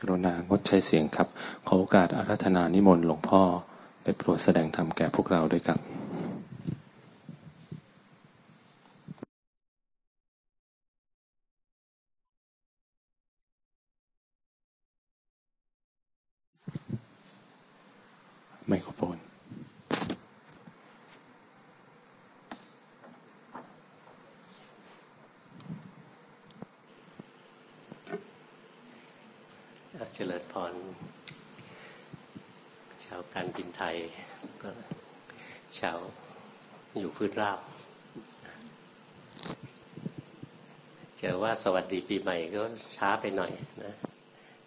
กรุณางดใช้เสียงครับ ขอโอกาสอารัธนานิมนต์หลวงพ่อได้โปรดแสดงธรรมแก่พวกเราด้วยครับไมโครโฟนเจริญพรชาวการบินไทยก็ชาวอยู่พื้นราบเจอว่า สวัสดีปีใหม่ก็ช้าไปหน่อยนะ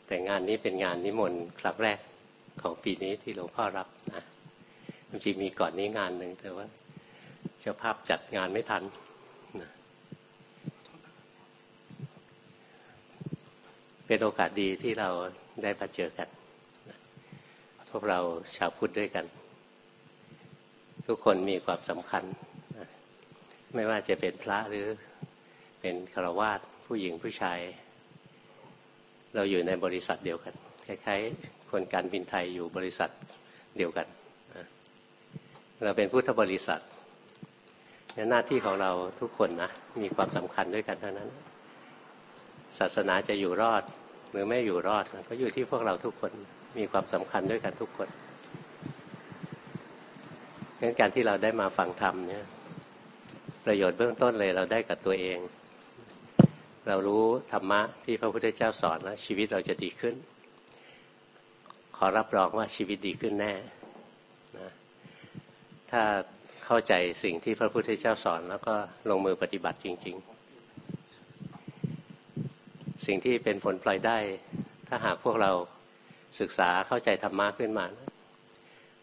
แต่งานนี้เป็นงานนิมนต์ครั้งแรกของปีนี้ที่หลวงพ่อรับนะจริงมีก่อนนี้งานหนึ่งแต่ว่าเจ้าภาพจัดงานไม่ทันนะเป็นโอกาสดีที่เราได้มาเจอกันพวกเราชาวพุทธด้วยกัน ทุกคนมีความสำคัญไม่ว่าจะเป็นพระหรือเป็นฆราวาส ผู้หญิงผู้ชาย เราอยู่ในบริษัทเดียวกันคล้ายๆคนการบินไทยอยู่บริษัทเดียวกัน เราเป็นพุทธบริษัทหน้าที่ของเราทุกคนนะมีความสำคัญด้วยกันเท่านั้น ศาสนาจะอยู่รอดหรือไม่อยู่รอดก็อยู่ที่พวกเราทุกคนมีความสำคัญด้วยกันทุกคนงั้นการที่เราได้มาฟังธรรมเนี่ยประโยชน์เบื้องต้นเลยเราได้กับตัวเอง เรารู้ธรรมะที่พระพุทธเจ้าสอนแล้วชีวิตเราจะดีขึ้น ขอรับรองว่าชีวิตดีขึ้นแน่นะถ้าเข้าใจสิ่งที่พระพุทธเจ้าสอน แล้วก็ลงมือปฏิบัติจริง ๆ สิ่งที่เป็นผลปล่อยได้ ถ้าหากพวกเราศึกษาเข้าใจธรรมะขึ้นมานะ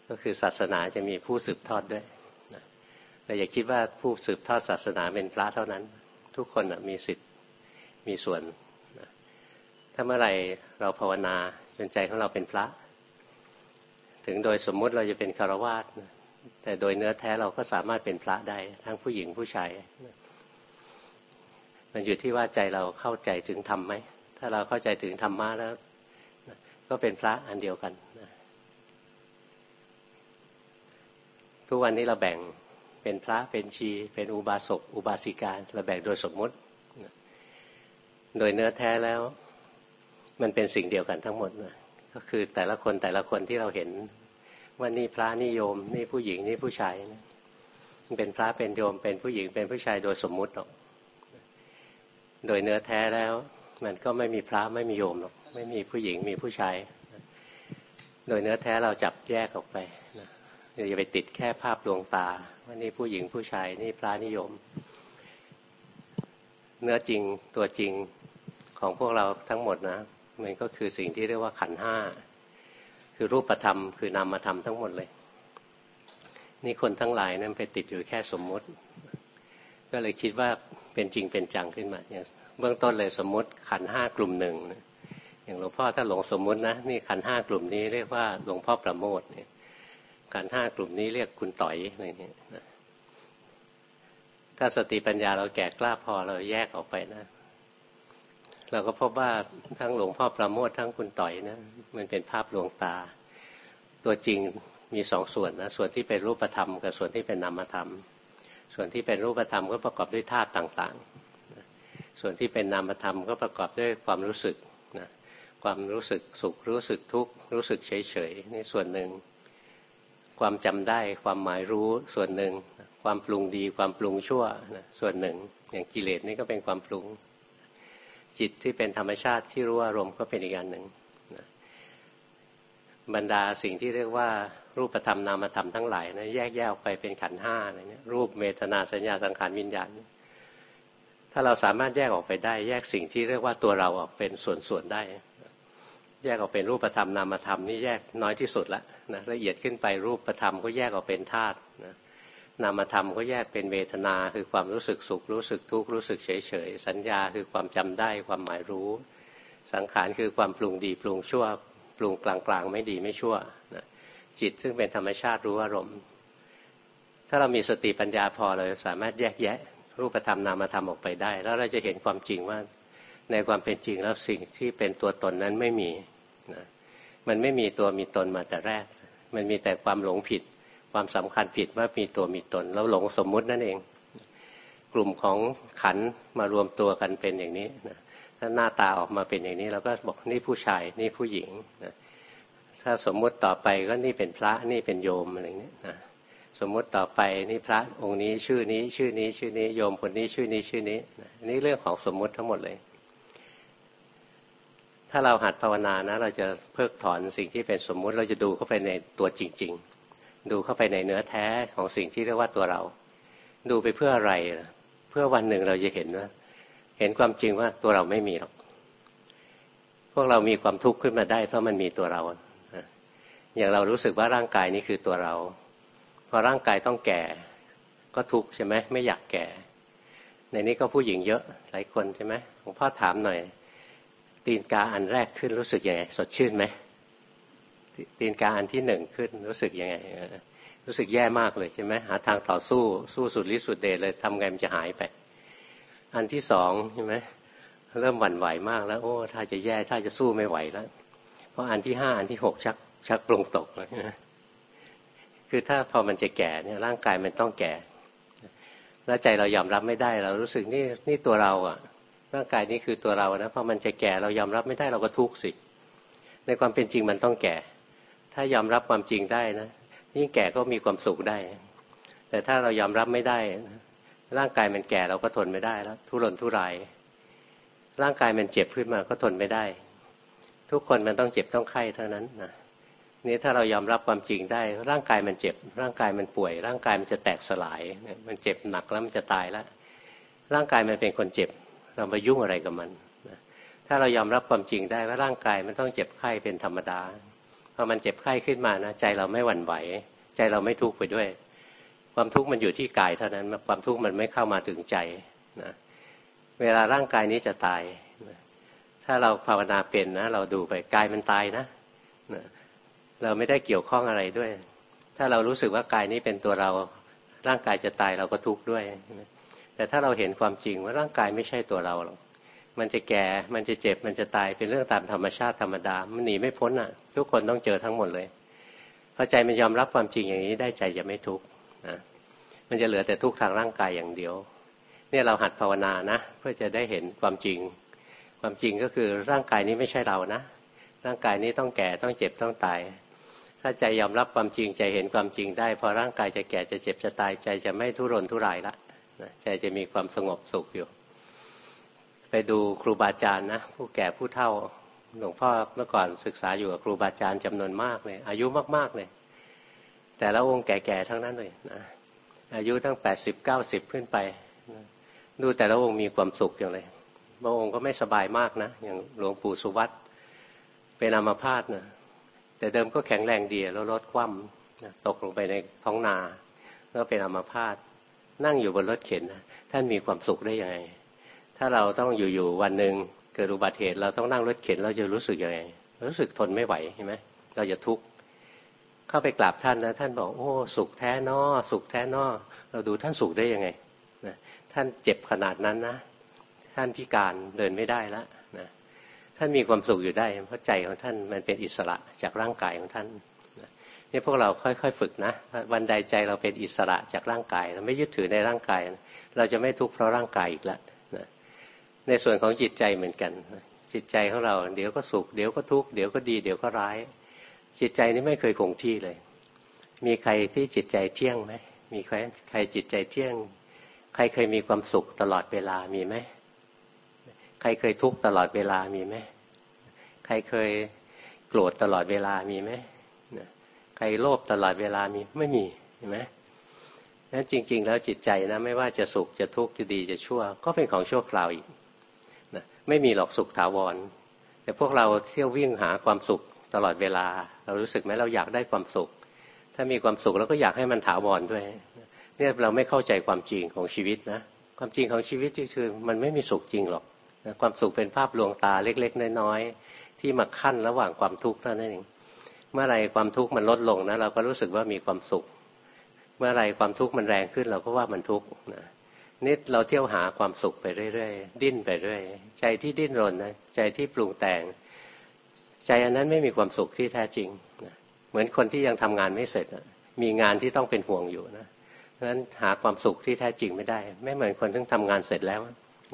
ก็คือศาสนาจะมีผู้สืบทอดด้วยนะเราอย่าคิดว่าผู้สืบทอดศาสนาเป็นพระเท่านั้น ทุกคนนะมีสิทธิ์ มีส่วนถ้าเมื่อไหร่เราภาวนาจนใจของเราเป็นพระ ถึงโดยสมมุติเราจะเป็นคารวาสนะแต่โดยเนื้อแท้เราก็สามารถเป็นพระได้ ทั้งผู้หญิงผู้ชายมันอยู่ที่ว่าใจเราเข้าใจถึงธรรมไหมถ้าเราเข้าใจถึงธรรมะแล้ว ก็เป็นพระอันเดียวกันทุกวันนี้เราแบ่งเป็นพระเป็นชี เป็นอุบาสกอุบาสิกาเราแบ่งโดยสมมุติ โดยเนื้อแท้แล้ว มันเป็นสิ่งเดียวกันทั้งหมดนะก็คือแต่ละคนแต่ละคนที่เราเห็น ว่านี่พระนิยม นี่ผู้หญิงนี่ผู้ชายนะเป็นพระเป็นโยมเป็นผู้หญิงเป็นผู้ชายโดยสมมุติหรอกโดยเนื้อแท้แล้ว มันก็ไม่มีพระไม่มีโยมหรอกไม่มีผู้หญิงมีผู้ชาย โดยเนื้อแท้เราจับแยกออกไปนะอย่าไปติดแค่ภาพดวงตาว่านี่ผู้หญิงผู้ชายนี่พระนิยม เนื้อจริงตัวจริงของพวกเราทั้งหมดนะมันก็คือสิ่งที่เรียกว่าขันห้าคือรูปธรรม คือนามธรรมทั้งหมดเลย นี่คนทั้งหลายนั้นไปติดอยู่แค่สมมุติ ก็เลยคิดว่าเป็นจริงเป็นจังขึ้นมาอย่างเบื้องต้นเลยสมมุติขันห้ากลุ่มหนึ่งอย่างหลวงพ่อถ้าหลงสมมุตินะนี่ขันห้ากลุ่มนี้เรียกว่าหลวงพ่อประโมทเนี่ยขันห้ากลุ่มนี้เรียกคุณต่อยอะไรเนี่ย ถ้าสติปัญญาเราแก่กล้าพอเราแยกออกไปนะ เราก็พบว่าทั้งหลวงพ่อประโมททั้งคุณต่อยนะมันเป็นภาพลวงตา ตัวจริงมีสองส่วนนะส่วนที่เป็นรูปธรรมกับส่วนที่เป็นนามธรรม ส่วนที่เป็นรูปธรรมก็ประกอบด้วยธาตุต่างๆ ส่วนที่เป็นนามธรรมก็ประกอบด้วยความรู้สึกนะความรู้สึกสุขรู้สึกทุกข์รู้สึกเฉยๆนี่ส่วนหนึ่งความจำได้ความหมายรู้ส่วนหนึ่ง ความปรุงดีความปรุงชั่วนะส่วนหนึ่ง อย่างกิเลสนี่ก็เป็นความปรุง จิตที่เป็นธรรมชาติที่รู้อารมณ์ก็เป็นอีกอันหนึ่งนะบรรดาสิ่งที่เรียกว่า รูปธรรมนามธรรมทั้งหลายนะแยกแยกออกไปเป็นขันห้าอะไรเนี่ยรูปเมตนาสัญญาสังขารวิญญาณถ้าเราสามารถแยกออกไปได้ แยกสิ่งที่เรียกว่าตัวเราออกเป็นส่วนๆได้ แยกออกเป็นรูปธรรมนามธรรมนี่แยกน้อยที่สุดละนะละเอียดขึ้นไปรูปธรรมก็แยกออกเป็นธาตุนะ นามธรรมก็แยกเป็นเวทนาคือความรู้สึกสุข รู้สึกทุกข์รู้สึกเฉยๆสัญญาคือความจำได้ความหมายรู้ สังขารคือความปรุงดีปรุงชั่ว ปรุงกลางๆ ไม่ดีไม่ชั่วนะจิตซึ่งเป็นธรรมชาติรู้อารมณ์ ถ้าเรามีสติปัญญาพอเราสามารถแยกแยะ รูปธรรมนามธรรมออกไปได้ แล้วเราจะเห็นความจริงว่าในความเป็นจริงแล้วสิ่งที่เป็นตัวตนนั้นไม่มีนะมันไม่มีตัวมีตนมาแต่แรก มันมีแต่ความหลงผิด ความสำคัญผิดว่ามีตัวมีตน แล้วหลงสมมุตินั่นเอง กลุ่มของขันมารวมตัวกันเป็นอย่างนี้นะถ้าหน้าตาออกมาเป็นอย่างนี้เราก็บอกนี่ผู้ชายนี่ผู้หญิงนะถ้าสมมุติต่อไปก็นี่เป็นพระนี่เป็นโยมอะไรเงี้ยนะสมมุติต่อไปนี่พระองค์นี้ชื่อนี้ชื่อนี้ชื่อนี้โยมคนนี้ชื่อนี้ชื่อนี้นี่เรื่องของสมมุติทั้งหมดเลย ถ้าเราหัดภาวนานะ เราจะเพิกถอนสิ่งที่เป็นสมมุติเราจะดูเข้าไปในตัวจริง ๆ ดูเข้าไปในเนื้อแท้ของสิ่งที่เรียกว่าตัวเรา ดูไปเพื่ออะไร เพื่อวันหนึ่งเราจะเห็นว่า เห็นความจริงว่าตัวเราไม่มีหรอก พวกเรามีความทุกข์ขึ้นมาได้ เพราะมันมีตัวเรา อย่างเรารู้สึกว่าร่างกายนี้คือตัวเรา พอร่างกายต้องแก่ ก็ทุกข์ใช่ไหมไม่อยากแก่ ในนี้ก็ผู้หญิงเยอะหลายคนใช่ไหมหลวงพ่อถามหน่อย ตีนกาอันแรกขึ้นรู้สึกยังไงสดชื่นไหม ตีนกาอันที่หนึ่งขึ้นรู้สึกยังไงรู้สึกแย่มากเลยใช่ไหมหาทางต่อสู้สู้สุดฤทธิ์สุดเดชเลยทำไงมันจะหายไป อันที่สองใช่ไหมเริ่มหวั่นไหวมากแล้ว โอ้ ถ้าจะแย่ถ้าจะสู้ไม่ไหวแล้ว เพราะอันที่ห้าอันที่หกชักชักปรงตกเลยคือถ้าพอมันจะแก่เนี่ยร่างกายมันต้องแก่ แล้วใจเรายอมรับไม่ได้ เรารู้สึกนี่นี่ตัวเราอะร่างกายนี้คือตัวเรานะพอมันจะแก่เรายอมรับไม่ได้เราก็ทุกข์สิ ในความเป็นจริงมันต้องแก่ ถ้ายอมรับความจริงได้นะยิ่งแก่ก็มีความสุขได้ แต่ถ้าเรายอมรับไม่ได้ ร่างกายมันแก่เราก็ทนไม่ได้แล้ว ทุรนทุราย ร่างกายมันเจ็บขึ้นมาก็ทนไม่ได้ ทุกคนมันต้องเจ็บต้องไข้เท่านั้นนะนี่ถ้าเรายอมรับความจริงได้ ร่างกายมันเจ็บ ร่างกายมันป่วย ร่างกายมันจะแตกสลาย มันเจ็บหนักแล้วมันจะตายแล้ว ร่างกายมันเป็นคนเจ็บ เราไปยุ่งอะไรกับมัน ถ้าเรายอมรับความจริงได้ว่าร่างกายมันต้องเจ็บไข้เป็นธรรมดา อมันเจ็บไข้ขึ้นมานะใจเราไม่หวั่นไหว ใจเราไม่ทุกข์ไปด้วย ความทุกข์มันอยู่ที่กายเท่านั้น ความทุกข์มันไม่เข้ามาถึงใจนะเวลาร่างกายนี้จะตาย ถ้าเราภาวนาเป็นนะ เราดูไปกายมันตายนะนะเราไม่ได้เกี่ยวข้องอะไรด้วย ถ้าเรารู้สึกว่ากายนี้เป็นตัวเราร่างกายจะตายเราก็ทุกข์ด้วย แต่ถ้าเราเห็นความจริงว่าร่างกายไม่ใช่ตัวเราหรอก มันจะแก่ มันจะเจ็บ มันจะตายเป็นเรื่องตามธรรมชาติธรรมดา มันหนีไม่พ้นอะ ทุกคนต้องเจอทั้งหมดเลยพอใจมันยอมรับความจริงอย่างนี้ได้ใจจะไม่ทุกข์นะ มันจะเหลือแต่ทุกข์ทางร่างกายอย่างเดียว เนี่ยเราหัดภาวนานะ เพื่อจะได้เห็นความจริง ความจริงก็คือร่างกายนี้ไม่ใช่เรานะ ร่างกายนี้ต้องแก่ ต้องเจ็บ ต้องตาย ถ้าใจยอมรับความจริง ใจเห็นความจริงได้ พอร่างกายจะแก่ จะเจ็บ จะตาย ใจจะไม่ทุรนทุรายละ ใจจะมีความสงบสุขอยู่ ไปดูครูบาอาจารย์นะผู้แก่ผู้เฒ่าหลวงพ่อเมื่อก่อนศึกษาอยู่กับครูบาอาจารย์จำนวนมากเลย อายุมากๆเลย แต่ละองค์แก่ๆทั้งนั้นเลยนะอายุทั้งแปดสิบเก้าสิบขึ้นไป ดูแต่ละองค์มีความสุขอย่างไรบางองค์ก็ไม่สบายมากนะ อย่างหลวงปู่สุวัตเป็นอัมพาตนะแต่เดิมก็แข็งแรงดีแล้วรถคว่ำตกลงไปในท้องนา ก็เป็นอัมพาตนั่งอยู่บนรถเข็นท่านมีความสุขได้ยังไง ถ้าเราต้องอยู่ๆวันหนึ่งเกิดอุบัติเหตุเราต้องนั่งรถเข็นเราจะรู้สึกยังไง รู้สึกทนไม่ไหวใช่ไหมเราจะทุกข์เข้าไปกราบท่านแล้วท่านบอกโอ้สุขแท้นอสุขแท้นอเราดูท่านสุขได้ยังไงนะท่านเจ็บขนาดนั้นนะ ท่านพิการเดินไม่ได้แล้วท่านมีความสุขอยู่ได้ เพราะใจของท่านมันเป็นอิสระจากร่างกายของท่านนี่พวกเราค่อยๆฝึกนะวันใดใจเราเป็นอิสระจากร่างกาย เราไม่ยึดถือในร่างกาย เราจะไม่ทุกข์เพราะร่างกายอีกแล้วนะ ในส่วนของจิตใจเหมือนกัน จิตใจของเรา เดี๋ยวก็สุขเดี๋ยวก็ทุกข์เดี๋ยวก็ดี เดี๋ยวก็ร้าย จิตใจนี้ไม่เคยคงที่เลย มีใครที่จิตใจเที่ยงไหมมีใครใครจิตใจเที่ยง ใครเคยมีความสุขตลอดเวลามีไหมใครเคยทุกข์ตลอดเวลามีไหมใครเคยโกรธตลอดเวลามีไหมใครโลภตลอดเวลามีไม่มีเห็นไหมนั้นจริง ๆ แล้วจิตใจนะไม่ว่าจะสุขจะทุกข์จะดีจะชั่ว ก็เป็นของชั่วคราวอีก ไม่มีหรอกสุขถาวร แต่พวกเราเที่ยววิ่งหาความสุขตลอดเวลา เรารู้สึกไหมเราอยากได้ความสุข ถ้ามีความสุขเราก็อยากให้มันถาวรด้วย เนี่ยเราไม่เข้าใจความจริงของชีวิตนะ ความจริงของชีวิตคือมันไม่มีสุขจริงหรอกความสุขเป็นภาพลวงตาเล็ก ๆ น้อยๆที่มาขั้นระหว่างความทุกข์เท่านั้นเองเมื่อไรความทุกข์มันลดลงนะเราก็รู้สึกว่ามีความสุข เมื่อไรความทุกข์มันแรงขึ้นเราก็ว่ามันทุกข์นะ นี่เราเที่ยวหาความสุขไปเรื่อยๆดิ้นไปเรื่อยใจที่ดิ้นรนนะใจที่ปรุงแต่ง ใจอันนั้นไม่มีความสุขที่แท้จริงนะเหมือนคนที่ยังทำงานไม่เสร็จนะมีงานที่ต้องเป็นห่วงอยู่นะเพราะฉะนั้นหาความสุขที่แท้จริงไม่ได้ ไม่เหมือนคนที่ทำงานเสร็จแล้ว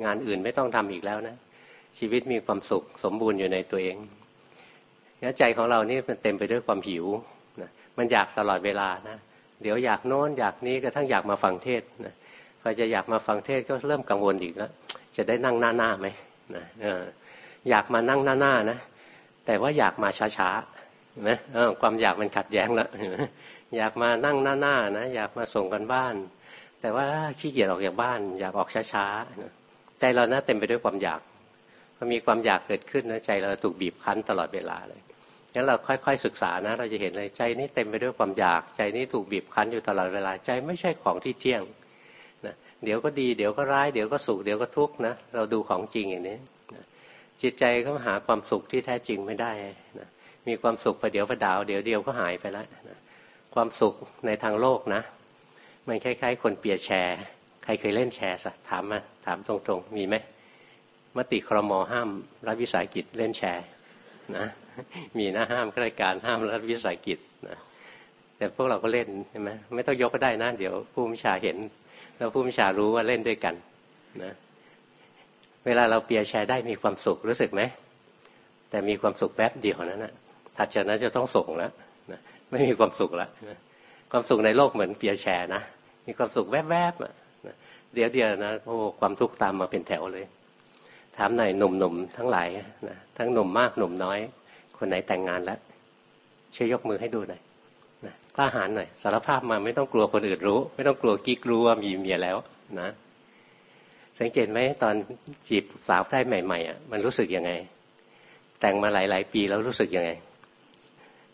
งานอื่นไม่ต้องทำอีกแล้วนะชีวิตมีความสุขสมบูรณ์อยู่ในตัวเองเนี่ยใจของเรานี่มันเต็มไปด้วยความหิวนะมันอยากตลอดเวลานะเดี๋ยวอยากโน้นอยากนี้กระทั่งอยากมาฟังเทศนะ พอจะอยากมาฟังเทศก็เริ่มกังวลอีกแล้วจะได้นั่งหน้าหน้าไหมนะอยากมานั่งหน้าหน้านะแต่ว่าอยากมาช้าๆนไหมความอยากมันขัดแย้งแล้วอยากมานั่งหน้าหน้านะอยากมาส่งกันบ้าน แต่ว่าขี้เกียจออกจากบ้าน อยากออกช้าๆใจเรานะเต็มไปด้วยความอยากพอมีความอยากเกิดขึ้นนะใจเราถูกบีบคั้นตลอดเวลาเลยงั้นเราค่อยๆศึกษานะ เราจะเห็นเลยใจนี้เต็มไปด้วยความอยาก ใจนี้ถูกบีบคั้นอยู่ตลอดเวลาใจไม่ใช่ของที่เที่ยง เดี๋ยวก็ดี เดี๋ยวก็ร้าย เดี๋ยวก็สุข เดี๋ยวก็ทุกข์นะ เราดูของจริงอย่างนี้จิตใจก็หาความสุขที่แท้จริงไม่ได้นะมีความสุขประเดี๋ยวประดาว เดี๋ยวเดียวก็หายไปแล้วนะความสุขในทางโลกนะ มันคล้าย ๆ คนเปียแชร์ ใครเคยเล่นแชร์สถามมาถามตรงๆ มีไหมมติครมห้ามรัฐวิสาหกิจเล่นแชร์นะมีนะห้ามรายการห้ามรัฐวิสาหกิจนะแต่พวกเราก็เล่นใช่ไหมไม่ต้องยกก็ได้นะ เดี๋ยวผู้มิชาเห็น แล้วผู้มิชารู้ว่าเล่นด้วยกันนะเวลาเราเปียแชร์ได้มีความสุขรู้สึกไหมแต่มีความสุขแป๊บเดียวนั้นนะถัดจากนั้นจะต้องส่งแล้วนะไม่มีความสุขแล้วนะความสุขในโลกเหมือนเปียแชร์นะมีความสุขแวบๆนะเดี๋ยวเดียวนะโอ้ความทุกข์ตามมาเป็นแถวเลย ถามหน่อยหนุ่มๆทั้งหลายนะทั้งหนุ่มมากหนุ่มน้อย คนไหนแต่งงานแล้วช่วยยกมือให้ดูหน่อย กล้าหาญหน่อยสารภาพมาไม่ต้องกลัวคนอื่นรู้ ไม่ต้องกลัวกิ๊กรู้ว่ามีเมียแล้วนะ สังเกตไหมตอนจีบสาวได้ใหม่ๆอะมันรู้สึกยังไง แต่งมาหลาย ๆ ปีแล้วรู้สึกยังไง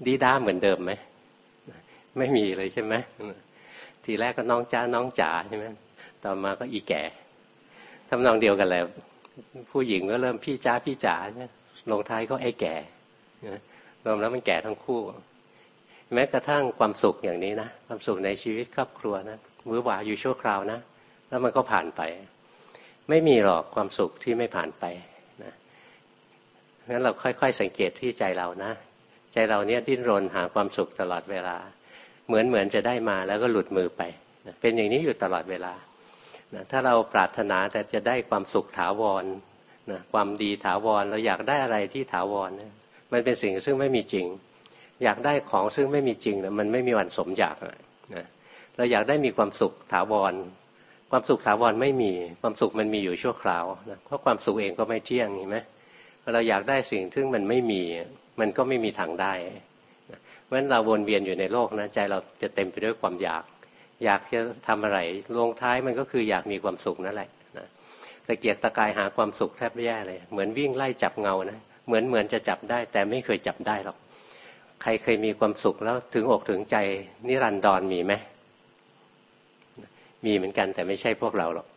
ดีด้าเหมือนเดิมไหมไม่มีเลยใช่ไหมทีแรกก็น้องจ้าน้องจ๋าใช่ไหมต่อมาก็อีแก่ทำนองเดียวกันแล้วผู้หญิงก็เริ่มพี่จ้าพี่จ๋าเนี่ยลงท้ายก็ไอ้แก่รวมแล้วมันแก่ทั้งคู่ แม้กระทั่งความสุขอย่างนี้นะความสุขในชีวิตครอบครัวนะมือหวาอยู่ชั่วคราวนะ แล้วมันก็ผ่านไป ไม่มีหรอกความสุขที่ไม่ผ่านไปนะงั้นเราค่อยๆสังเกตที่ใจเรานะ ใจเราเนี้ยดิ้นรนหาความสุขตลอดเวลา เหมือนเหมือนจะได้มาแล้วก็หลุดมือไปนะเป็นอย่างนี้อยู่ตลอดเวลานะถ้าเราปรารถนาแต่จะได้ความสุขถาวรนะความดีถาวรเราอยากได้อะไรที่ถาวรนะมันเป็นสิ่งซึ่งไม่มีจริง อยากได้ของซึ่งไม่มีจริงนะมันไม่มีวันสมอยากนะเราอยากได้มีความสุขถาวร ความสุขถาวรไม่มีความสุขมันมีอยู่ชั่วคราวนะเพราะความสุขเองก็ไม่เที่ยงเห็นไหมเราอยากได้สิ่งซึ่งมันไม่มี มันก็ไม่มีทางได้เพราะฉะนั้นเราวนเวียนอยู่ในโลกนะใจเราจะเต็มไปด้วยความอยาก อยากจะทำอะไรลงท้ายมันก็คืออยากมีความสุขนั่นแหละนะตะเกียกตะกายหาความสุขแทบแย่เลย เหมือนวิ่งไล่จับเงานะเหมือนเหมือนจะจับได้ แต่ไม่เคยจับได้หรอก ใครเคยมีความสุขแล้วถึงอกถึงใจนิรันดรมีไหมมีเหมือนกันแต่ไม่ใช่พวกเราหรอก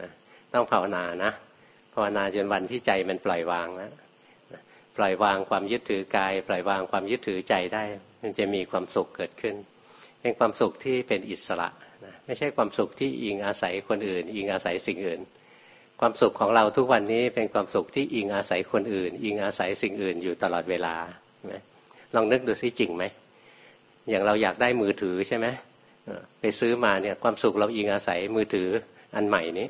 นะต้องภาวนานะภาวนาจนวันที่ใจมันปล่อยวางนะปล่อยวางความยึดถือกาย ปล่อยวางความยึดถือใจได้ มันจะมีความสุขเกิดขึ้น เป็นความสุขที่เป็นอิสระนะไม่ใช่ความสุขที่อิงอาศัยคนอื่น อิงอาศัยสิ่งอื่น ความสุขของเราทุกวันนี้เป็นความสุขที่อิงอาศัยคนอื่น อิงอาศัยสิ่งอื่นอยู่ตลอดเวลา ลองนึกดูซิจริงไหมอย่างเราอยากได้มือถือใช่ไหมไปซื้อมาเนี่ยความสุขเราอิงอาศัยมือถืออันใหม่นี้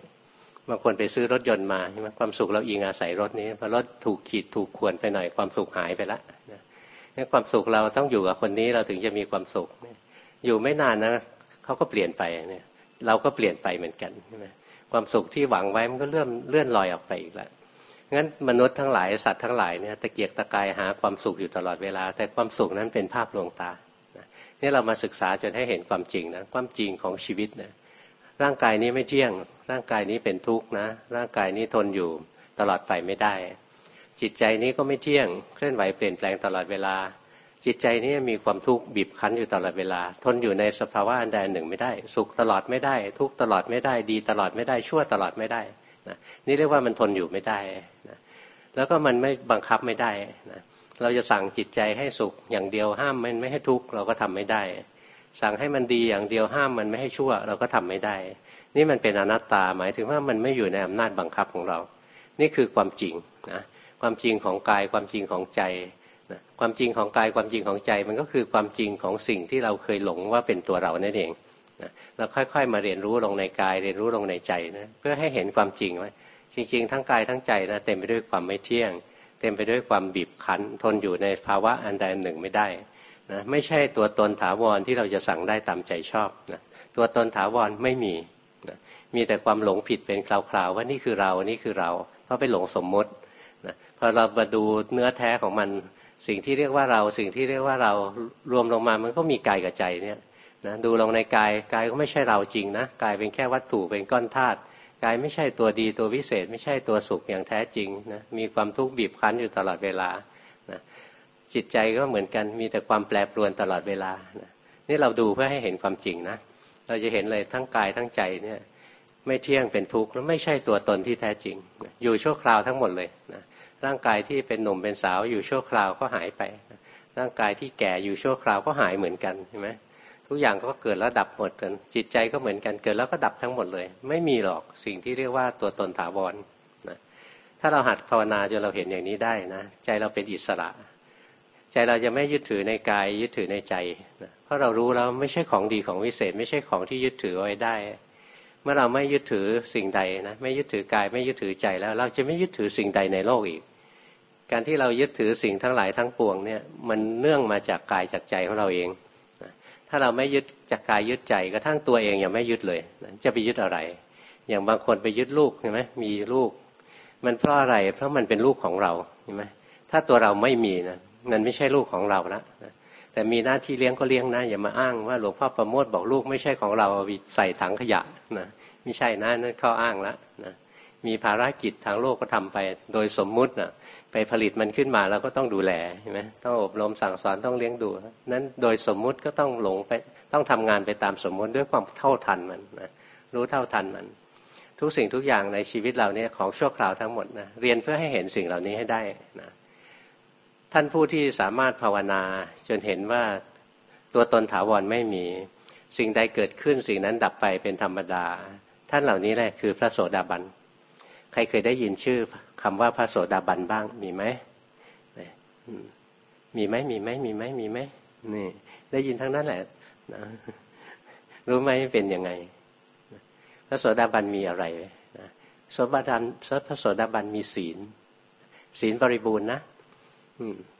บางคนไปซื้อรถยนต์มาใช่ไหมความสุขเราอิงอาศัยรถนี้พอรถถูกขีดถูกควรไปหน่อยความสุขหายไปละนี่ความสุขเราต้องอยู่กับคนนี้เราถึงจะมีความสุขอยู่ไม่นานนะเขาก็เปลี่ยนไปเนี่ย เราก็เปลี่ยนไปเหมือนกันใช่ไหมความสุขที่หวังไว้มันก็เลื่อนเลื่อนลอยออกไปอีกแล้ว งั้นมนุษย์ทั้งหลายสัตว์ทั้งหลายเนี่ยตะเกียกตะกายหาความสุขอยู่ตลอดเวลา แต่ความสุขนั้นเป็นภาพลวงตานี่เรามาศึกษาจนให้เห็นความจริงนะความจริงของชีวิตนะร่างกายนี้ไม่เที่ยง ร่างกายนี้เป็นทุกข์นะ ร่างกายนี้ทนอยู่ตลอดไปไม่ได้ จิตใจนี้ก็ไม่เที่ยง เคลื่อนไหวเปลี่ยนแปลงตลอดเวลา จิตใจนี้มีความทุกข์บีบคั้นอยู่ตลอดเวลา ทนอยู่ในสภาวะอันใดอันหนึ่งไม่ได้ สุขตลอดไม่ได้ ทุกตลอดไม่ได้ ดีตลอดไม่ได้ชั่วตลอดไม่ได้ นะนี่เรียกว่ามันทนอยู่ไม่ได้นะแล้วก็มันไม่บังคับไม่ได้นะเราจะสั่งจิตใจให้สุขอย่างเดียวห้ามมันไม่ให้ทุกข์เราก็ทำไม่ได้ สั่งให้มันดีอย่างเดียวห้ามมันไม่ให้ชั่ว เราก็ทำไม่ได้ นี่มันเป็นอนัตตาหมายถึงว่ามันไม่อยู่ในอำนาจบังคับของเรา นี่คือความจริงนะความจริงของกายความจริงของใจนะความจริงของกายความจริงของใจ มันก็คือความจริงของสิ่งที่เราเคยหลงว่าเป็นตัวเรานั่นเอง นะเราค่อย ๆ มาเรียนรู้ลงในกาย เรียนรู้ลงในใจนะเพื่อให้เห็นความจริงว่าจริง ๆ ทั้งกายทั้งใจนะเต็มไปด้วยความไม่เที่ยง เต็มไปด้วยความบีบคั้น ทนอยู่ในภาวะอันใดอันหนึ่งไม่ได้นะไม่ใช่ตัวตนถาวรที่เราจะสั่งได้ตามใจชอบนะตัวตนถาวรไม่มีนะมีแต่ความหลงผิดเป็นคราวๆว่านี่คือเรานี่คือเรา เพราะไปหลงสมมตินะพอเรามาดูเนื้อแท้ของมันสิ่งที่เรียกว่าเราสิ่งที่เรียกว่าเรารวมลงมามันก็มีกายกับใจเนี่ย นะดูลงในกายกายก็ไม่ใช่เราจริงนะกายเป็นแค่วัตถุเป็นก้อนธาตุกายไม่ใช่ตัวดีตัววิเศษ ไม่ใช่ตัวสุขอย่างแท้จริงนะมีความทุกข์บีบคั้นอยู่ตลอดเวลานะจิตใจก็เหมือนกันมีแต่ความแปรปรวนตลอดเวลานะนี่เราดูเพื่อให้เห็นความจริงนะเราจะเห็นเลยทั้งกายทั้งใจเนี่ยไม่เที่ยงเป็นทุกข์แล้วไม่ใช่ตัวตนที่แท้จริง อยู่ชั่วคราวทั้งหมดเลยนะร่างกายที่เป็นหนุ่มเป็นสาวอยู่ชั่วคราวก็หายไปร่างกายที่แก่อยู่ชั่วคราวก็หายเหมือนกันใช่ไหม ทุกอย่างก็เกิดแล้วดับหมดกัน จิตใจก็เหมือนกันเกิดแล้วก็ดับทั้งหมดเลย ไม่มีหรอกสิ่งที่เรียกว่าตัวตนถาวรนะถ้าเราหัดภาวนาจนเราเห็นอย่างนี้ได้นะ ใจเราเป็นอิสระ ใจเราจะไม่ยึดถือในกายยึดถือในใจนะเพราะเรารู้แล้วไม่ใช่ของดีของวิเศษ ไม่ใช่ของที่ยึดถือไว้ได้ เมื่อเราไม่ยึดถือสิ่งใดนะไม่ยึดถือกายไม่ยึดถือใจแล้ว เราจะไม่ยึดถือสิ่งใดในโลกอีกการที่เรายึดถือสิ่งทั้งหลายทั้งปวงเนี่ยมันเนื่องมาจากกายจากใจของเราเอง ถ้าเราไม่ยึดจากกายยึดใจกระทั่งตัวเองยังไม่ยึดเลยจะไปยึดอะไร อย่างบางคนไปยึดลูกใช่ไหมมีลูก มันเพราะอะไร เพราะมันเป็นลูกของเราใช่ไหมถ้าตัวเราไม่มีนะมันไม่ใช่ลูกของเราละแต่มีหน้าที่เลี้ยงก็เลี้ยงนะอย่ามาอ้างว่าหลวงพ่อประโมทบอกลูกไม่ใช่ของเราไปใส่ถังขยะนะไม่ใช่นะนั่นข้ออ้างละนะ มีภารกิจทางโลกก็ทำไป โดยสมมุตินะไปผลิตมันขึ้นมาเราก็ต้องดูแลใช่ไหมต้องอบรมสั่งสอนต้องเลี้ยงดู นั้นโดยสมมุติก็ต้องหลงไปต้องทำงานไปตามสมมุติด้วยความเท่าทันมันนะรู้เท่าทันมัน ทุกสิ่งทุกอย่างในชีวิตเราเนี่ยของชั่วคราวทั้งหมดนะเรียนเพื่อให้เห็นสิ่งเหล่านี้ให้ได้นะท่านผู้ที่สามารถภาวนาจนเห็นว่าตัวตนถาวรไม่มี สิ่งใดเกิดขึ้นสิ่งนั้นดับไปเป็นธรรมดา ท่านเหล่านี้แหละคือพระโสดาบัน ใครเคยได้ยินชื่อคำว่าพระโสดาบันบ้างมีไหมมีไหมมีไหมมีไหมมีไหมนี่ ได้ยินทั้งนั้นแหละนะรู้ไหมเป็นยังไง พระโสดาบันมีอะไรนะโสดาบันพระโสดาบันมีศีล ศีลบริบูรณ์นะ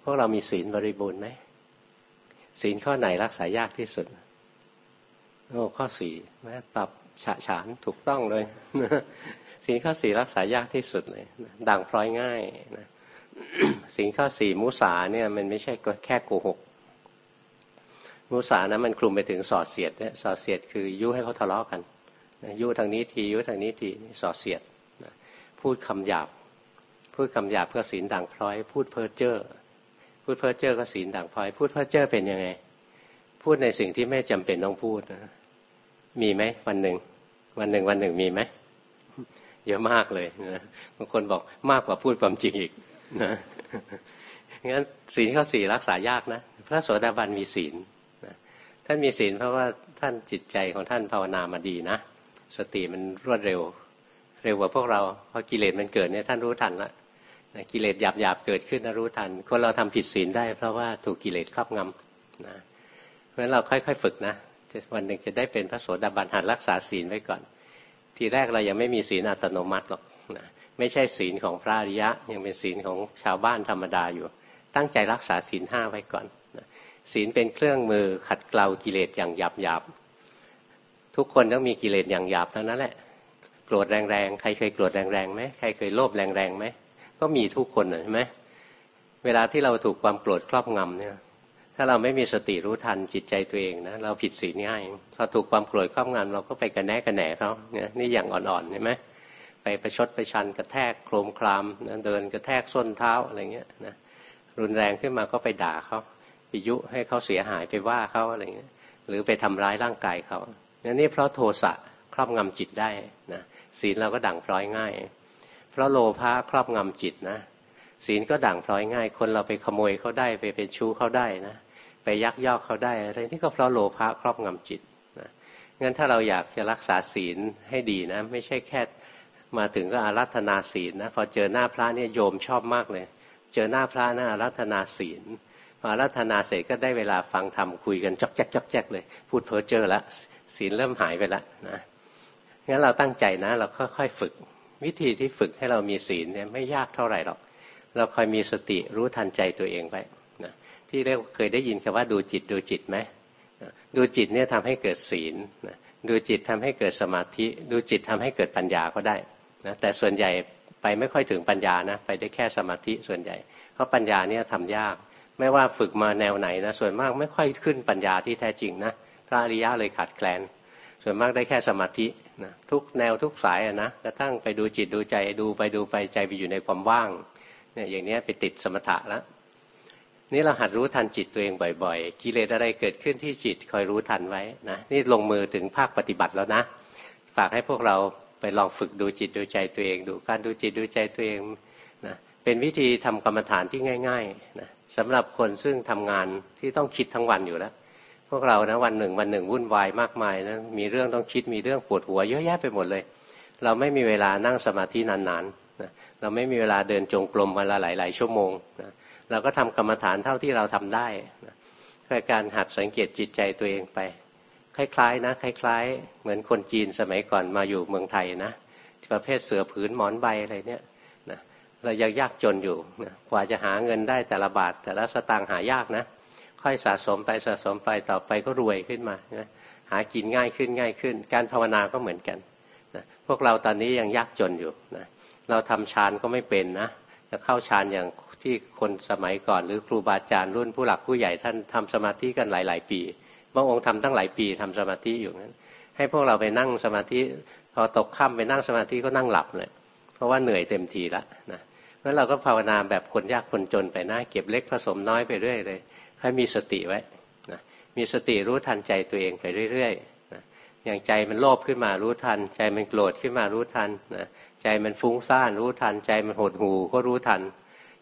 พวกเรามีศีลบริบูรณ์ไหมศีลข้อไหนรักษายากที่สุดโอ้ข้อสี่แม่ตับฉะฉานถูกต้องเลย ศีลข้อสี่รักษายากที่สุดเลยดังพร้อยง่ายนะศีลข้อสี่มุสาเนี่ยมันไม่ใช่แค่โกหก มุสานะมันคลุมไปถึงสอดเสียดเนี่ยสอดเสียดคือยุให้เขาทะเลาะกันยุทางนี้ทียุทางนี้ทีสอดเสียดพูดคำหยาบ พูดคำหยาบเพื่อศีลด่างพร้อย พูดเพ้อเจ้อพูดเพ้อเจ้อก็ศีลด่างพร้อย พูดเพ้อเจ้อเป็นยังไง พูดในสิ่งที่ไม่จำเป็นต้องพูดนะมีไหมวันหนึ่งวันหนึ่งวันหนึ่งมีไหม เยอะมากเลยนะบางคนบอกมากกว่าพูดความจริงอีกนะงั้นศีลข้อสี่รักษายากนะ พระโสดาบันมีศีลนะท่านมีศีลเพราะว่าท่านจิตใจของท่านภาวนามาดีนะ สติมันรวดเร็ว เร็วกว่าพวกเราเพอกิเลสมันเกิดเนี่ยท่านรู้ทันละกิเลสหยาบหยาบเกิดขึ้นนะรู้ทัน คนเราทำผิดศีลได้ เพราะว่าถูกกิเลสครอบงำนะเพราะฉะนั้นเราค่อยๆฝึกนะวันหนึ่งจะได้เป็นพระโสดาบันหัดรักษาศีลไว้ก่อน ทีแรกเรายังไม่มีศีลอัตโนมัติหรอกนะไม่ใช่ศีลของพระอริยะ ยังเป็นศีลของชาวบ้านธรรมดาอยู่ ตั้งใจรักษาศีลห้าไว้ก่อนนะศีลเป็นเครื่องมือขัดเกลากิเลสอย่างหยาบหยาบทุกคนต้องมีกิเลสอย่างหยาบเทั้งนั้นแหละโกรธแรงๆใครเคยโกรธแรงๆไหมใครเคยโลภแรงๆไหมก็มีทุกคนใช่ไหมเวลาที่เราถูกความโกรธครอบงำเนี่ย ถ้าเราไม่มีสติรู้ทันจิตใจตัวเองนะเราผิดศีลง่ายพอถูกความโกรธครอบงำเราก็ไปกระแนกระแหนเขาเนี่ยนี่อย่างอ่อนๆใช่ไหมไปประชดไปชันกระแทกโครมคลามนะเดินกระแทกส้นเท้าอะไรเงี้ยนะรุนแรงขึ้นมาก็ไปด่าเขาไปยุให้เขาเสียหายไปว่าเขาอะไรเงี้ยหรือไปทำร้ายร่างกายเขาเนี่ยนี่เพราะโทสะครอบงำจิตได้นะศีลเราก็ดั่งพร้อยง่าย เพราะโลภะครอบงำจิตนะศีลก็ด่างพร้อยง่าย คนเราไปขโมยเขาได้ไปเป็นชู้เขาได้นะ ไปยักยอกเขาได้อะไรนี่ก็เพราะโลภะครอบงำจิตนะงั้นถ้าเราอยากจะรักษาศีลให้ดีนะ ไม่ใช่แค่มาถึงก็อารัธนาศีลนะพอเจอหน้าพระเนี่ยโยมชอบมากเลย เจอหน้าพระนะรัตนาศีลพอรัตนาเสร็จก็ได้เวลาฟังธรรมคุยกันจอกแจ๊กจอกแจ๊กเลย พูดเพ้อเจอละศีลเริ่มหายไปละนะงั้นเราตั้งใจนะ เราค่อยๆฝึก วิธีที่ฝึกให้เรามีศีลเนี่ยไม่ยากเท่าไหร่หรอก เราคอยมีสติรู้ทันใจตัวเองไป ที่เรียกเคยได้ยินคำว่าดูจิตดูจิตไหมดูจิตเนี่ยทำให้เกิดศีลดูจิตทำให้เกิดสมาธิ ดูจิตทำให้เกิดปัญญาก็ได้นะแต่ส่วนใหญ่ไปไม่ค่อยถึงปัญญานะไปได้แค่สมาธิส่วนใหญ่ เพราะปัญญาเนี่ยทำยาก ไม่ว่าฝึกมาแนวไหนนะส่วนมากไม่ค่อยขึ้นปัญญาที่แท้จริงนะพระอริยะเลยขาดแคลน ส่วนมากได้แค่สมาธินะทุกแนวทุกสายนะกระทั่งไปดูจิตดูใจดูไปดูไปใจไปอยู่ในความว่างเนี่ยอย่างนี้ไปติดสมถะแล้ว นี่เราหัดรู้ทันจิตตัวเองบ่อย ๆ กิเลสอะไรเกิดขึ้นที่จิตคอยรู้ทันไว้นะนี่ลงมือถึงภาคปฏิบัติแล้วนะ ฝากให้พวกเราไปลองฝึกดูจิตดูใจตัวเอง ดูการดูจิตดูใจตัวเองนะเป็นวิธีทำกรรมฐานที่ง่ายๆนะสำหรับคนซึ่งทำงานที่ต้องคิดทั้งวันอยู่แล้ว พวกเรานะวันหนึ่งวันหนึ่งวุ่นวายมากมายนะมีเรื่องต้องคิดมีเรื่องปวดหัวเยอะแยะไปหมดเลย เราไม่มีเวลานั่งสมาธินานๆนะเราไม่มีเวลาเดินจงกรมวันละหลาย ๆ ชั่วโมงนะ เราก็ทำกรรมฐานเท่าที่เราทำได้คือการหัดสังเกตจิตใจตัวเองไป คล้าย ๆ นะ คล้าย ๆ เหมือนคนจีนสมัยก่อนมาอยู่เมืองไทยนะประเภทเสือผืนหมอนใบอะไรเนี่ยนะเรายังยากจนอยู่นะกว่าจะหาเงินได้แต่ละบาท แต่ละสตางค์หายากนะ ค่อยสะสมไปสะสมไปต่อไปก็รวยขึ้นมานะหากินง่ายขึ้นง่ายขึ้น การภาวนาก็เหมือนกันนะพวกเราตอนนี้ยังยากจนอยู่นะเราทำฌานก็ไม่เป็นนะจะเข้าฌานอย่าง ที่คนสมัยก่อน หรือครูบาอาจารย์รุ่นผู้หลักผู้ใหญ่ท่านทำสมาธิกันหลาย ๆ ปีบางองค์ทำตั้งหลายปีทำสมาธิอยู่นั้น ให้พวกเราไปนั่งสมาธิพอตกค่ำไปนั่งสมาธิก็นั่งหลับเลยเพราะว่าเหนื่อยเต็มทีละนะเพราะเราก็ภาวนาแบบคนยากคนจนไปนะเก็บเล็กผสมน้อยไปเรื่อยเลยให้มีสติไว้นะมีสติรู้ทันใจตัวเองไปเรื่อยๆนะอย่างใจมันโลภขึ้นมารู้ทัน ใจมันโกรธขึ้นมารู้ทันนะใจมันฟุ้งซ่านรู้ทัน ใจมันหดหู่ก็รู้ทัน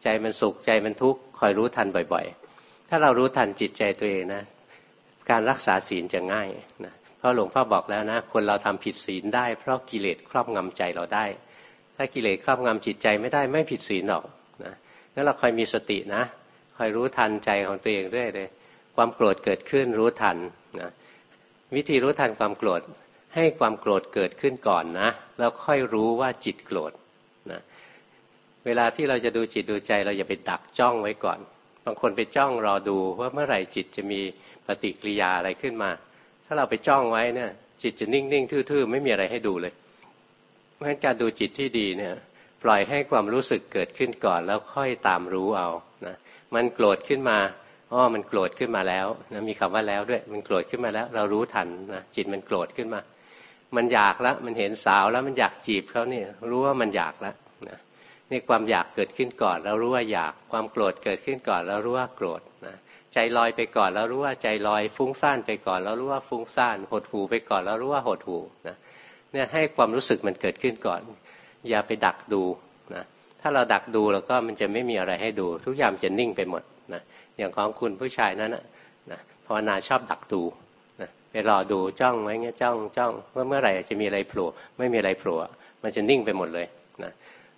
ใจมันสุขใจมันทุกข์คอยรู้ทันบ่อย ๆ ถ้าเรารู้ทันจิตใจตัวเองนะ การรักษาศีลจะง่ายนะเพราะหลวงพ่อบอกแล้วนะ คนเราทำผิดศีลได้ เพราะกิเลสครอบงำใจเราได้ ถ้ากิเลสครอบงำจิตใจไม่ได้ไม่ผิดศีลหรอกนะงั้นเราคอยมีสตินะคอยรู้ทันใจของตัวเองเรื่อยเลยความโกรธเกิดขึ้นรู้ทันนะวิธีรู้ทันความโกรธให้ความโกรธเกิดขึ้นก่อนนะ แล้วค่อยรู้ว่าจิตโกรธ เวลาที่เราจะดูจิตดูใจเราอย่าไปดักจ้องไว้ก่อน บางคนไปจ้องรอดูว่าเมื่อไหร่จิตจะมีปฏิกิริยาอะไรขึ้นมา ถ้าเราไปจ้องไว้เนี่ย จิตจะนิ่ง ๆ ทื่อ ๆ ไม่มีอะไรให้ดูเลย เพราะฉะนั้นการดูจิตที่ดีเนี่ย ปล่อยให้ความรู้สึกเกิดขึ้นก่อน แล้วค่อยตามรู้เอานะมันโกรธขึ้นมาอ๋อมันโกรธขึ้นมาแล้วนะมีคำว่าแล้วด้วย มันโกรธขึ้นมาแล้ว เรารู้ทันนะจิตมันโกรธขึ้นมา มันอยากแล้วมันเห็นสาวแล้วมันอยากจีบเขาเนี่ยรู้ว่ามันอยากแล้ว นี่ความอยากเกิดขึ้นก่อนแล้วรู้ว่าอยากความโกรธเกิดขึ้นก่อนแล้วรู้ว่าโกรธนะใจลอยไปก่อนแล้วรู้ว่าใจลอย ฟุ้งซ่านไปก่อนแล้วรู้ว่าฟุ้งซ่าน หดหูไปก่อนแล้วรู้ว่าหดหูนะเนี่ยให้ความรู้สึกมันเกิดขึ้นก่อน อย่าไปดักดูนะถ้าเราดักดูแล้วก็มันจะไม่มีอะไรให้ดู ทุกอย่างจะนิ่งไปหมดนะอย่างของคุณผู้ชายนั้นนะนะภาวนาชอบดักดูนะไปรอดูจ้องไว้เงี้ยจ้องจ้องว่าเมื่อไหร่จะมีอะไรโผล่ไม่มีอะไรโผล่มันจะนิ่งไปหมดเลยนะ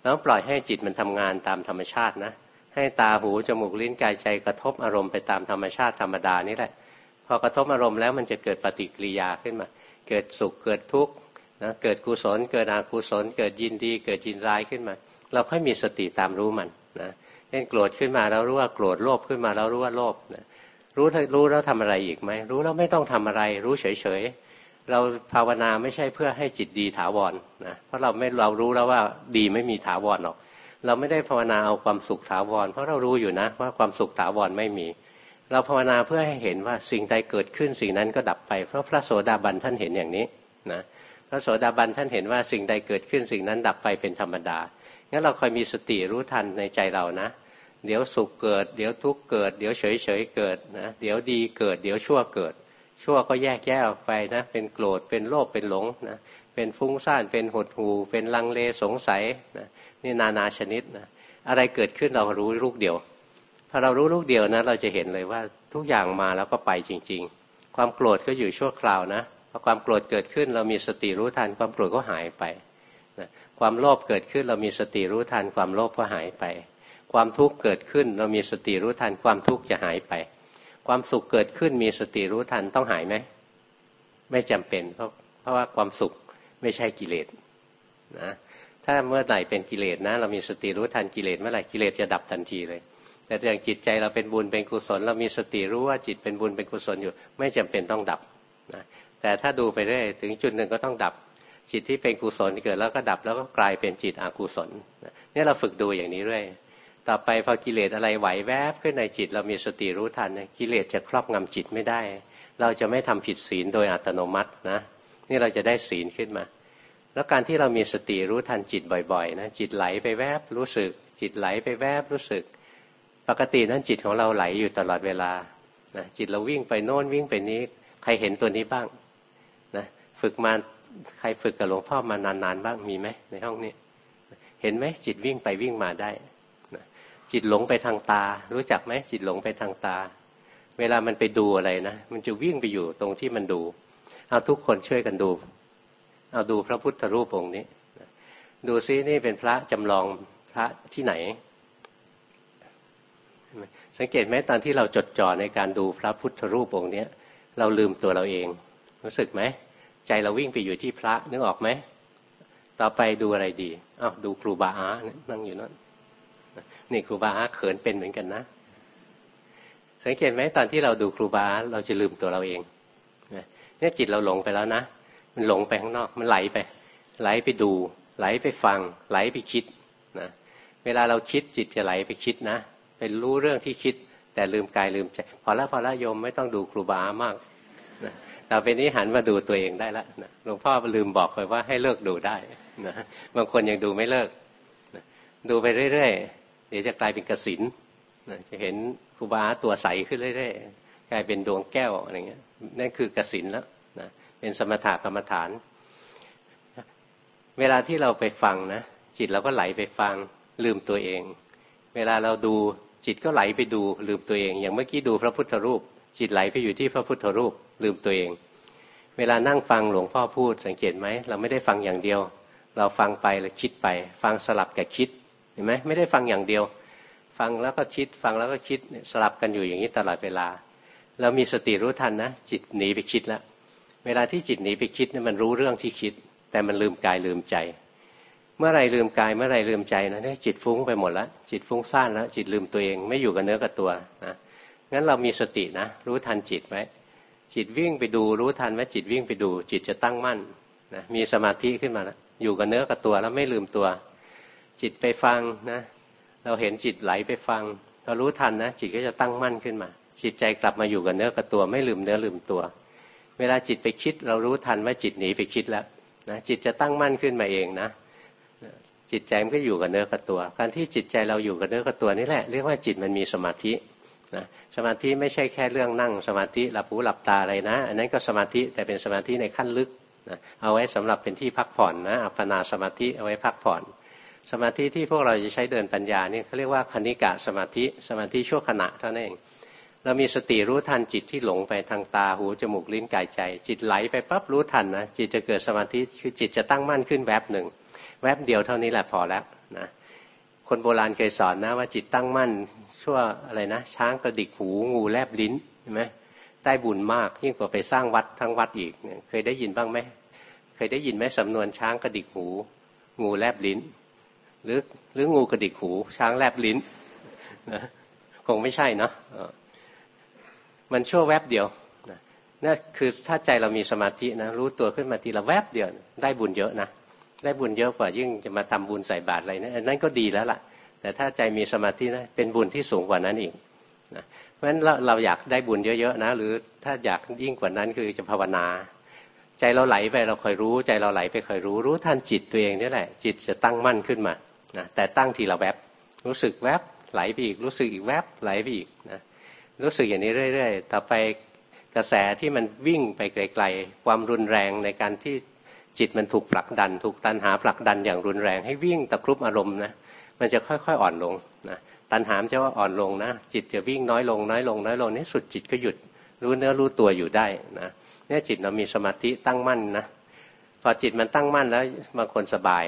แล้วปล่อยให้จิตมันทำงานตามธรรมชาตินะ ให้ตาหูจมูกลิ้นกายใจกระทบอารมณ์ไปตามธรรมชาติธรรมดานี่แหละ พอกระทบอารมณ์แล้วมันจะเกิดปฏิกิริยาขึ้นมา เกิดสุขเกิดทุกข์นะเกิดกุศล เกิดอกุศล เกิดยินดี เกิดยินร้ายขึ้นมา เราค่อยมีสติตามรู้มันนะเช่นโกรธขึ้นมาแล้วรู้ว่าโกรธโลภขึ้นมาแล้วรู้ว่าโลภนะรู้รู้แล้วทำอะไรอีกไหมรู้แล้วไม่ต้องทำอะไร รู้เฉย เราภาวนาไม่ใช่เพื่อให้จิตดีถาวรนะเพราะเราไม่เรารู้แล้วว่าดีไม่มีถาวรหรอก เราไม่ได้ภาวนาเอาความสุขถาวร เพราะเรารู้อยู่นะว่าความสุขถาวรไม่มี เราภาวนาเพื่อให้เห็นว่าสิ่งใดเกิดขึ้นสิ่งนั้นก็ดับไป เพราะพระโสดาบันท่านเห็นอย่างนี้นะพระโสดาบันท่านเห็นว่าสิ่งใดเกิดขึ้นสิ่งนั้นดับไปเป็นธรรมดางั้นเราคอยมีสติรู้ทันในใจเรานะเดี๋ยวสุขเกิด เดี๋ยวทุกข์เกิด เดี๋ยวเฉยเฉยเกิดนะเดี๋ยวดีเกิด เดี๋ยวชั่วเกิด ชั่วก็แยกแยกออกไปนะ เป็นโกรธเป็นโลภเป็นหลงนะเป็นฟุ้งซ่านเป็นหดหูเป็นลังเลสงสัยนะนี่นานาชนิดนะอะไรเกิดขึ้นเรารู้ลูกเดียวพอเรารู้ลูกเดียวนะเราจะเห็นเลยว่าทุกอย่างมาแล้วก็ไปจริง ๆ ความโกรธก็อยู่ชั่วคราวนะพอความโกรธเกิดขึ้นเรามีสติรู้ทันความโกรธก็หายไปนะความโลภเกิดขึ้นเรามีสติรู้ทันความโลภก็หายไป ความทุกข์เกิดขึ้นเรามีสติรู้ทันความทุกข์จะหายไป ความสุขเกิดขึ้นมีสติรู้ทันต้องหายไหมไม่จำเป็นเพราะเพราะว่าความสุขไม่ใช่กิเลสนะถ้าเมื่อไหร่เป็นกิเลสนะ เรามีสติรู้ทันกิเลสเมื่อไหร่กิเลสจะดับทันทีเลย แต่อย่างจิตใจเราเป็นบุญเป็นกุศล เรามีสติรู้ว่าจิตเป็นบุญเป็นกุศลอยู่ ไม่จำเป็นต้องดับนะแต่ถ้าดูไปเรื่อยถึงจุดหนึ่งก็ต้องดับ จิตที่เป็นกุศลเกิดแล้วก็ดับแล้วก็กลายเป็นจิตอกุศลนี่เราฝึกดูอย่างนี้เรื่อย ต่อไปพอกิเลสอะไรไหวแวบขึ้นในจิต เรามีสติรู้ทันกิเลสจะครอบงำจิตไม่ได้ เราจะไม่ทำผิดศีลโดยอัตโนมัตินะนี่เราจะได้ศีลขึ้นมา แล้วการที่เรามีสติรู้ทันจิตบ่อยๆนะจิตไหลไปแวบรู้สึก จิตไหลไปแวบรู้สึก ปกตินั้นจิตของเราไหลอยู่ตลอดเวลานะจิตเราวิ่งไปโน่นวิ่งไปนี้ ใครเห็นตัวนี้บ้างนะฝึกมาใครฝึกกับหลวงพ่อมานานๆบ้างมีไหมในห้องนี้ เห็นไหมจิตวิ่งไปวิ่งมาได้ จิตหลงไปทางตา รู้จักไหมจิตหลงไปทางตา เวลามันไปดูอะไรนะมันจะวิ่งไปอยู่ตรงที่มันดู เอาทุกคนช่วยกันดู เอาดูพระพุทธรูปองค์นี้ ดูซินี่เป็นพระจำลองพระที่ไหน สังเกตไหมตอนที่เราจดจ่อในการดูพระพุทธรูปองค์นี้เราลืมตัวเราเอง รู้สึกไหมใจเราวิ่งไปอยู่ที่พระนึกออกไหมต่อไปดูอะไรดีอ้าวดูครูบาอานั่งอยู่นั่น นี่ครูบาเขินเป็นเหมือนกันนะ สังเกตไหมตอนที่เราดูครูบาเราจะลืมตัวเราเองเนี่ยจิตเราหลงไปแล้วนะ มันหลงไปข้างนอก มันไหลไป ไหลไปดู ไหลไปฟัง ไหลไปคิดนะเวลาเราคิดจิตจะไหลไปคิดนะไปรู้เรื่องที่คิด แต่ลืมกายลืมใจพอละพอละโยมไม่ต้องดูครูบามากต่อไปนี้หันมาดูตัวเองได้แล้วนะหลวงพ่อลืมบอกไปว่าให้เลิกดูได้นะบางคนยังดูไม่เลิกนะดูไปเรื่อย ดี๋ยวจะกลายเป็นกสินนะจะเห็นครูบาตัวใสขึ้นเรื่อยๆกลายเป็นดวงแก้วอะไรเงี้ยนั่นคือกสินแล้วนะเป็นสมถะกรรมฐาน เวลาที่เราไปฟังนะจิตเราก็ไหลไปฟังลืมตัวเอง เวลาเราดูจิตก็ไหลไปดูลืมตัวเอง อย่างเมื่อกี้ดูพระพุทธรูป จิตไหลไปอยู่ที่พระพุทธรูป ลืมตัวเอง เวลานั่งฟังหลวงพ่อพูดสังเกตไหมเราไม่ได้ฟังอย่างเดียว เราฟังไปแล้วคิดไป ฟังสลับกับคิด เห็นไหมไม่ได้ฟังอย่างเดียว ฟังแล้วก็คิดฟังแล้วก็คิดสลับกันอยู่อย่างนี้ตลอดเวลา เรามีสติรู้ทันนะจิตหนีไปคิดแล้วเวลาที่จิตหนีไปคิดเนี่ยมันรู้เรื่องที่คิด แต่มันลืมกายลืมใจ เมื่อไรลืมกายเมื่อไรลืมใจนะเนี่ยจิตฟุ้งไปหมดแล้วจิตฟุ้งซ่านแล้วจิตลืมตัวเองไม่อยู่กับเนื้อกับตัวนะงั้นเรามีสตินะรู้ทันจิตไว้จิตวิ่งไปดูรู้ทันว่าจิตวิ่งไปดู จิตจะตั้งมั่นนะมีสมาธิขึ้นมาแล้วอยู่กับเนื้อกับตัวแล้วไม่ลืมตัว จิตไปฟังนะ เราเห็นจิตไหลไปฟัง เรารู้ทันนะ จิตก็จะตั้งมั่นขึ้นมา จิตใจกลับมาอยู่กับเนื้อกับตัว ไม่ลืมเนื้อลืมตัว เวลาจิตไปคิด เรารู้ทันว่าจิตหนีไปคิดแล้วนะจิตจะตั้งมั่นขึ้นมาเองนะจิตใจมันก็อยู่กับเนื้อกับตัว การที่จิตใจเราอยู่กับเนื้อกับตัวนี่แหละเรียกว่าจิตมันมีสมาธินะสมาธิไม่ใช่แค่เรื่องนั่ง สมาธิหลับหูหลับตาอะไรนะ อันนั้นก็สมาธิแต่เป็นสมาธิในขั้นลึกนะเอาไว้สำหรับเป็นที่พักผ่อนนะอัปปนาสมาธิเอาไว้พักผ่อน สมาธิที่พวกเราจะใช้เดินปัญญาเนี่ยเขาเรียกว่าคณิกะสมาธิสมาธิชั่วขณะเท่านั้นเองเรามีสติรู้ทันจิตที่หลงไปทางตาหูจมูกลิ้นกายใจ จิตไหลไปปั๊บรู้ทันนะจิตจะเกิดสมาธิคือจิตจะตั้งมั่นขึ้นแวบหนึ่งแวบเดียวเท่านี้แหละพอแล้วนะคนโบราณเคยสอนนะว่าจิตตั้งมั่นชั่วอะไรนะ ช้างกระดิกหูงูแลบลิ้นเห็นไหมได้บุญมากยิ่งกว่าไปสร้างวัดทั้งวัดอีกเคยได้ยินบ้างไหมเคยได้ยินไหมสำนวนช้างกระดิกหู งูแลบลิ้น หรือหรืองูกระดิกหู ช้างแลบลิ้นนะคงไม่ใช่เนาะมันชั่วแวบเดียวนั่นคือถ้าใจเรามีสมาธินะรู้ตัวขึ้นมาทีละแวบเดียว ได้บุญเยอะนะได้บุญเยอะกว่ายิ่งจะมาทำบุญใส่บาตรอะไรนะนั่นก็ดีแล้วล่ะ แต่ถ้าใจมีสมาธินะเป็นบุญที่สูงกว่านั้นอีกนะเพราะฉะนั้นเราอยากได้บุญเยอะๆนะ หรือถ้าอยากยิ่งกว่านั้นคือจะภาวนา ใจเราไหลไปเราคอยรู้ ใจเราไหลไปคอยรู้ รู้ทันจิตตัวเองนี่แหละ จิตจะตั้งมั่นขึ้นมา นะแต่ตั้งทีละแวบรู้สึกแวบไหลไปอีกรู้สึกอีกแวบไหลไปอีกนะรู้สึกอย่างนี้เรื่อยๆ ต่อไปกระแสที่มันวิ่งไปไกล ๆ ความรุนแรงในการที่จิตมันถูกผลักดัน ถูกตันหาผลักดันอย่างรุนแรง ให้วิ่งตะครุบอารมณ์นะมันจะค่อยๆอ่อนลงนะตันหามจะว่าอ่อนลงนะจิตจะวิ่งน้อยลงน้อยลงน้อยลงนี่สุดจิตก็หยุด รู้เนื้อรู้ตัวอยู่ได้นะเนี่ยจิตเรามีสมาธิตั้งมั่นนะพอจิตมันตั้งมั่นแล้วบางคนสบาย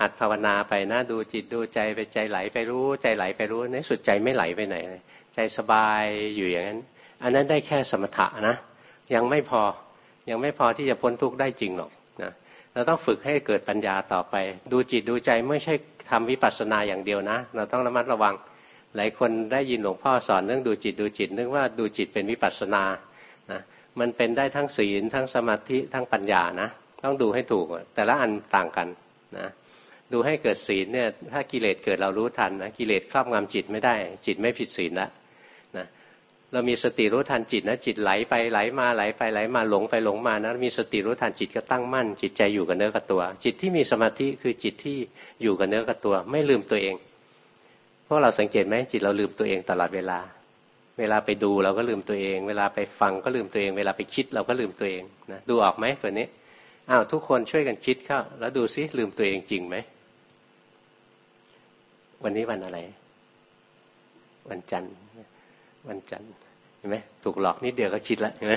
หัดภาวนาไปนะดูจิตดูใจไปใจไหลไปรู้ใจไหลไปรู้ในสุดใจไม่ไหลไปไหนเลยใจสบายอยู่อย่างนั้น อันนั้นได้แค่สมถะนะ ยังไม่พอยังไม่พอที่จะพ้นทุกข์ได้จริงหรอกนะเราต้องฝึกให้เกิดปัญญาต่อไป ดูจิตดูใจไม่ใช่ทำวิปัสสนาอย่างเดียวนะ เราต้องระมัดระวังหลายคนได้ยินหลวงพ่อสอนเรื่องดูจิตดูจิตนึกว่าดูจิตเป็นวิปัสสนานะมันเป็นได้ทั้งศีลทั้งสมาธิทั้งปัญญานะ ต้องดูให้ถูกแต่ละอันต่างกันนะ ดูให้เกิดศีลเนี่ยถ้ากิเลสเกิดเรารู้ทันนะกิเลสครอบงำจิตไม่ได้ จิตไม่ผิดศีลละนะเรามีสติรู้ทันจิตนะจิตไหลไปไหลมาไหลไปไหลมาหลงไปหลงมานะมีสติรู้ทันจิตก็ตั้งมั่น จิตใจอยู่กับเนื้อกับตัว จิตที่มีสมาธิคือจิตที่อยู่กับเนื้อกับตัว ไม่ลืมตัวเองพวกเราสังเกตไหมจิตเราลืมตัวเองตลอดเวลา เวลาไปดูเราก็ลืมตัวเอง เวลาไปฟังก็ลืมตัวเอง เวลาไปคิดเราก็ลืมตัวเองนะดูออกไหมตัวนี้อ้าวทุกคนช่วยกันคิดเข้าแล้วดูซิลืมตัวเองจริงไหม วันนี้วันอะไร วันจันทร์วันจันทร์เห็นไหมถูกหลอกนิดเดียวก็คิดแล้วเห็นไหม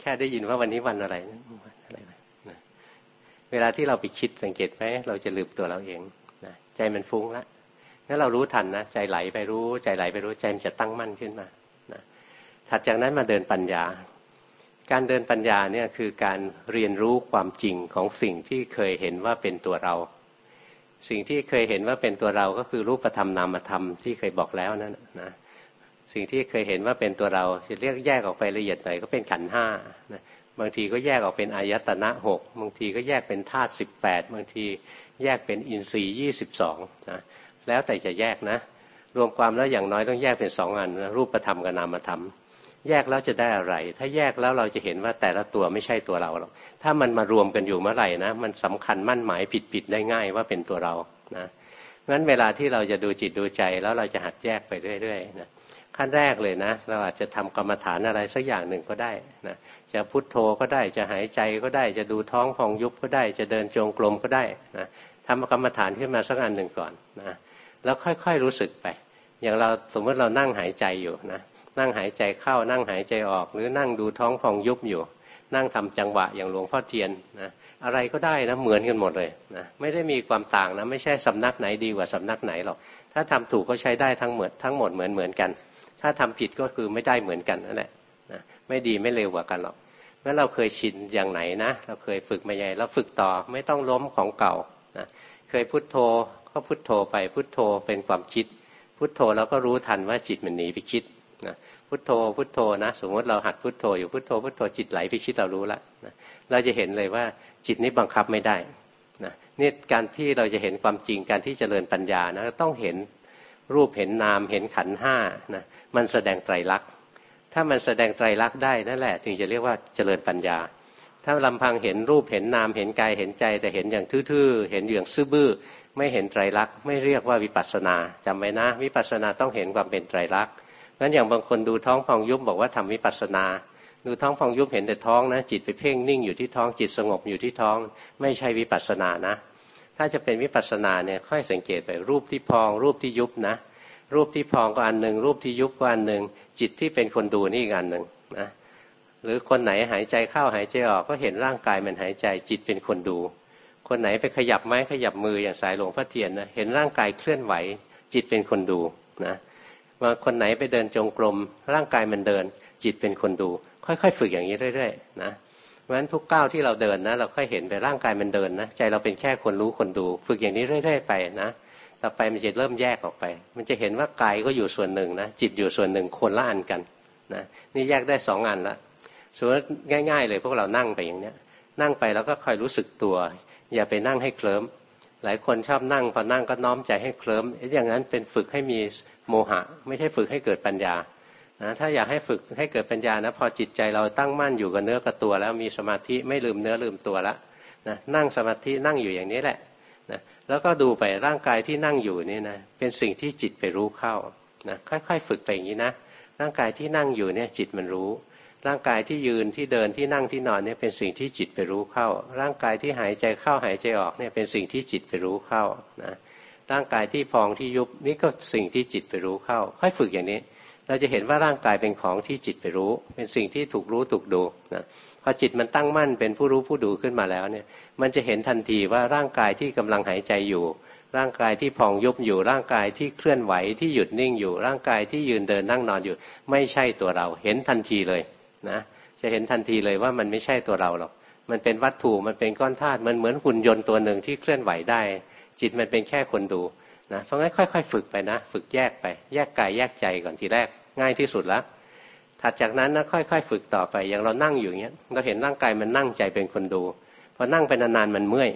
แค่ได้ยินว่าวันนี้วันอะไรอะไรนะเวลาที่เราไปคิดสังเกตไหมเราจะลืมตัวเราเองนะใจมันฟุ้งละงั้นเรารู้ทันนะใจไหลไปรู้ใจไหลไปรู้ใจมันจะตั้งมั่นขึ้นมานะถัดจากนั้นมาเดินปัญญา การเดินปัญญาเนี่ยคือการเรียนรู้ความจริงของสิ่งที่เคยเห็นว่าเป็นตัวเรา สิ่งที่เคยเห็นว่าเป็นตัวเราก็คือรูปธรรมนามธรรมที่เคยบอกแล้วนั่นนะสิ่งที่เคยเห็นว่าเป็นตัวเราจะเรียกแยกออกไปละเอียดหน่อยก็เป็นขันห้านะบางทีก็แยกออกเป็นอายตนะหกบางทีก็แยกเป็นธาตุสิบแปดบางทีแยกเป็นอินทรีย์ยี่สิบสองนะแล้วแต่จะแยกนะ รวมความแล้วอย่างน้อยต้องแยกเป็นสองอันนะรูปธรรมกับนามธรรม แยกแล้วจะได้อะไร ถ้าแยกแล้วเราจะเห็นว่าแต่ละตัวไม่ใช่ตัวเราหรอก ถ้ามันมารวมกันอยู่เมื่อไหร่นะ มันสำคัญมั่นหมายผิดผิดได้ง่ายว่าเป็นตัวเรา นะงั้นเวลาที่เราจะดูจิตดูใจแล้วเราจะหัดแยกไปเรื่อยๆนะ ขั้นแรกเลยนะ เราอาจจะทำกรรมฐานอะไรสักอย่างหนึ่งก็ได้นะ จะพุทโธก็ได้ จะหายใจก็ได้ จะดูท้องพองยุบก็ได้ จะเดินจงกรมก็ได้นะทำกรรมฐานขึ้นมาสักอันหนึ่งก่อนนะ แล้วค่อยๆรู้สึกไป อย่างเราสมมติเรานั่งหายใจอยู่นะ นั่งหายใจเข้า นั่งหายใจออก หรือนั่งดูท้องฟองยุบอยู่ นั่งทำจังหวะอย่างหลวงพ่อเทียนนะอะไรก็ได้นะเหมือนกันหมดเลยนะไม่ได้มีความต่างนะไม่ใช่สำนักไหนดีกว่าสำนักไหนหรอกถ้าทำถูกก็ใช้ได้ทั้งหมดทั้งหมดเหมือนเหมือนกัน ถ้าทำผิดก็คือไม่ได้เหมือนกันนั่นแหละนะไม่ดีไม่เลวกว่ากันหรอกเมื่อเราเคยชินอย่างไหนนะ เราเคยฝึกมาใหญ่แล้วฝึกต่อไม่ต้องล้มของเก่านะเคยพุทโธก็พุทโธไปพุทโธเป็นความคิด พุทโธแล้วก็รู้ทันว่าจิตมันหนีไปคิด นะพุทโธพุทโธนะ สมมติเราหัดพุทโธอยู่พุทโธพุทโธจิตไหลไปคิดเรารู้ล้วนะเราจะเห็นเลยว่าจิตนี้บังคับไม่ได้นะนี่การที่เราจะเห็นความจริงการที่จเจริญปัญญานะต้องเห็นรูปเห็นนามเห็นขันห้านะมันแสดงไตรลักษณ์ถ้ามันแสดงไตรลักษณ์ได้นั่นแหละถึงจะเรียกว่าเจริญปัญญา ถ้าลำพังเห็นรูปเห็นนามเห็นกายเห็นใจ แต่เห็นอย่างทื่อๆเห็นอย่างซื่อบื้อไม่เห็นไตรลักษณ์ไม่เรียกว่าวิปัสสนาจำไว้นะ วิปัสสนาต้องเห็นความเป็นไตรลักษณ์ งั้นอย่างบางคนดูท้องพองยุบบอกว่าทำวิปัสสนา ดูท้องพองยุบเห็นแต่ท้องนะ จิตไปเพ่งนิ่งอยู่ที่ท้องจิตสงบอยู่ที่ท้อง ไม่ใช่วิปัสสนานะ ถ้าจะเป็นวิปัสสนาเนี่ยค่อยสังเกตไปรูปที่พองรูปที่ยุบนะ รูปที่พองก็อันหนึ่งรูปที่ยุบก็อันหนึ่งจิตที่เป็นคนดูนี่อีกอันหนึ่งนะหรือคนไหนหายใจเข้าหายใจออกก็เห็นร่างกายมันหายใจจิตเป็นคนดู คนไหนไปขยับไม้ขยับมืออย่างสายหลวงพ่อเทียนนะเห็นร่างกายเคลื่อนไหว จิตเป็นคนดูนะ ว่าคนไหนไปเดินจงกรม ร่างกายมันเดิน จิตเป็นคนดู ค่อยๆ ฝึกอย่างนี้เรื่อยๆนะเพราะฉะนั้นทุกก้าวที่เราเดินนะเราค่อยเห็นไปร่างกายมันเดินนะใจเราเป็นแค่คนรู้คนดู ฝึกอย่างนี้เรื่อย ๆ ไปนะต่อไปมันจะเริ่มแยกออกไป มันจะเห็นว่ากายก็อยู่ส่วนหนึ่งนะจิตอยู่ส่วนหนึ่งคนละอันกันนะนี่แยกได้สองอันละส่วนง่าย ๆ เลยพวกเรานั่งไปอย่างเนี้ยนั่งไปแล้วก็คอยรู้สึกตัว อย่าไปนั่งให้เคลิ้ม หลายคนชอบนั่งพอนั่งก็น้อมใจให้เคลิ้มอย่างนั้นเป็นฝึกให้มีโมหะ ไม่ใช่ฝึกให้เกิดปัญญานะถ้าอยากให้ฝึกให้เกิดปัญญานะพอจิตใจเราตั้งมั่นอยู่กับเนื้อกับตัว แล้วมีสมาธิไม่ลืมเนื้อลืมตัวแล้วนะนั่งสมาธินั่งอยู่อย่างนี้แหละนะแล้วก็ดูไปร่างกายที่นั่งอยู่นี่นะเป็นสิ่งที่จิตไปรู้เข้านะค่อยๆ ฝึกไปอย่างนี้นะร่างกายที่นั่งอยู่เนี่ยจิตมันรู้ ร่างกายที่ยืนที่เดินที่นั่งที่นอนเนี่ยเป็นสิ่งที่จิตไปรู้เข้า ร่างกายที่หายใจเข้าหายใจออกเนี่ยเป็นสิ่งที่จิตไปรู้เข้านะร่างกายที่พองที่ยุบนี่ก็สิ่งที่จิตไปรู้เข้า ค่อยฝึกอย่างนี้ เราจะเห็นว่าร่างกายเป็นของที่จิตไปรู้ เป็นสิ่งที่ถูกรู้ถูกดูนะพอจิตมันตั้งมั่นเป็นผู้รู้ผู้ดูขึ้นมาแล้วเนี่ย มันจะเห็นทันทีว่าร่างกายที่กำลังหายใจอยู่ ร่างกายที่พองยุบอยู่ ร่างกายที่เคลื่อนไหวที่หยุดนิ่งอยู่ ร่างกายที่ยืนเดินนั่งนอนอยู่ ไม่ใช่ตัวเรา เห็นทันทีเลย นะจะเห็นทันทีเลยว่ามันไม่ใช่ตัวเราหรอก มันเป็นวัตถุมันเป็นก้อนธาตุมันเหมือนหุ่นยนต์ตัวหนึ่งที่เคลื่อนไหวได้ จิตมันเป็นแค่คนดูนะเพราะงั้นค่อย ๆ ฝึกไปนะ ฝึกแยกไป แยกกายแยกใจก่อนทีแรก ง่ายที่สุดแล้วถัดจากนั้นนะค่อย ๆ ฝึกต่อไปอย่างเรานั่งอยู่อย่างเงี้ยเราเห็นร่างกายมันนั่งใจเป็นคนดูพอนั่งไปนานๆมันเมื่อย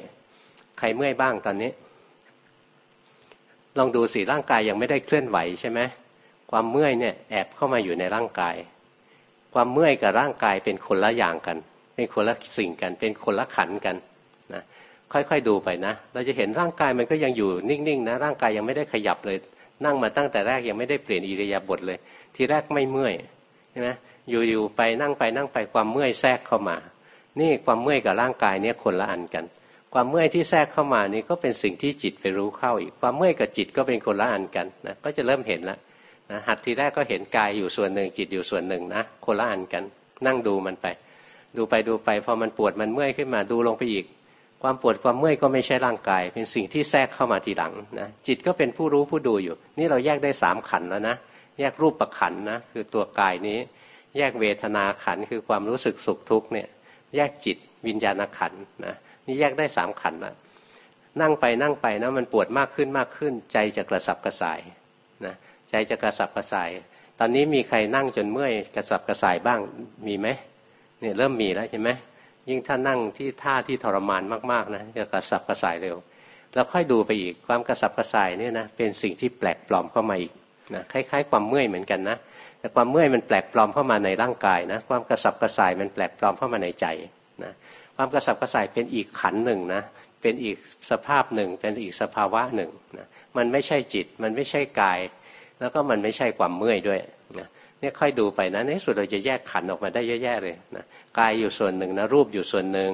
ใครเมื่อยบ้างตอนนี้ ลองดูสิร่างกายยังไม่ได้เคลื่อนไหวใช่ไหมความเมื่อยเนี่ยแอบเข้ามาอยู่ในร่างกาย ความเมื่อยกับร่างกายเป็นคนละอย่างกัน เป็นคนละสิ่งกัน เป็นคนละขันกันนะค่อยๆดูไปนะ เราจะเห็นร่างกายมันก็ยังอยู่นิ่งๆนะ ร่างกายยังไม่ได้ขยับเลย นั่งมาตั้งแต่แรกยังไม่ได้เปลี่ยนอิริยาบถเลย ทีแรกไม่เมื่อยใช่ไหมอยู่ๆไปนั่งไปนั่งไปความเมื่อยแทรกเข้ามา นี่ความเมื่อยกับร่างกายเนี่ยคนละอันกัน ความเมื่อยที่แทรกเข้ามานี่ก็เป็นสิ่งที่จิตไปรู้เข้าอีก ความเมื่อยกับจิตก็เป็นคนละอันกันนะ ก็จะเริ่มเห็นแล้ว นะหัดทีแรกก็เห็นกายอยู่ส่วนหนึ่งจิตอยู่ส่วนหนึ่งนะคนละอันกัน นั่งดูมันไป ดูไปดูไปพอมันปวดมันเมื่อยขึ้นมาดูลงไปอีก ความปวดความเมื่อยก็ไม่ใช่ร่างกาย เป็นสิ่งที่แทรกเข้ามาทีหลังนะจิตก็เป็นผู้รู้ผู้ดูอยู่ นี่เราแยกได้สามขันแล้วนะแยกรูปประขันนะคือตัวกายนี้ แยกเวทนาขันคือความรู้สึกสุขทุกข์เนี่ยแยกจิตวิญญาณขันนะนี่แยกได้สามขันละนั่งไปนั่งไปนะมันปวดมากขึ้นมากขึ้นใจจะกระสับกระส่ายนะ ใจจะกระสับกระส่าย ตอนนี้มีใครนั่งจนเมื่อยกระสับกระส่ายบ้างมีไหมเนี่ยเริ่มมีแล้วใช่ไหมยิ่งถ้านั่งที่ท่าที่ทรมานมากๆนะจะกระสับกระส่ายเร็วแล้วค่อยดูไปอีกความกระสับกระส่ายเนี่ยนะเป็นสิ่งที่แปลกปลอมเข้ามาอีกนะคล้าย ๆ ความเมื่อยเหมือนกันนะแต่ความเมื่อยมันแปลกปลอมเข้ามาในร่างกายนะความกระสับกระส่ายมันแปลกปลอมเข้ามาในใจนะความกระสับกระส่ายเป็นอีกขันหนึ่งนะเป็นอีกสภาพหนึ่ง เป็นอีกสภาวะหนึ่งนะมันไม่ใช่จิตมันไม่ใช่กาย แล้วก็มันไม่ใช่ความเมื่อยด้วยนะนี่ค่อยดูไปนะในสุดเราจะแยกขันออกมาได้เยอะแยะเลยนะกายอยู่ส่วนหนึ่งนะรูปอยู่ส่วนหนึ่ง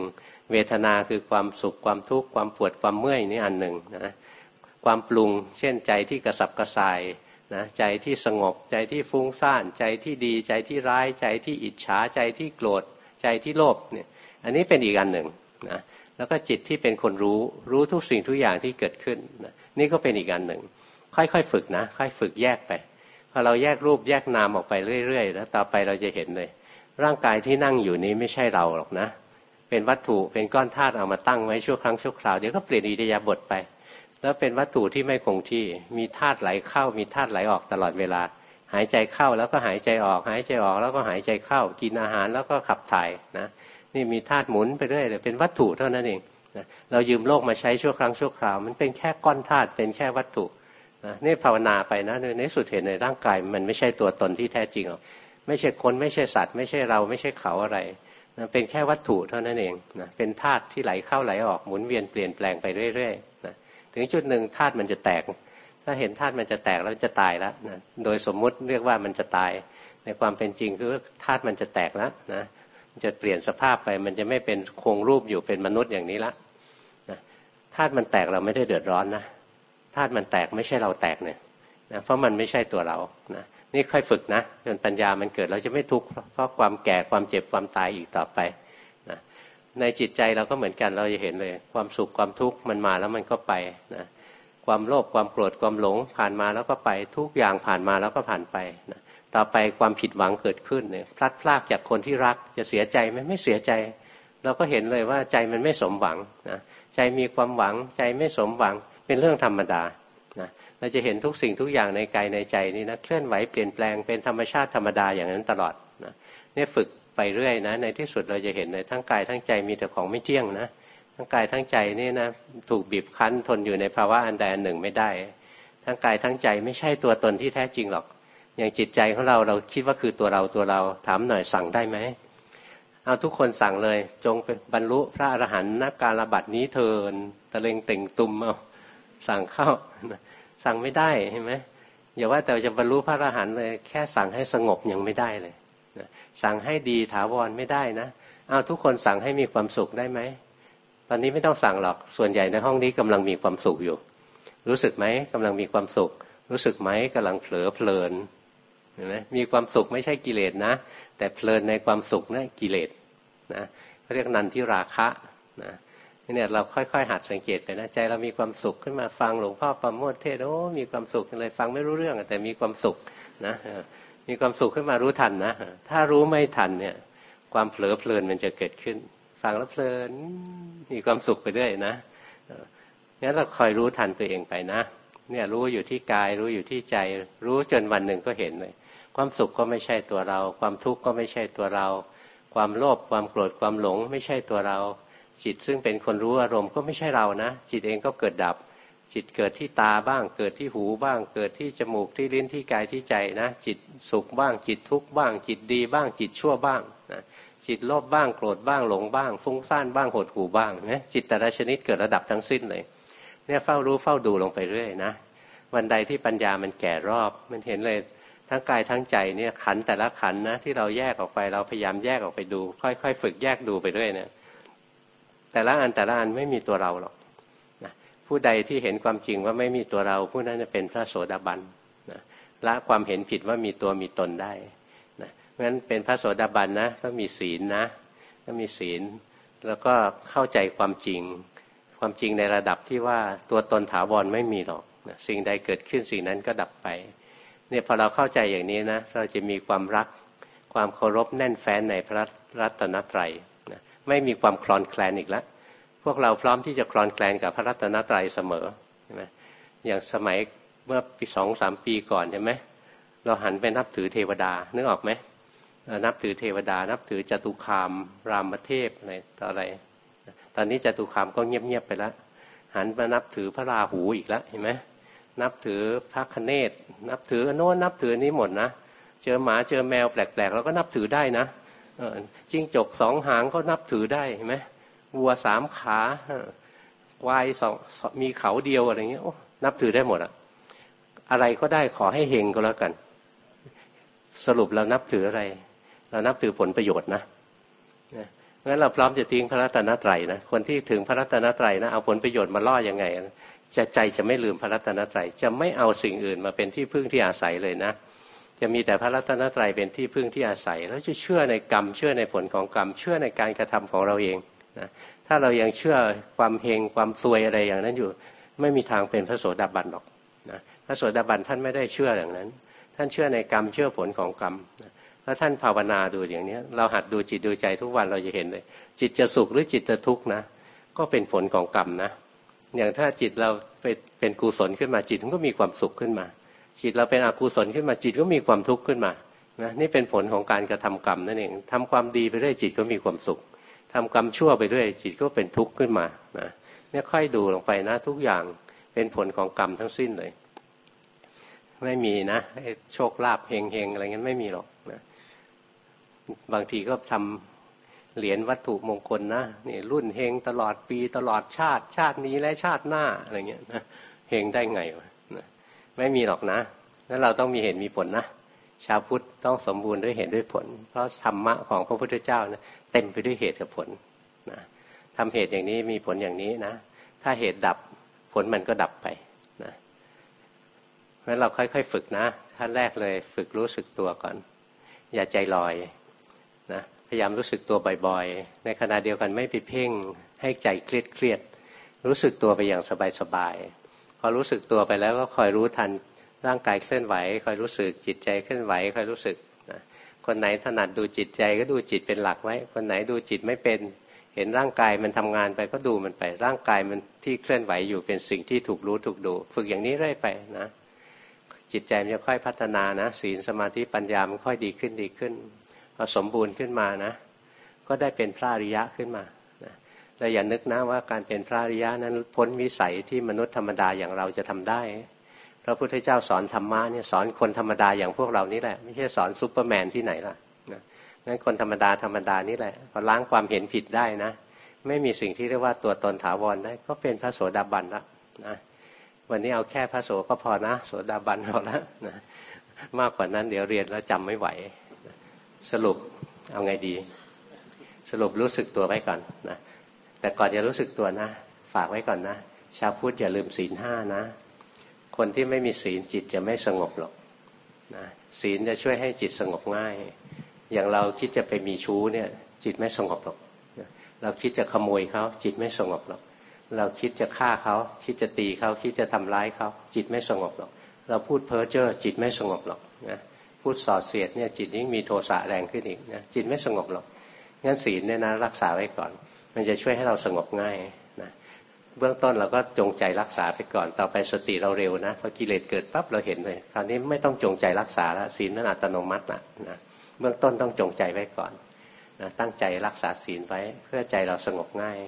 เวทนาคือความสุขความทุกข์ความปวดความเมื่อยนี่อันหนึ่งนะความปรุง เช่นใจที่กระสับกระส่ายนะใจที่สงบใจที่ฟุ้งซ่าน ใจที่ดีใจที่ร้าย ใจที่อิจฉาใจที่โกรธ ใจที่โลภเนี่ยอันนี้เป็นอีกอันหนึ่งนะแล้วก็จิตที่เป็นคนรู้รู้ทุกสิ่งทุกอย่างที่เกิดขึ้นนะนี่ก็เป็นอีกอันหนึ่ง ค่อยๆฝึกนะค่อยฝึกแยกไปพอเราแยกรูปแยกนามออกไปเรื่อยๆแล้วต่อไปเราจะเห็นเลย ร่างกายที่นั่งอยู่นี้ไม่ใช่เราหรอกนะ เป็นวัตถุเป็นก้อนธาตุเอามาตั้งไว้ชั่วครั้งชั่วคราวเดี๋ยวก็เปลี่ยนอิริยาบถไป แล้วเป็นวัตถุที่ไม่คงที่มีธาตุไหลเข้ามีธาตุไหลออกตลอดเวลา หายใจเข้าแล้วก็หายใจออก หายใจออกแล้วก็หายใจเข้า กินอาหารแล้วก็ขับถ่ายนะนี่มีธาตุหมุนไปเรื่อยเลยเป็นวัตถุเท่านั้นเองเรายืมโลกมาใช้ชั่วครั้งชั่วคราว มันเป็นแค่ก้อนธาตุเป็นแค่วัตถุ นะนี่ภาวนาไปนะในสุดเห็นในร่างกายมันไม่ใช่ตัวตนที่แท้จริงหรอกไม่ใช่คนไม่ใช่สัตว์ ไม่ใช่เราไม่ใช่เขาอะไรนะเป็นแค่วัตถุเท่านั้นเองนะเป็นธาตุที่ไหลเข้าไหลออกหมุนเวียนเปลี่ยนแปลงไปเรื่อยๆนะถึงจุดหนึ่งธาตุมันจะแตก ถ้าเห็นธาตุมันจะแตกแล้วจะตายแล้วนะโดยสมมุติเรียกว่ามันจะตาย ในความเป็นจริงคือธาตุมันจะแตกแล้วนะจะเปลี่ยนสภาพไปมันจะไม่เป็นโครงรูปอยู่เป็นมนุษย์อย่างนี้ละนะธาตุมันแตกเราไม่ได้เดือดร้อนนะ ธาตุมันแตกไม่ใช่เราแตกเนี่ยนะเพราะมันไม่ใช่ตัวเรานะนี่ค่อยฝึกนะจนปัญญามันเกิดเราจะไม่ทุกข์เพราะความแก่ความเจ็บความตายอีกต่อไปในจิตใจเราก็เหมือนกันเราจะเห็นเลย ความสุขความทุกข์มันมาแล้วมันก็ไปนะความโลภความโกรธความหลงผ่านมาแล้วก็ไปทุกอย่างผ่านมาแล้วก็ผ่านไปนะต่อไปความผิดหวังเกิดขึ้นเนี่ยพลัดพรากจากคนที่รักจะเสียใจไหมไม่เสียใจ เราก็เห็นเลยว่าใจมันไม่สมหวังนะใจมีความหวังใจไม่สมหวัง เป็นเรื่องธรรมดานะเราจะเห็นทุกสิ่งทุกอย่างในกายในใจนี่นะเคลื่อนไหวเปลี่ยนแปลงเป็นธรรมชาติธรรมดาอย่างนั้นตลอดนะนี่ฝึกไปเรื่อยนะในที่สุดเราจะเห็นเลยทั้งกายทั้งใจมีแต่ของไม่เที่ยงนะทั้งกายทั้งใจนี่นะถูกบีบคั้นทนอยู่ในภาวะอันใดอันหนึ่งไม่ได้ ทั้งกายทั้งใจไม่ใช่ตัวตนที่แท้จริงหรอก อย่างจิตใจของเราเราคิดว่าคือตัวเราตัวเราถามหน่อยสั่งได้ไหมเอาทุกคนสั่งเลย จงเป็นบรรลุพระอรหันต์นักการระบัดนี้เทินตะเลงเต่งตุมเอา สั่งเข้า สั่งไม่ได้เห็นไหมอย่าว่าแต่จะบรรลุพระอรหันต์เลย แค่สั่งให้สงบยังไม่ได้เลยสั่งให้ดีถาวรไม่ได้นะเอาทุกคนสั่งให้มีความสุขได้ไหมตอนนี้ไม่ต้องสั่งหรอกส่วนใหญ่ในห้องนี้กำลังมีความสุขอยู่ รู้สึกไหมกำลังมีความสุข รู้สึกไหมกำลังเผลอเพลินเห็นไหมมีความสุขไม่ใช่กิเลสนะ แต่เพลินในความสุขนะั่นกิเลสนะเขาเรียกนันทิราคะนะ เนี่ยเราค่อยๆ หัดสังเกตไปนะใจเรามีความสุขขึ้นมาฟังหลวงพ่อประโมทเทศโอ้มีความสุขเลยฟังไม่รู้เรื่องแต่มีความสุขนะมีความสุขขึ้นมารู้ทันนะถ้ารู้ไม่ทันเนี่ยความเผลอเพลินมันจะเกิดขึ้น ฟังแล้วเพลินมีความสุขไปด้วยนะงั้นเราคอยรู้ทันตัวเองไปนะเนี่ยรู้อยู่ที่กายรู้อยู่ที่ใจ รู้จนวันหนึ่งก็เห็นเลย ความสุขก็ไม่ใช่ตัวเรา ความทุกข์ก็ไม่ใช่ตัวเรา ความโลภความโกรธความหลงไม่ใช่ตัวเรา จิตซึ่งเป็นคนรู้อารมณ์ก็ไม่ใช่เรานะ จิตเองก็เกิดดับ จิตเกิดที่ตาบ้าง เกิดที่หูบ้าง เกิดที่จมูกที่ลิ้นที่กายที่ใจนะ จิตสุขบ้าง จิตทุกข์บ้าง จิตดีบ้าง จิตชั่วบ้างนะจิตโลภบ้างโกรธบ้างหลงบ้าง ฟุ้งซ่านบ้างหดหู่บ้างนะจิตแต่ละชนิดเกิดระดับทั้งสิ้นเลยเนี่ยเฝ้ารู้เฝ้าดูลงไปเรื่อยนะวันใดที่ปัญญามันแก่รอบ มันเห็นเลยทั้งกายทั้งใจเนี่ยขันแต่ละขันนะที่เราแยกออกไปเราพยายามแยกออกไปดู ค่อยๆ ฝึกแยกดูไปด้วยเนี่ย แต่ละอันแต่ละอันไม่มีตัวเราหรอกนะผู้ใดที่เห็นความจริงว่าไม่มีตัวเรา ผู้นั้นจะเป็นพระโสดาบันนะละความเห็นผิดว่ามีตัวมีตนได้นะเพราะฉะนั้นเป็นพระโสดาบันนะต้องมีศีลนะต้องมีศีล แล้วก็เข้าใจความจริง ความจริงในระดับที่ว่าตัวตนถาวรไม่มีหรอกนะสิ่งใดเกิดขึ้นสิ่งนั้นก็ดับไปเนี่ยพอเราเข้าใจอย่างนี้นะเราจะมีความรักความเคารพแน่นแฟ้นในพระรัตนตรัย ไม่มีความคลอนแคลนอีกแล้วพวกเราพร้อมที่จะคลอนแคลนกับพระรัตนตรัยเสมอนะอย่างสมัยเมื่อปีสองสามปีก่อนใช่ไหมเราหันไปนับถือเทวดานึกออกไหมนับถือเทวดา นับถือจตุคาม รามเทพอะไรต่ออะไร ตอนนี้จตุคามก็เงียบๆไปแล้วหันมานับถือพระราหูอีกแล้วเห็นไหมนับถือพระคเนศนับถือโน้นนับถือนี้หมดนะ เจอหมาเจอแมวแปลกๆเราก็นับถือได้นะ จิ้งจกสองหางก็นับถือได้เห็นไหมวัวสามขาควายสองมีเขาเดียวอะไรเงี้ยนับถือได้หมดอะอะไรก็ได้ขอให้เฮงก็แล้วกัน สรุปเรานับถืออะไร เรานับถือผลประโยชน์นะงั้นเราพร้อมจะทิ้งพระรัตนตรัยนะคนที่ถึงพระรัตนตรัยนะเอาผลประโยชน์มาล่อยังไงจะใจจะไม่ลืมพระรัตนตรัยจะไม่เอาสิ่งอื่นมาเป็นที่พึ่งที่อาศัยเลยนะ จะมีแต่พระรัตนตรัยเป็นที่พึ่งที่อาศัย แล้วจะเชื่อในกรรมเชื่อในผลของกรรมเชื่อในการกระทำของเราเองนะถ้าเรายังเชื่อความเฮงความซวยอะไรอย่างนั้นอยู่ ไม่มีทางเป็นพระโสดาบันหรอกนะพระโสดาบันท่านไม่ได้เชื่ออย่างนั้น ท่านเชื่อในกรรมเชื่อผลของกรรมนะถ้าท่านภาวนาดูอย่างนี้เราหัดดูจิตดูใจทุกวันเราจะเห็นเลย จิตจะสุขหรือจิตจะทุกข์นะ ก็เป็นผลของกรรมนะ อย่างถ้าจิตเราเป็นกุศลขึ้นมาจิตมันก็มีความสุขขึ้นมา จิตเราเป็นอกุศลขึ้นมาจิตก็มีความทุกข์ขึ้นมานะนี่เป็นผลของการกระทำกรรมนั่นเองทำความดีไปเรื่อยจิตก็มีความสุขทำกรรมชั่วไปเรื่อยจิตก็เป็นทุกข์ขึ้นมานะนี่ค่อยดูลงไปนะทุกอย่างเป็นผลของกรรมทั้งสิ้นเลย ไม่มีนะโชคลาภเฮงเฮงอะไรเงี้ยไม่มีหรอกนะบางทีก็ทำเหรียญวัตถุมงคลนะนี่รุ่นเฮงตลอดปีตลอดชาติชาตินี้และชาติหน้าอะไรเงี้ยนะเฮงได้ไงวะ ไม่มีหรอกนะนั้นเราต้องมีเหตุมีผลนะชาวพุทธต้องสมบูรณ์ด้วยเหตุด้วยผล เพราะธรรมะของพระพุทธเจ้านะเต็มไปด้วยเหตุกับผลนะทำเหตุอย่างนี้มีผลอย่างนี้นะ ถ้าเหตุดับผลมันก็ดับไปนะเพราะฉะนั้นเราค่อยๆฝึกนะขั้นแรกเลยฝึกรู้สึกตัวก่อน อย่าใจลอยนะพยายามรู้สึกตัวบ่อยๆ ในขณะเดียวกันไม่ไปเพ่งให้ใจเครียดเครียด รู้สึกตัวไปอย่างสบายๆ อรู้สึกตัวไปแล้วก็คอยรู้ทันร่างกายเคลื่อนไหว คอยรู้สึกจิตใจเคลื่อนไหว คอยรู้สึกนะคนไหนถนัดดูจิตใจก็ดูจิตเป็นหลักไว้ คนไหนดูจิตไม่เป็น เห็นร่างกายมันทำงานไปก็ดูมันไป ร่างกายมันที่เคลื่อนไหวอยู่เป็นสิ่งที่ถูกรู้ถูกดู ฝึกอย่างนี้เรื่อยไปนะจิตใจมันจะค่อยพัฒนานะศีลสมาธิปัญญามันค่อยดีขึ้นดีขึ้นพอสมบูรณ์ขึ้นมานะ ก็ได้เป็นพระอริยะขึ้นมา เราอย่านึกนะว่าการเป็นพระอริยะนั้นพ้นวิสัยที่มนุษย์ธรรมดาอย่างเราจะทำได้ พระพุทธเจ้าสอนธรรมะเนี่ยสอนคนธรรมดาอย่างพวกเรานี่แหละ ไม่ใช่สอนซูเปอร์แมนที่ไหนล่ะงั้นคนธรรมดาธรรมดานี่แหละพอล้างความเห็นผิดได้นะ ไม่มีสิ่งที่เรียกว่าตัวตนถาวรได้ ก็เป็นพระโสดาบันละนะวันนี้เอาแค่พระโสก็พอนะ โสดาบันพอแล้วนะมากกว่านั้นเดี๋ยวเรียนแล้วจำไม่ไหว สรุปเอาไงดี สรุปรู้สึกตัวไว้ก่อนนะ แต่ก่อนจะรู้สึกตัวนะ ฝากไว้ก่อนนะ ชาวพุทธอย่าลืมศีลห้านะ คนที่ไม่มีศีลจิตจะไม่สงบหรอกนะศีลจะช่วยให้จิตสงบง่าย อย่างเราคิดจะไปมีชู้เนี่ย จิตไม่สงบหรอกเราคิดจะขโมยเขาจิตไม่สงบหรอก เราคิดจะฆ่าเขาคิดจะตีเขาคิดจะทำร้ายเขาจิตไม่สงบหรอก เราพูดเพ้อเจ้อจิตไม่สงบหรอกนะพูดส่อเสียดเนี่ยจิตยิ่งมีโทสะแรงขึ้นอีกนะจิตไม่สงบหรอกงั้นศีลเนี่ยนะรักษาไว้ก่อน มันจะช่วยให้เราสงบง่ายนะเบื้องต้นเราก็จงใจรักษาไปก่อนต่อไปสติเราเร็วนะพอกิเลสเกิดปั๊บเราเห็นเลยคราวนี้ไม่ต้องจงใจรักษาแล้วศีลนั้นอัตโนมัติละนะเบื้องต้นต้องจงใจไว้ก่อนนะตั้งใจรักษาศีลไว้เพื่อใจเราสงบง่าย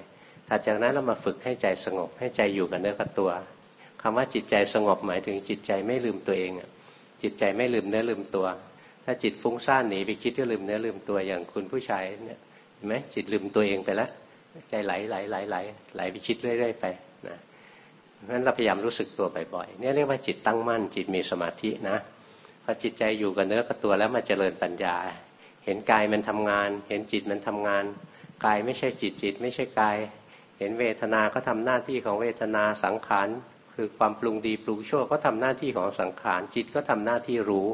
ถัดจากนั้นเรามาฝึกให้ใจสงบให้ใจอยู่กับเนื้อกับตัวคำว่าจิตใจสงบหมายถึงจิตใจไม่ลืมตัวเองจิตใจไม่ลืมเนื้อลืมตัว ถ้าจิตฟุ้งซ่านหนีไปคิดก็ลืมเนื้อลืมตัวอย่างคุณผู้ชายเนี่ยเห็นไหมจิตลืมตัวเองไปแล้ว ใจไหลไหลไหลไหลไหลไปคิดเรื่อยๆไปนะเพราะฉะนั้นเราพยายามรู้สึกตัวบ่อยๆเนี่ยเรียกว่าจิตตั้งมั่น จิตมีสมาธินะพอจิตใจอยู่กับเนื้อกับตัวแล้วมาเจริญปัญญา เห็นกายมันทำงาน เห็นจิตมันทำงานกายไม่ใช่จิตจิต ไม่ใช่กาย เห็นเวทนาก็ทำหน้าที่ของเวทนาสังขารคือความปรุงดีปรุงชั่วก็ทำหน้าที่ของสังขารจิตก็ทำหน้าที่รู้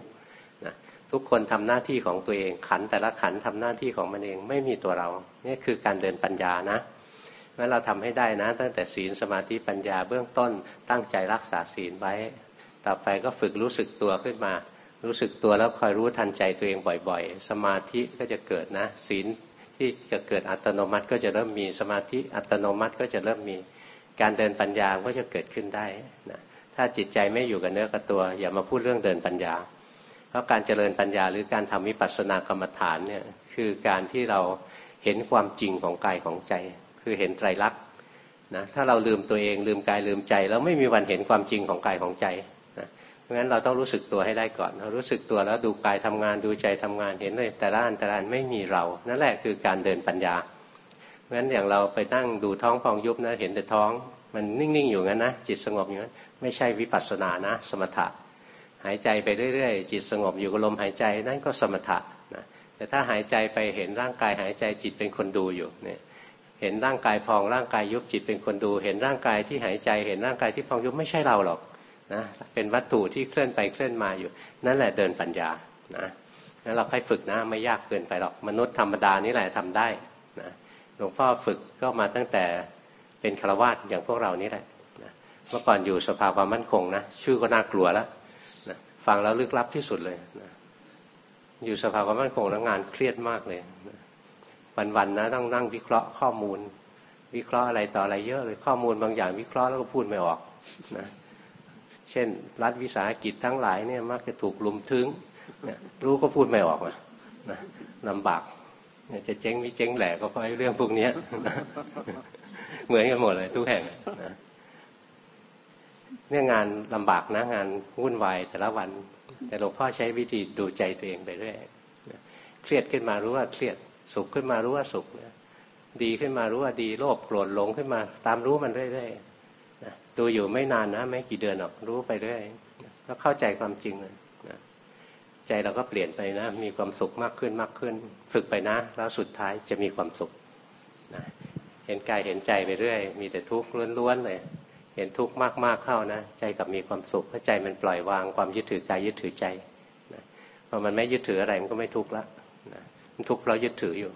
ทุกคนทำหน้าที่ของตัวเอง ขันแต่ละขันทำหน้าที่ของมันเองไม่มีตัวเรานี่คือการเดินปัญญานะเมื่อเราทำให้ได้นะ ตั้งแต่ศีลสมาธิปัญญาเบื้องต้นตั้งใจรักษาศีลไว้ ต่อไปก็ฝึกรู้สึกตัวขึ้นมา รู้สึกตัวแล้วคอยรู้ทันใจตัวเองบ่อยๆ สมาธิก็จะเกิดนะ ศีลที่จะเกิดอัตโนมัติก็จะเริ่มมีสมาธิอัตโนมัติก็จะเริ่มมีการเดินปัญญาก็จะเกิดขึ้นได้นะถ้าจิตใจไม่อยู่กับเนื้อกับตัว อย่ามาพูดเรื่องเดินปัญญา เพราะการเจริญปัญญาหรือการทำวิปัสสนากรรมฐานเนี่ยคือการที่เราเห็นความจริงของกายของใจ คือเห็นไตรลักษณ์นะถ้าเราลืมตัวเองลืมกายลืมใจแล้วไม่มีวันเห็นความจริงของกายของใจนะเพราะงั้นเราต้องรู้สึกตัวให้ได้ก่อนเรารู้สึกตัวแล้วดูกายทำงานดูใจทำงานเห็นเลยแต่ละอันแต่ละอันไม่มีเรา นั่นแหละคือการเดินปัญญาเพราะงั้นอย่างเราไปนั่งดูท้องพองยุบนะเห็นแต่ท้อง มันนิ่งๆอยู่งั้นนะจิตสงบอยู่งั้นไม่ใช่วิปัสสนานะ สมถะ หายใจไปเรื่อยๆ จิตสงบอยู่กับลมหายใจนั่นก็สมถะนะแต่ถ้าหายใจไปเห็นร่างกายหายใจจิตเป็นคนดูอยู่เนี่ยเห็นร่างกายพองร่างกายยุบจิตเป็นคนดู เห็นร่างกายที่หายใจ เห็นร่างกายที่พองยุบไม่ใช่เราหรอกนะเป็นวัตถุที่เคลื่อนไปเคลื่อนมาอยู่ นั่นแหละเดินปัญญานะนั้นเราค่อยฝึกนะไม่ยากเกินไปหรอกมนุษย์ธรรมดานี่แหละทำได้นะหลวงพ่อฝึกก็มาตั้งแต่เป็นฆราวาสอย่างพวกเรานี่แหละเมื่อก่อนอยู่สภาความมั่นคงนะชื่อก็น่ากลัวแล้ว ฟังแล้วลึกลับที่สุดเลยนะอยู่สภาความมั่นคงแล้วงานเครียดมากเลยนะวันๆนะต้องนั่งวิเคราะห์ข้อมูล วิเคราะห์อะไรต่ออะไรเยอะเลยข้อมูลบางอย่างวิเคราะห์แล้วก็พูดไม่ออกนะเช่น รัฐวิสาหกิจทั้งหลายเนี่ยมักจะถูกลุมทึงนี่ยรู้ก็พูดไม่ออกนะนะลำบากเนี่ยจะเจ๊งไม่เจ๊งแหลกก็เพราะเรื่องพวกนี้เหมือนกันหมดเลยทุกแห่งนะ เนี่ยงานลำบากนะงานวุ่นวายแต่ละวัน แต่หลวงพ่อใช้วิธีดูใจตัวเองไปเรื่อยเครียดขึ้นมารู้ว่าเครียดสุขขึ้นมารู้ว่าสุขดีขึ้นมารู้ว่าดีโลภโกรธหลงขึ้นมา ตามรู้มันเรื่อยๆดูอยู่ไม่นานนะไม่กี่เดือนหรอกรู้ไปเรื่อยก็เข้าใจความจริงเลยนะใจเราก็เปลี่ยนไปนะ มีความสุขมากขึ้นมากขึ้น ฝึกไปนะ แล้วสุดท้ายจะมีความสุขนะเห็นกายเห็นใจไปเรื่อย มีแต่ทุกข์ล้วนๆเลย เห็นทุกข์มากๆเข้านะ ใจกับมีความสุขเพราะใจมันปล่อยวางความยึดถือกายยึดถือใจนะพอมันไม่ยึดถืออะไรมันก็ไม่ทุกข์ละนะมันทุกข์เรายึดถืออยู่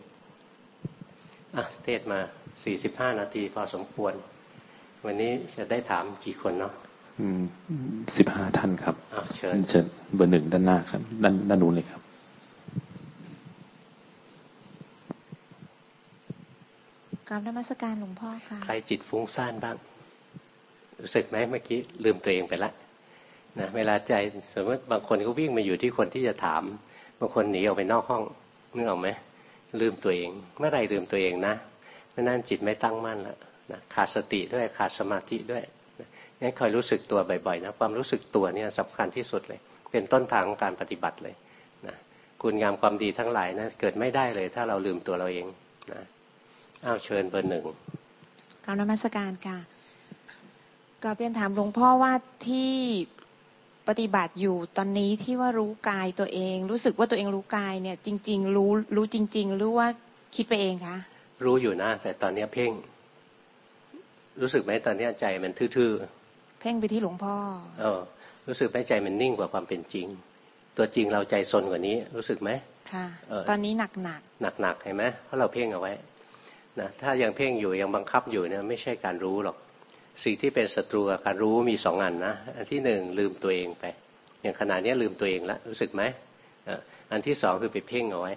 อะเทศมาสี่สิบห้านาทีพอสมควร วันนี้จะได้ถามกี่คนเนาะสิบห้าท่านครับเชิญเชิญเบอร์หนึ่งด้านหน้าครับ ด้านด้านนู้นเลยครับ กราบนมัสการหลวงพ่อค่ะ ใครจิตฟุ้งซ่านบ้าง รู้สึกไหมเมื่อกี้ลืมตัวเองไปละนะเวลาใจสมมติบางคนก็วิ่งมาอยู่ที่คนที่จะถาม บางคนหนีออกไปนอกห้องนึกออกไหมลืมตัวเอง เมื่อไรลืมตัวเองนะไม่นั่นจิตไม่ตั้งมั่นแล้วนะขาดสติด้วยขาดสมาธิด้วยงั้นคอยรู้สึกตัวบ่อยๆนะความรู้สึกตัวเนี่ยสำคัญที่สุดเลย เป็นต้นทางของการปฏิบัติเลยนะคุณงามความดีทั้งหลายนะเกิดไม่ได้เลย ถ้าเราลืมตัวเราเองนะอ้าวเชิญเบอร์หนึ่งกรรมนมัสการค่ะ ก็เรียนถามหลวงพ่อว่าที่ปฏิบัติอยู่ตอนนี้ที่ว่ารู้กายตัวเอง รู้สึกว่าตัวเองรู้กายเนี่ย จริง ๆ รู้รู้จริง ๆ หรือว่าคิดไปเองคะรู้อยู่นะแต่ตอนนี้เพ่ง รู้สึกไหมตอนนี้ใจมันทื่อๆเพ่งไปที่หลวงพ่อเออรู้สึกไหมใจมันนิ่งกว่าความเป็นจริง ตัวจริงเราใจซนกว่านี้ รู้สึกไหมค่ะตอนนี้หนักหนักหนักหนักเห็นไหมเพราะเราเพ่งเอาไว้นะถ้ายังเพ่งอยู่ยังบังคับอยู่เนี่ยไม่ใช่การรู้หรอก สิ่งที่เป็นศัตรูกับการรู้มีสองอันนะ อันที่หนึ่งลืมตัวเองไป อย่างขนาดนี้ลืมตัวเองแล้วรู้สึกไหมอันที่สองคือไปเพ่งเอาไว้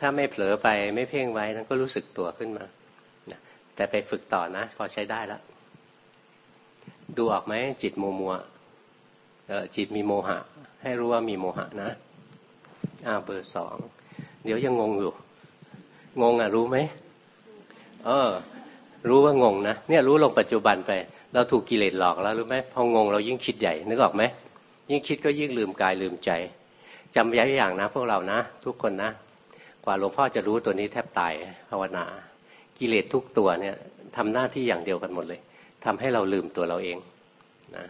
ถ้าไม่เผลอไปไม่เพ่งไว้นั้นก็รู้สึกตัวขึ้นมา แต่ไปฝึกต่อนะพอใช้ได้แล้ว ดูออกไหมจิตมัวมัวจิตมีโมหะ ให้รู้ว่ามีโมหะนะอ้าเบอร์สอง เดี๋ยวยังงงอยู่ งงอะรู้ไหม เออ รู้ว่างงนะเนี่ยรู้ลงปัจจุบันไป เราถูกกิเลสหลอกแล้วรู้ไหมพองงเรายิ่งคิดใหญ่นึกออกไหมยิ่งคิดก็ยิ่งลืมกายลืมใจจำไว้อย่างนะ พวกเรานะ ทุกคนนะ กว่าหลวงพ่อจะรู้ตัวนี้แทบตายภาวนา กิเลสทุกตัวเนี่ยทำหน้าที่อย่างเดียวกันหมดเลยทำให้เราลืมตัวเราเองนะ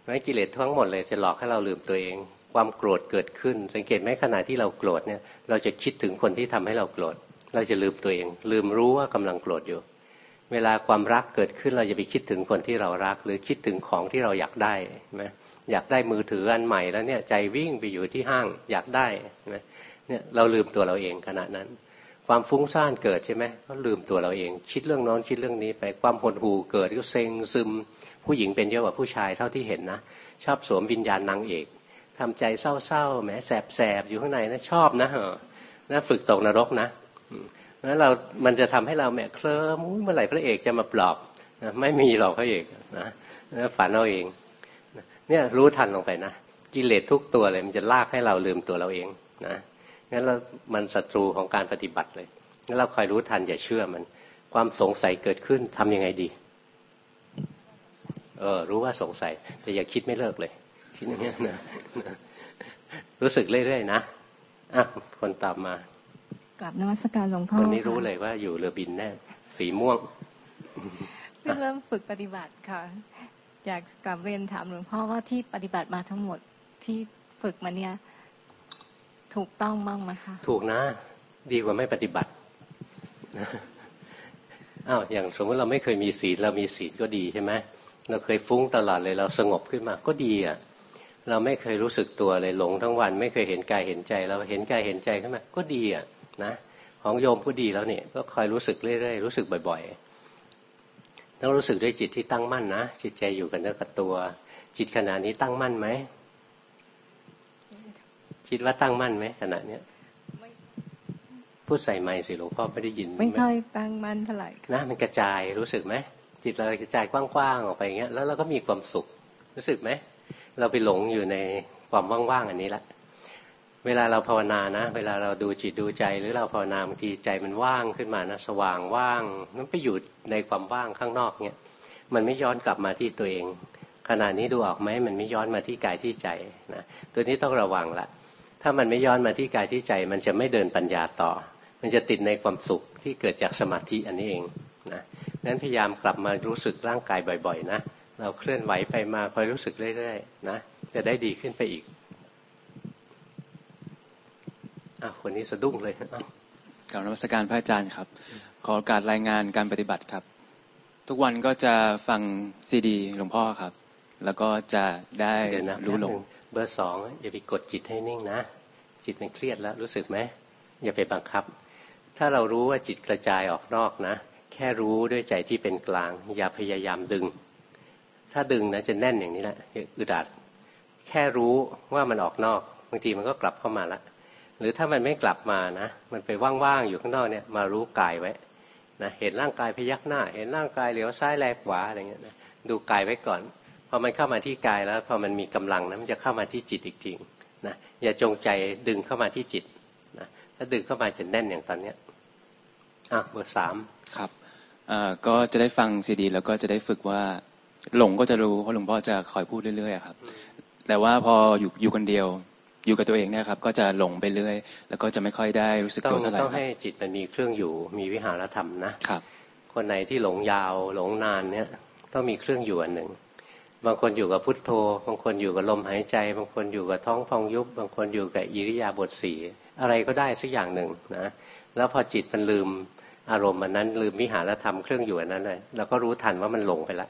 เพราะกิเลสทั้งหมดเลยจะหลอกให้เราลืมตัวเอง ความโกรธเกิดขึ้น สังเกตไหมขณะที่เราโกรธเนี่ย เราจะคิดถึงคนที่ทำให้เราโกรธเราจะลืมตัวเอง ลืมรู้ว่ากำลังโกรธอยู่ เวลาความรักเกิดขึ้นเราจะไปคิดถึงคนที่เรารัก หรือคิดถึงของที่เราอยากได้ไหมอยากได้มือถืออันใหม่แล้วเนี่ยใจวิ่งไปอยู่ที่ห้างอยากได้ไหมเนี่ยเราลืมตัวเราเองขณะนั้น ความฟุ้งซ่านเกิดใช่ไหมก็ลืมตัวเราเอง คิดเรื่องน้อนคิดเรื่องนี้ไปความหดหู่เกิดก็เซ็งซึม ผู้หญิงเป็นเยอะกว่าผู้ชายเท่าที่เห็นนะชอบสวมวิญญาณนางเอกทำใจเศร้าๆแหมแสบๆอยู่ข้างในนะชอบนะเหรอนะฝึกตกนรกนะ นั้นเรา มันจะทำให้เราแหมเคลิ้มเมื่อไหร่พระเอกจะมาปลอบนะไม่มีหรอกพระเอกนะฝันเอาเองเนี่ยรู้ทันลงไปนะกิเลสทุกตัวเลยมันจะลากให้เราลืมตัวเราเองนะงั้นเรามันศัตรูของการปฏิบัติเลยงั้นเราคอยรู้ทันอย่าเชื่อมัน ความสงสัยเกิดขึ้นทํำยังไงดี เออ รู้ว่าสงสัย แต่อย่าคิดไม่เลิกเลย คิดอย่างนี้นะรู้สึกเรื่อยๆนะอะคนตามมา กลับนวัตการหลวงพ่อคนนี้รู้เลยว่าอยู่เรือบินแน่สีม่วงเริ่มฝึกปฏิบัติค่ะ อยากกลับเรียนถามหลวงพ่อว่าที่ปฏิบัติมาทั้งหมดที่ฝึกมาเนี่ย ถูกต้องบ้างไหมคะ ถูกนะ ดีกว่าไม่ปฏิบัติอ้าวอย่างสมมติเราไม่เคยมีศีลเรามีศีลก็ดีใช่ไหมเราเคยฟุ้งตลอดเลยเราสงบขึ้นมาก็ดีอะเราไม่เคยรู้สึกตัวเลยหลงทั้งวัน ไม่เคยเห็นกายเห็นใจ เราเห็นกายเห็นใจขึ้นมาก็ดีอะ นะของโยมผู้ดีแล้วเนี่ยก็คอยรู้สึกเรื่อยๆรู้สึกบ่อยๆต้องรู้สึกด้วยจิตที่ตั้งมั่นนะจิตใจอยู่กับเนื้อกับตัว จิตขณะนี้ตั้งมั่นไหมคิดว่าตั้งมั่นไหมขณะเนี้ยพูดใส่ไม้สิหลวงพ่อไม่ได้ยิน ไม่ค่อยตั้งมั่นเท่าไหร่นะมันกระจายรู้สึกไหมจิตเรากระจายกว้างๆออกไปอย่างเงี้ยแล้วเราก็มีความสุข รู้สึกไหมเราไปหลงอยู่ในความว่างๆอันนี้ละ เวลาเราภาวนานะ เวลาเราดูจิตดูใจ หรือเราภาวนาบางทีใจมันว่างขึ้นมานะสว่างว่างมันไปอยู่ในความว่างข้างนอกเนี่ยมันไม่ย้อนกลับมาที่ตัวเอง ขณะนี้ดูออกไหมมันไม่ย้อนมาที่กายที่ใจนะตัวนี้ต้องระวังละ ถ้ามันไม่ย้อนมาที่กายที่ใจ มันจะไม่เดินปัญญาต่อ มันจะติดในความสุขที่เกิดจากสมาธิอันนี้เองนะนั้นพยายามกลับมารู้สึกร่างกายบ่อย ๆ นะเราเคลื่อนไหวไปมาคอยรู้สึกเรื่อยๆนะจะได้ดีขึ้นไปอีก อ้าวคนนี้สะดุ้งเลยกล่าวนมัสการพระอาจารย์ครับ ขอการรายงานการปฏิบัติครับ ทุกวันก็จะฟังซีดีหลวงพ่อครับ แล้วก็จะได้รู้ลงเบอร์สองอย่าไปกดจิตให้นิ่งนะ จิตมันเครียดแล้วรู้สึกไหมอย่าไปบังคับ ถ้าเรารู้ว่าจิตกระจายออกนอกนะ แค่รู้ด้วยใจที่เป็นกลาง อย่าพยายามดึง ถ้าดึงนะจะแน่นอย่างนี้แหละอึดอัดแค่รู้ว่ามันออกนอกบางทีมันก็กลับเข้ามาละ หรือถ้ามันไม่กลับมานะ มันไปว่างๆอยู่ข้างนอกเนี่ยมารู้กายไว้นะเห็นร่างกายพยักหน้า เห็นร่างกายเหลียวซ้ายแลกขวาอะไรเงี้ยนะดูกายไว้ก่อนพอมันเข้ามาที่กายแล้วพอมันมีกำลังนะมันจะเข้ามาที่จิตอีกทีนะอย่าจงใจดึงเข้ามาที่จิตนะถ้าดึงเข้ามาจะแน่นอย่างตอนเนี้ยอะเบอร์สามครับก็จะได้ฟังซีดี แล้วก็จะได้ฝึกว่าหลงก็จะรู้เพราะหลวงพ่อจะคอยพูดเรื่อยๆครับ แต่ว่าพออยู่อยู่คนเดียว อยู่กับตัวเองเนี่ยครับ ก็จะหลงไปเรื่อย แล้วก็จะไม่ค่อยได้รู้สึกตัวเท่าไหร่ต้องให้จิตมันมีเครื่องอยู่ มีวิหารธรรมนะครับ คนไหนที่หลงยาวหลงนานเนี่ย ต้องมีเครื่องอยู่อันหนึ่งบางคนอยู่กับพุทโธ บางคนอยู่กับลมหายใจ บางคนอยู่กับท้องฟองยุบ บางคนอยู่กับอิริยาบถสี่อะไรก็ได้สักอย่างหนึ่งนะแล้วพอจิตมันลืมอารมณ์มันนั้นลืมวิหารธรรมเครื่องอยู่อันนั้นเลยเราก็รู้ทันว่ามันหลงไปละ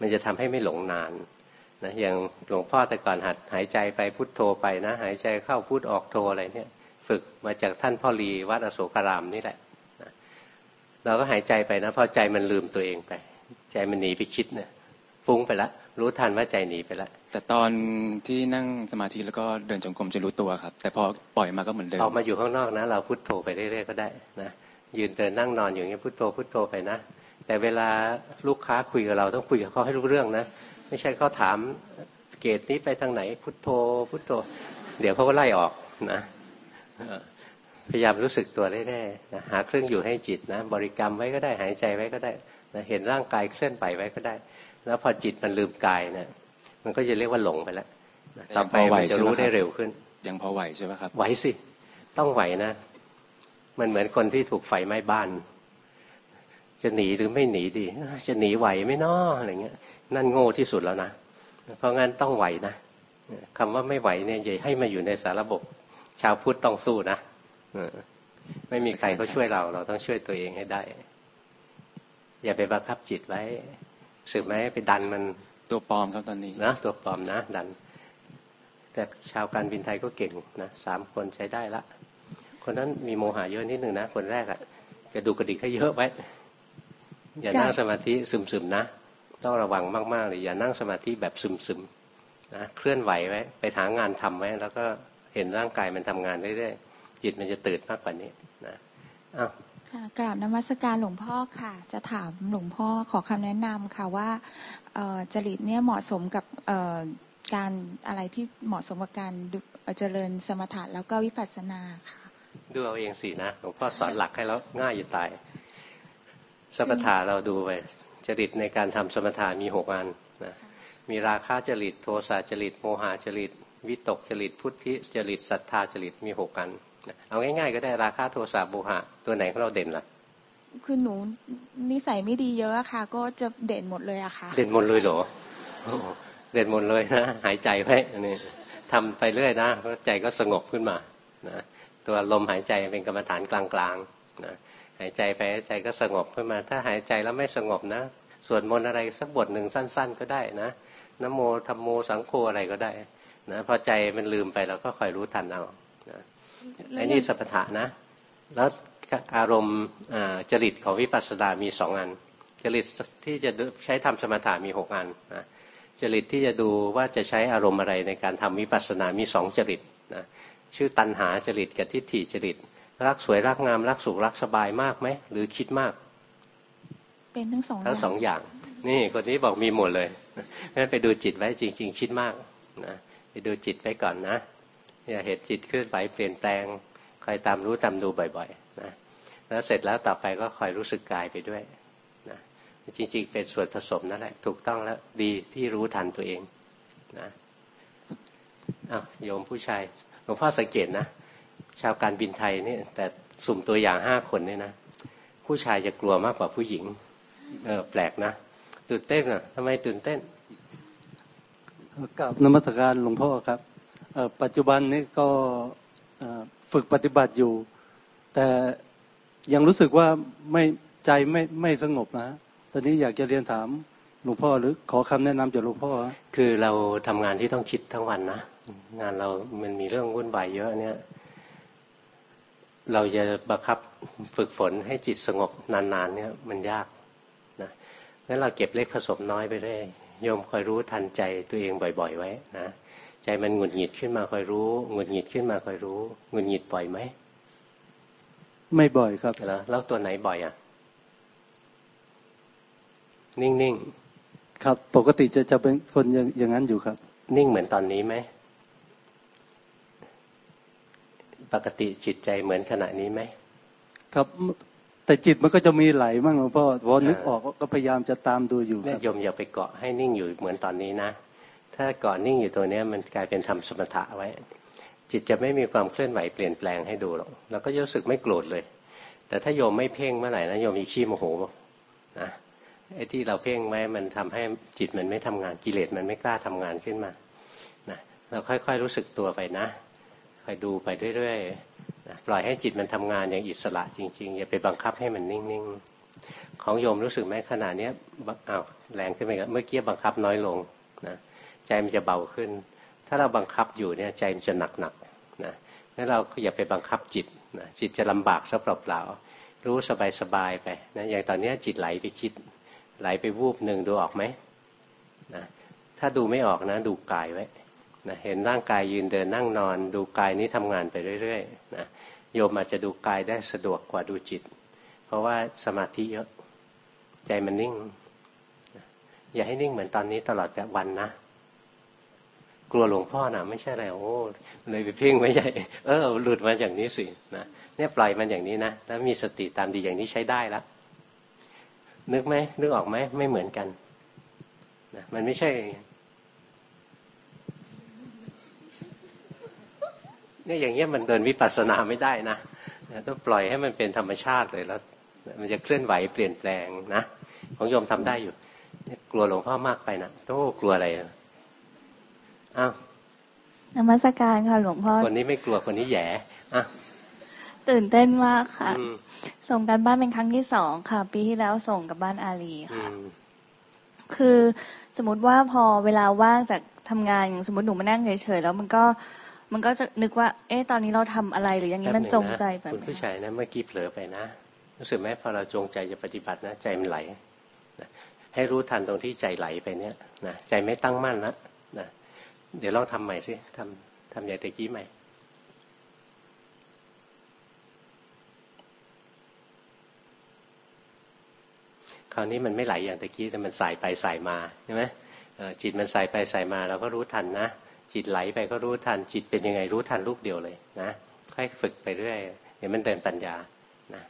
มันจะทำให้ไม่หลงนาน นะอย่างหลวงพ่อแต่ก่อนหัดหายใจไปพุทโธไปนะ หายใจเข้าพุทออกโธอะไรเนี่ย ฝึกมาจากท่านพ่อรีวัดอโศการามนี่แหละนะเราก็หายใจไปนะพอใจมันลืมตัวเองไป ใจมันหนีไปคิดเนี่ยฟุ้งไปละรู้ทันว่าใจหนีไปละแต่ตอนที่นั่งสมาธิแล้วก็เดินจงกรมจะรู้ตัวครับ แต่พอปล่อยมาก็เหมือนเดิมออกมาอยู่ข้างนอกนะ เราพุทโธไปเรื่อยๆก็ได้นะยืนเดินนั่งนอนอย่างนี้พุทโธพุทโธไปนะแต่เวลาลูกค้าคุยกับเราต้องคุยกับเขาให้รู้เรื่องนะ ไม่ใช่เขาถามเกตนี้ไปทางไหน พุทโธ พุทโธ เดี๋ยวเขาก็ไล่ออกนะพยายามรู้สึกตัวได้ๆนะหาเครื่องอยู่ให้จิตนะ บริกรรมไว้ก็ได้หายใจไว้ก็ได้นะเห็นร่างกายเคลื่อนไปไว้ก็ได้ แล้วพอจิตมันลืมกายเนะี่ยมันก็จะเรียกว่าหลงไปแล้วต่อไปมันจะรู้ได้เร็วขึ้น ยังพอไหวใช่ไหมครับ ไหวสิ ต้องไหวนะ มันเหมือนคนที่ถูกไฟไหม้บ้าน จะหนีหรือไม่หนีดี จะหนีไหวไม่นออะไรเงี้ย นั่นโง่ที่สุดแล้วนะ เพราะงั้นต้องไหวนะคำว่าไม่ไหวเนี่ยอย่าให้มาอยู่ในสารบบ ชาวพุทธต้องสู้นะไม่มีใครเขาช่วยเรา เราต้องช่วยตัวเองให้ได้ อย่าไปบังคับจิตไว้สึกไหมไปดันมันตัวปลอมครับตอนนี้นะตัวปลอมนะ ดัน แต่ชาวการบินไทยก็เก่งนะสามคนใช้ได้ละ คนนั้นมีโมหะเยอะนิดหนึ่งนะ คนแรกอะกระดูกกระดิกให้เยอะไว้ อย่านั่งสมาธิซึมๆนะ ต้องระวังมากๆเลยอย่านั่งสมาธิแบบซึมๆนะเคลื่อนไหวไว้ไปหางานทำไว้ แล้วก็เห็นร่างกายมันทำงานเรื่อยๆจิตมันจะตื่นมากกว่านี้นะอ้าวกราบนมัสการหลวงพ่อค่ะ จะถามหลวงพ่อขอคำแนะนำค่ะว่าจริตเนี่ยเหมาะสมกับการอะไรที่เหมาะสมกับการเจริญสมถะแล้วก็วิปัสสนาค่ะ ดูเอาเองสินะหลวงพ่อสอนหลักให้แล้วง่ายจะตาย สมถะเราดูไปจริตในการทำสมถะมีหกอันนะมีราคะจริตโทสะจริตโมหะจริตวิตกจริตพุทธิจริตศรัทธาจริตมีหกอันเอาง่ายๆ ก็ได้ราคาโทสะโมหะ ตัวไหนของเราเด่นล่ะคือหนูนิสัยไม่ดีเยอะค่ะ ก็จะเด่นหมดเลยอะค่ะ เด่นหมดเลยเหรอเด่นหมดเลยนะหายใจไว้อันนี้ทำไปเรื่อยนะใจก็สงบขึ้นมานะตัวลมหายใจเป็นกรรมฐานกลางๆนะ หายใจไปใจก็สงบขึ้นมา ถ้าหายใจแล้วไม่สงบนะสวดมนต์อะไรสักบทหนึ่งสั้น ๆ ก็ได้นะนโมธรรมโมสังโฆอะไรก็ได้นะพอใจมันลืมไปเราก็คอยรู้ทันเอานะไอ้นี่สัพพะนะ แล้วอารมณ์จริตของวิปัสสนามีสองอัน จริตที่จะใช้ทำสมถะมีหกอันนะจริตที่จะดูว่าจะใช้อารมณ์อะไรในการทำวิปัสสนามีสองจริตนะชื่อตัณหาจริตกับทิฏฐิจริต รักสวยรักงาม รักสุขรักสบายมากไหมหรือคิดมาก เป็นทั้งสองทั้งสองอย่าง นี่คนนี้บอกมีหมดเลยงั้นไปดูจิตไว้จริง ๆ คิดมากนะไปดูจิตไปก่อนนะอย่าเห็นจิตเคลื่อนไหวเปลี่ยนแปลงคอยตามรู้ตามดูบ่อยๆนะแล้วเสร็จแล้วต่อไปก็คอยรู้สึกกายไปด้วยนะจริง ๆ เป็นส่วนผสมนั่นแหละ ถูกต้องแล้วดีที่รู้ทันตัวเองนะอ้าวโยมผู้ชายหลวงพ่อสังเกตนะ ชาวการบินไทยนี่แต่สุ่มตัวอย่างห้าคนเนี่ยนะผู้ชายจะกลัวมากกว่าผู้หญิง เออแปลกนะตื่นเต้นอะทำไมตื่นเต้นกับนมัสการหลวงพ่อครับปัจจุบันนี้ก็ฝึกปฏิบัติอยู่ แต่ยังรู้สึกว่าไม่ใจไม่ไม่สงบนะตอนนี้อยากจะเรียนถามหลวงพ่อหรือขอคำแนะนำจากหลวงพ่อ คือเราทำงานที่ต้องคิดทั้งวันนะงานเรามันมีเรื่องวุ่นวายเยอะเนี่ย เราจะบังคับฝึกฝนให้จิตสงบนานๆเนี่ยมันยากนะงั้นเราเก็บเล็กผสมน้อยไปเรื่อยโยมคอยรู้ทันใจตัวเองบ่อย ๆ ไว้นะใจมันหงุดหงิดขึ้นมาคอยรู้หงุดหงิดขึ้นมาคอยรู้หงุดหงิดบ่อยไหมไม่บ่อยครับแล้วแล้วตัวไหนบ่อยอะ นิ่งๆครับ ปกติจะจะเป็นคนอย่างอย่างนั้นอยู่ครับ นิ่งเหมือนตอนนี้ไหม ปกติจิตใจเหมือนขณะนี้ไหมครับแต่จิตมันก็จะมีไหลบ้างหลวงพ่อพอนึกออกก็พยายามจะตามดูอยู่ครับโยมอย่าไปเกาะให้นิ่งอยู่เหมือนตอนนี้นะ ถ้าเกาะนิ่งอยู่ตัวนี้มันกลายเป็นทำสมถะไว้ จิตจะไม่มีความเคลื่อนไหวเปลี่ยนแปลงให้ดูหรอกเราก็รู้สึกไม่โกรธเลย แต่ถ้าโยมไม่เพ่งเมื่อไหร่นะโยมมีขี้โมโหนะไอ้ที่เราเพ่งไว้มันทำให้จิตมันไม่ทำงานกิเลสมันไม่กล้าทำงานขึ้นมานะเราค่อยๆรู้สึกตัวไปนะ คอยดูไปเรื่อยๆปล่อยให้จิตมันทำงานอย่างอิสระจริงๆ อย่าไปบังคับให้มันนิ่งๆ ของโยมรู้สึกไหมขนาดนี้อ้าวแรงขึ้นไปเมื่อกี้บังคับน้อยลงนะใจมันจะเบาขึ้น ถ้าเราบังคับอยู่เนี่ยใจมันจะหนักหนักนะงั้นเราอย่าไปบังคับจิตนะจิตจะลำบากซะเปล่าๆรู้สบายๆไปนะอย่างตอนนี้จิตไหลไปคิด ไหลไปวูบหนึ่งดูออกไหมนะถ้าดูไม่ออกนะ ดูกายไว้ นะเห็นร่างกายยืนเดินนั่งนอน ดูกายนี้ทำงานไปเรื่อยๆนะโยมอาจจะดูกายได้สะดวกกว่าดูจิต เพราะว่าสมาธิเยอะ ใจมันนิ่ง อย่าให้นิ่งเหมือนตอนนี้ตลอดแบบวันนะกลัวหลวงพ่อนะไม่ใช่อะไรโอ้เลยไปเพ่งไม่ใช่เออหลุดมาอย่างนี้สินะเนี่ยปล่อยมันอย่างนี้นะแล้วมีสติตามดีอย่างนี้ใช้ได้แล้วนึกไหมนึกออกไหมไม่เหมือนกันนะมันไม่ใช่ เนี่ยอย่างเงี้ยมันเดินวิปัสสนาไม่ได้นะต้องปล่อยให้มันเป็นธรรมชาติเลยแล้ว มันจะเคลื่อนไหวเปลี่ยนแปลงนะของโยมทำได้อยู่กลัวหลวงพ่อมากไปนะโต้กลัวอะไรอ้าวนมัสการค่ะหลวงพ่อคนนี้ไม่กลัวคนนี้แย่อะตื่นเต้นมากค่ะ ส่งกันบ้านเป็นครั้งที่สองค่ะ ปีที่แล้วส่งกับบ้านอาลีค่ะ คือสมมติว่าพอเวลาว่างจากทำงานอย่างสมมติหนูมานั่งเฉยๆแล้วมันก็ มันก็จะนึกว่า เอ๊ะตอนนี้เราทำอะไรหรืออย่างนี้มันจงใจแบบคุณผู้ชายนะเมื่อกี้เผลอไปนะรู้สึกไหมพอเราจงใจจะปฏิบัตินะใจมันไหลนะให้รู้ทันตรงที่ใจไหลไปเนี่ยนะใจไม่ตั้งมั่นแล้วนะเดี๋ยวลองทำใหม่สิทำทำอย่างตะกี้ใหม่คราวนี้มันไม่ไหลอย่างตะกี้แต่มันสายไปสายมาใช่ไหมจิตมันสายไปสายมาเราก็รู้ทันนะ จิตไหลไปก็รู้ทัน จิตเป็นยังไงรู้ทันลูกเดียวเลยนะค่อยฝึกไปเรื่อยเดี๋ยวมันเดินปัญญานะ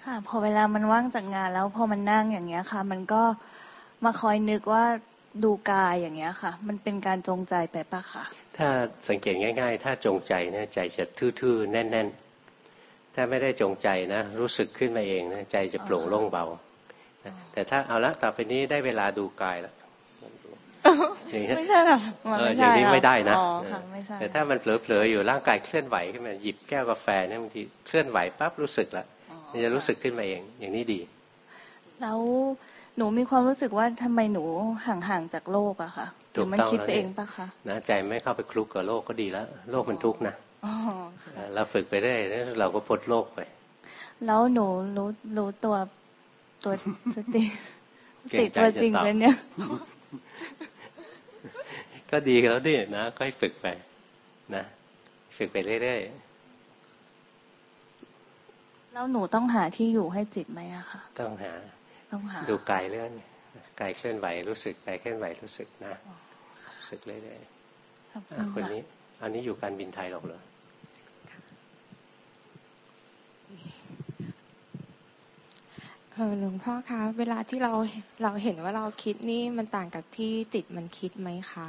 ค่ะพอเวลามันว่างจากงานแล้วพอมันนั่งอย่างเงี้ยค่ะ มันก็มาคอยนึกว่าดูกายอย่างเงี้ยค่ะ มันเป็นการจงใจไปปะคะถ้าสังเกตง่าย ๆ ถ้าจงใจเนี่ยใจจะทื่อๆแน่น ๆ ถ้าไม่ได้จงใจนะ รู้สึกขึ้นมาเองนะใจจะโปร่งโล่งเบาแต่ถ้าเอาละต่อไปนี้ได้เวลาดูกายแล้ว ไม่ใช่แบบอย่างนี้ไม่ได้นะแต่ถ้ามันเผลอๆอยู่ร่างกายเคลื่อนไหวขึ้นมาหยิบแก้วกาแฟเนี่ยบางทีเคลื่อนไหวปั๊บรู้สึกแล้วมันจะรู้สึกขึ้นมาเอง อย่างนี้ดี แล้วหนูมีความรู้สึกว่าทำไมหนูห่างๆจากโลกอะค่ะหรือมันคิดไปเองปะคะนะใจไม่เข้าไปคลุกกับโลกก็ดีแล้ว โลกมันทุกข์นะเราฝึกไปได้เราก็พ้นโลกไป แล้วหนูรู้รู้ตัวตัวสติติตัวจริงเลยเนี่ย ก็ดีแล้วดินะค่อยฝึกไป นะ ฝึกไปเรื่อยๆแล้วหนูต้องหาที่อยู่ให้จิตไหมอะคะต้องหา ต้องหา ดูกายเรื่องกายเคลื่อนไหวรู้สึกกายเคลื่อนไหวรู้สึกนะสึกเรื่อยๆคนนี้ อันนี้อยู่การบินไทยหรอกเหรอ เออหลวงพ่อคะ เวลาที่เราเราเห็นว่าเราคิดนี่มันต่างกับที่จิตมันคิดไหมคะ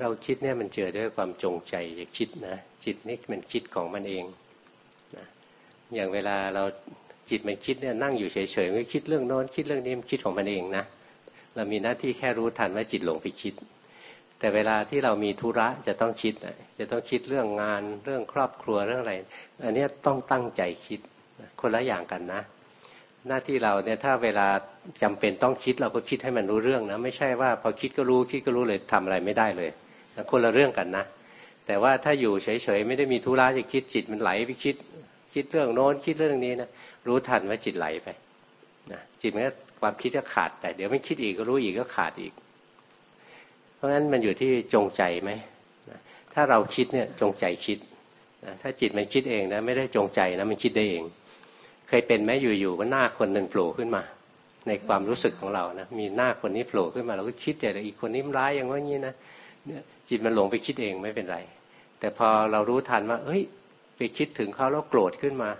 เราคิดเนี่ยมันเจอด้วยความจงใจจะคิดนะจิตนี่มันคิดของมันเองนะอย่างเวลาเราจิตมันคิดเนี่ยนั่งอยู่เฉยๆไม่คิดเรื่องโน้นคิดเรื่องนี้มันคิดของมันเองนะเรามีหน้าที่แค่รู้ทันว่าจิตหลงไปคิด แต่เวลาที่เรามีธุระจะต้องคิดจะต้องคิดเรื่องงานเรื่องครอบครัวเรื่องอะไร อันนี้ต้องตั้งใจคิดคนละอย่างกันนะ หน้าที่เราเนี่ยถ้าเวลาจำเป็นต้องคิดเราก็คิดให้มันรู้เรื่องนะไม่ใช่ว่าพอคิดก็รู้คิดก็รู้เลยทำอะไรไม่ได้เลยคนละเรื่องกันนะ แต่ว่าถ้าอยู่เฉยๆไม่ได้มีธุระจะคิดจิตมันไหลไปคิด คิดเรื่องโน้นคิดเรื่องนี้นะรู้ทันว่าจิตไหลไปนะจิตมันก็ความคิดก็ขาดไปเดี๋ยวไม่คิดอีกก็รู้อีกก็ขาดอีก เพราะฉะนั้นมันอยู่ที่จงใจไหมถ้าเราคิดเนี่ยจงใจคิดถ้าจิตมันคิดเองนะไม่ได้จงใจนะมันคิดได้เอง เคยเป็นไหมอยู่ๆก็หน้าคนหนึ่งโผล่ขึ้นมา ในความรู้สึกของเรานะมีหน้าคนนี้โผล่ขึ้นมาเราก็คิดแต่อีกคนนี้ร้ายอย่างว่างี้นะจิตมันหลงไปคิดเองไม่เป็นไร แต่พอเรารู้ทันว่าเฮ้ย ไปคิดถึงเขาแล้วโกรธขึ้นมา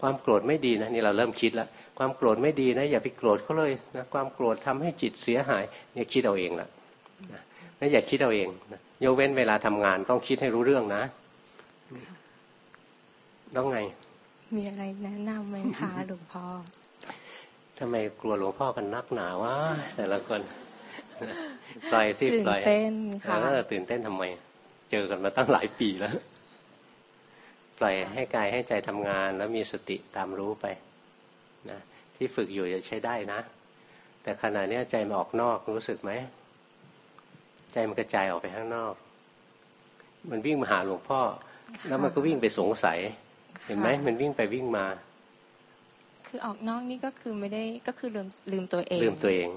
ความโกรธไม่ดีนะนี่เราเริ่มคิดแล้วความโกรธไม่ดีนะ อย่าไปโกรธเขาเลยนะความโกรธทำให้จิตเสียหายเนี่ยคิดเอาเองละนะอย่าคิดเอาเองนะยกเว้นเวลาทำงานต้องคิดให้รู้เรื่องนะต้องไง มีอะไรแนะนำไหมคะหลวงพ่อทำไมกลัวหลวงพ่อกันนักหนาวะแต่ละคนปล่อยสิปล่อยตื่นเต้นค่ะตื่นเต้นทำไม เจอกันมาตั้งหลายปีแล้ว ปล่อยให้กายให้ใจทำงาน แล้วมีสติตามรู้ไปนะที่ฝึกอยู่จะใช้ได้นะ แต่ขณะนี้ใจมาออกนอกรู้สึกไหม ใจมันกระจายออกไปข้างนอก มันวิ่งมาหาหลวงพ่อ แล้วมันก็วิ่งไปสงสัย เห็นไหมมันวิ่งไปวิ่งมา คือออกนอกนี่ก็คือไม่ได้ก็คือลืมลืมตัวเอง ลืมตัวเอง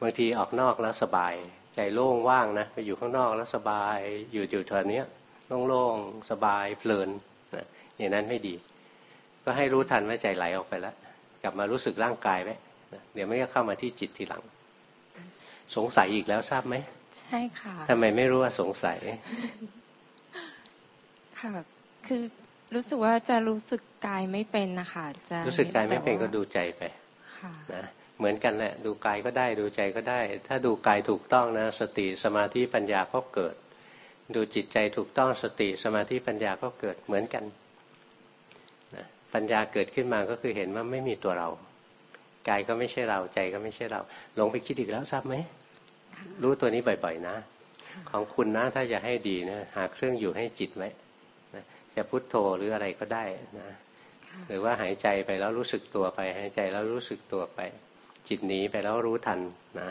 บางทีออกนอกแล้วสบาย ใจโล่งว่างนะไปอยู่ข้างนอกแล้วสบายอยู่อยู่แถวนี้โล่งๆสบายเพลินนะอย่างนั้นไม่ดี ก็ให้รู้ทันว่าใจไหลออกไปแล้ว กลับมารู้สึกร่างกายไว้เดี๋ยวไม่ก็เข้ามาที่จิตทีหลัง สงสัยอีกแล้วทราบไหมใช่ค่ะทำไมไม่รู้ว่าสงสัยค่ะคือ รู้สึกว่าจะรู้สึกกายไม่เป็นนะคะจะรู้สึกกายไม่เป็นก็ดูใจไปนะเหมือนกันแหละดูกายก็ได้ดูใจก็ได้ ถ้าดูกายถูกต้องนะ สติสมาธิปัญญาก็เกิด ดูจิตใจถูกต้องสติสมาธิปัญญาก็เกิดเหมือนกันนะปัญญาเกิดขึ้นมาก็คือเห็นว่าไม่มีตัวเรากายก็ไม่ใช่เราใจก็ไม่ใช่เราหลงไปคิดอีกแล้วทราบไหมรู้ตัวนี้บ่อยๆนะ ของคุณนะถ้าจะให้ดีนะหาเครื่องอยู่ให้จิตไว้นะ จะพุทโธหรืออะไรก็ได้นะหรือว่าหายใจไปแล้วรู้สึกตัวไป หายใจแล้วรู้สึกตัวไป จิตหนีไปแล้วรู้ทันนะ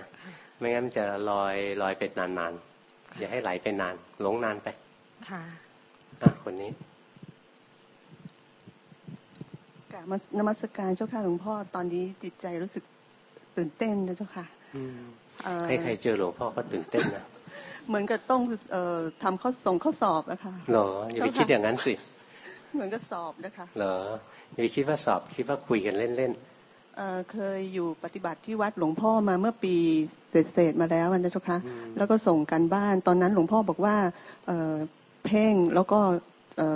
ไม่งั้นจะลอยลอยเป็นนานๆอย่าให้ไหลไปนาน หลงนานไป ค่ะอะคนนี้กะนมัสการเจ้าค่ะหลวงพ่อตอนนี้จิตใจรู้สึกตื่นเต้นนะเจ้าค่ะให้ใครเจอหลวงพ่อก็ตื่นเต้นนะ เหมือนกับต้องเอ่อทำข้อส่งข้อสอบอะค่ะหรออย่าไปคิดอย่างนั้นสิ เหมือนกับสอบนะคะเหรออย่าไปคิดว่าสอบคิดว่าคุยกันเล่นๆเคยอยู่ปฏิบัติที่วัดหลวงพ่อมาเมื่อปีเศษๆมาแล้วนะเจ้าค่ะแล้วก็ส่งกันบ้านตอนนั้นหลวงพ่อบอกว่าเพ่งแล้วก็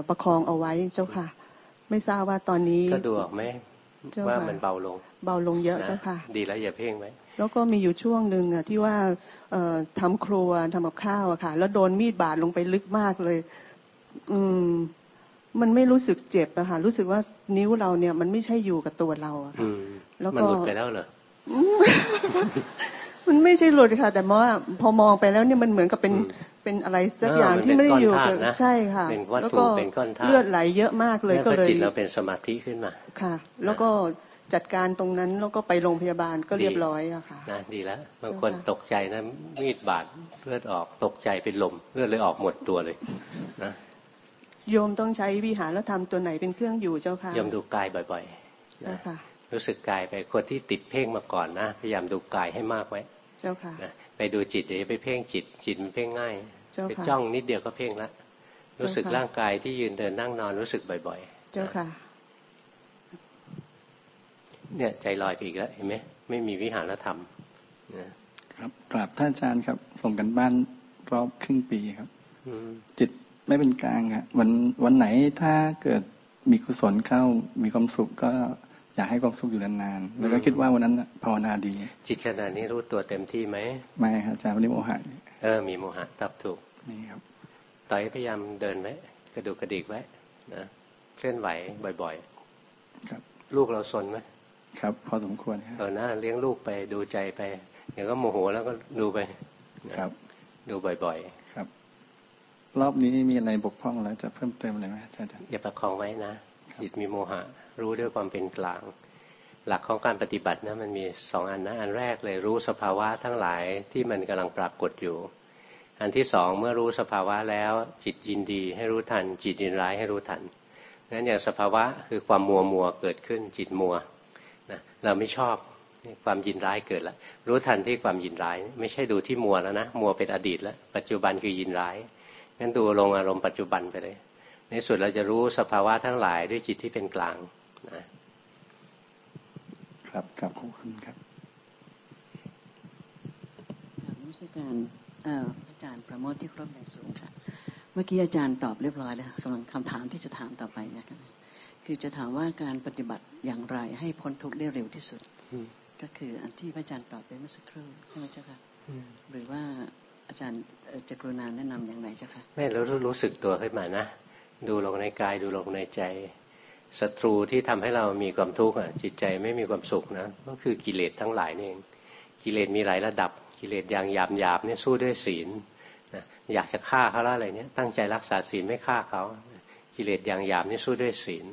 ประคองเอาไว้เจ้าค่ะ ไม่ทราบว่าตอนนี้ก็ดูออกไหม ว่ามันเบาลง เบาลงเยอะเจ้าค่ะ ดีแล้วอย่าเพ่งไว้แล้วก็มีอยู่ช่วงหนึ่งอะที่ว่าทำครัวทำกับข้าวอะค่ะ แล้วโดนมีดบาดลงไปลึกมากเลย อืม มันไม่รู้สึกเจ็บนะคะรู้สึกว่านิ้วเราเนี่ย มันไม่ใช่อยู่กับตัวเราอะค่ะแล้วก็มันหลุดไปแล้วเหรอ มันไม่ใช่หลุดค่ะ แต่ว่าพอมองไปแล้วเนี่ยมันเหมือนกับเป็นเป็นอะไรสักอย่างที่ไม่ได้อยู่กับใช่ค่ะแล้วก็เลือดไหลเยอะมากเลยก็เลยจิตเราเป็นสมาธิขึ้นมาค่ะ แล้วก็จัดการตรงนั้นแล้วก็ไปโรงพยาบาลก็เรียบร้อยอะค่ะนะดีแล้วบางคนตกใจนะมีดบาดเลือดออกตกใจเป็นลมเลือดเลยออกหมดตัวเลยนะโยมต้องใช้วิหารแล้วทำตัวไหนเป็นเครื่องอยู่เจ้าค่ะโยมดูกายบ่อยๆนะ รู้สึกกายไปคนที่ติดเพ่งมาก่อนนะ พยายามดูกายให้มากไว้ เจ้าค่ะไปดูจิตเดี๋ยวไปเพ่งจิต จิตมันเพ่งง่ายไปจ้องนิดเดียวก็เพ่งละรู้สึกร่างกายที่ยืนเดินนั่งนอนรู้สึกบ่อยๆ เจ้าค่ะ เนี่ยใจลอยไปอีกแล้วเห็นไหมไม่มีวิหารธรรมครับกราบท่านอาจารย์ครับ ส่งกันบ้านรอบครึ่งปีครับจิตไม่เป็นกลางครับวันวันไหนถ้าเกิดมีกุศลเข้ามีความสุขก็ อยากให้ความสุขอยู่นานๆแล้วก็คิดว่าวันนั้นภาวนาดี จิตขนาดนี้รู้ตัวเต็มที่ไหมไม่ครับอาจารย์วันนี้โมหะเออมีโมหะตับถูกนี่ครับต่อยพยายามเดินไว้กระดูกกระดิกไว้นะเคลื่อนไหวบ่อยๆ ครับ ลูกเราสนไหมครับ พอสมควรครับเออนะเลี้ยงลูกไปดูใจไปเดี๋ยวก็โมโหแล้วก็ดูไปครับ ดูบ่อยๆ ครับ รอบนี้มีอะไรบกพร่องแล้วจะเพิ่มเติมอะไรไหมอาจารย์อย่าประคองไว้นะจิตมีโมหะ รู้ด้วยความเป็นกลาง หลักของการปฏิบัตินะมันมีสองอันนะอันแรกเลยรู้สภาวะทั้งหลายที่มันกำลังปรากฏอยู่ อันที่สองเมื่อรู้สภาวะแล้ว จิตยินดีให้รู้ทัน จิตยินร้ายให้รู้ทันนั้นอย่างสภาวะคือความมัวมัวเกิดขึ้น จิตมัวนะเราไม่ชอบความยินร้ายเกิดแล้วรู้ทันที่ความยินร้าย ไม่ใช่ดูที่มัวแล้วนะมัวเป็นอดีตแล้ว ปัจจุบันคือยินร้ายงั้นดูลงอารมณ์ปัจจุบันไปเลย ในสุดเราจะรู้สภาวะทั้งหลายด้วยจิตที่เป็นกลาง นะครับขอบคุณครับรู้สึกการอาจารย์ประโมทที่ครบในสูงค่ะ เมื่อกี้อาจารย์ตอบเรียบร้อยแล้วกำลังคำถามที่จะถามต่อไปเนี่ยคือจะถามว่าการปฏิบัติอย่างไรให้พ้นทุกข์ได้เร็วที่สุด ก็คืออันที่พระอาจารย์ตอบไปเมื่อสักครู่ใช่ไหมเจ้าค่ะหรือว่าอาจารย์จะกรุณาแนะนำอย่างไรเจ้าค่ะไม่รู้รู้สึกตัวขึ้นมานะ ดูลงในกายดูลงในใจ ศัตรูที่ทำให้เรามีความทุกข์จิตใจไม่มีความสุขนะก็คือกิเลสทั้งหลายนี่เองกิเลสมีหลายระดับ กิเลสอย่างหยาบหยาบเนี่ยสู้ด้วยศีลนะอยากจะฆ่าเขาแล้วอะไรเนี่ยตั้งใจรักษาศีลไม่ฆ่าเขา กิเลสอย่างหยาบนี่สู้ด้วยศีล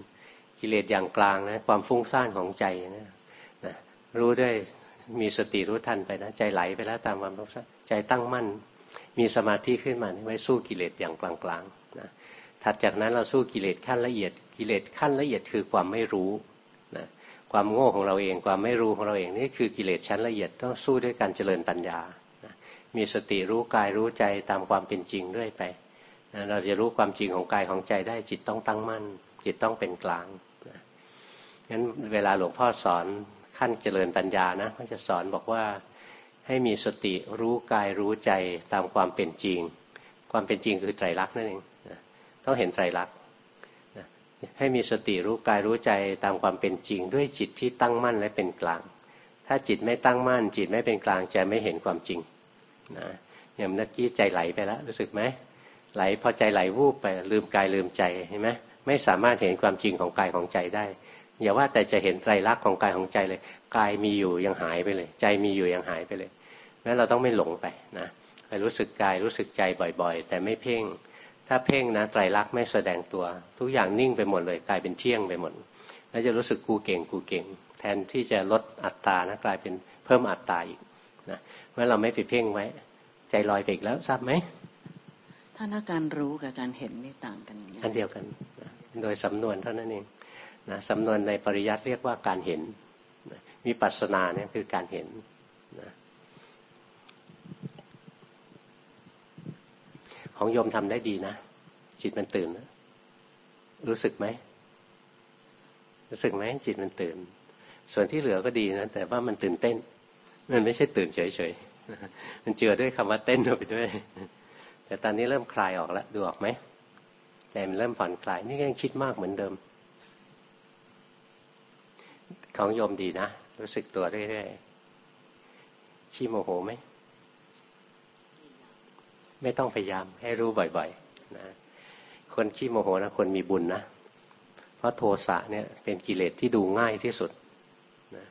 กิเลสอย่างกลางนะความฟุ้งซ่านของใจนะนะรู้ด้วยมีสติรู้ทันไปนะใจไหลไปแล้วตามความรู้สึกใจตั้งมั่น มีสมาธิขึ้นมาไว้สู้กิเลสอย่างกลางๆนะ ถัดจากนั้นเราสู้กิเลสขั้นละเอียด กิเลสขั้นละเอียดคือความไม่รู้นะความโง่ของเราเอง ความไม่รู้ของเราเองนี่คือกิเลสชั้นละเอียดต้องสู้ด้วยการเจริญปัญญานะมีสติรู้กายรู้ใจตามความเป็นจริงด้วยไปนะเราจะรู้ความจริงของกายของใจได้จิตต้องตั้งมั่น จิตต้องเป็นกลางนะงั้นเวลาหลวงพ่อสอนขั้นเจริญปัญญานะเขาจะสอนบอกว่าให้มีสติรู้กายรู้ใจตามความเป็นจริง ความเป็นจริงคือไตรลักษณ์นั่นเอง ต้องเห็นไตรลักษณ์ให้มีสติรู้กายรู้ใจตามความเป็นจริง ด้วยจิตที่ตั้งมั่นและเป็นกลาง ถ้าจิตไม่ตั้งมั่น จิตไม่เป็นกลางจะไม่เห็นความจริงนะอย่างเมื่อกี้ใจไหลไปแล้วรู้สึกไหมไหลพอใจไหลวูบไปลืมกายลืมใจเห็นไหมไม่สามารถเห็นความจริงของกายของใจได้อย่าว่าแต่จะเห็นไตรลักษณ์ของกายของใจเลยกายมีอยู่ยังหายไปเลย ใจมีอยู่ยังหายไปเลยนั้นเราต้องไม่หลงไปนะไปรู้สึกกายรู้สึกใจบ่อยๆ แต่ไม่เพ่ง ถ้าเพ่งนะไตรลักษณ์ไม่แสดงตัว ทุกอย่างนิ่งไปหมดเลยกลายเป็นเที่ยงไปหมด แล้วจะรู้สึกกูเก่งกูเก่ง แทนที่จะลดอัตตานะกลายเป็นเพิ่มอัตตาอีกนะเมื่อเราไม่ไปเพ่งไว้ ใจลอยไปอีกแล้วทราบไหมถ้านักการรู้กับการเห็นนี่ต่างกันอันเดียวกันนะโดยสำนวนเท่านั้นเองนะสำนวนในปริยัติเรียกว่าการเห็นมีปัสนาเนี่ยคือการเห็นนะ ของโยมทำได้ดีนะ จิตมันตื่นนะรู้สึกไหม รู้สึกไหมจิตมันตื่น ส่วนที่เหลือก็ดีนะ แต่ว่ามันตื่นเต้น มันไม่ใช่ตื่นเฉยๆ มันเจือด้วยคำว่าเต้นไปด้วย แต่ตอนนี้เริ่มคลายออกแล้ว ดูออกไหมใจมันเริ่มผ่อนคลาย นี่ยังคิดมากเหมือนเดิม ของโยมดีนะ รู้สึกตัวเรื่อยๆขี้โมโหไหม ไม่ต้องพยายามให้รู้บ่อยๆนะคนขี้โมโหนะคนมีบุญนะเพราะโทสะเนี่ยเป็นกิเลสที่ดูง่ายที่สุดนะ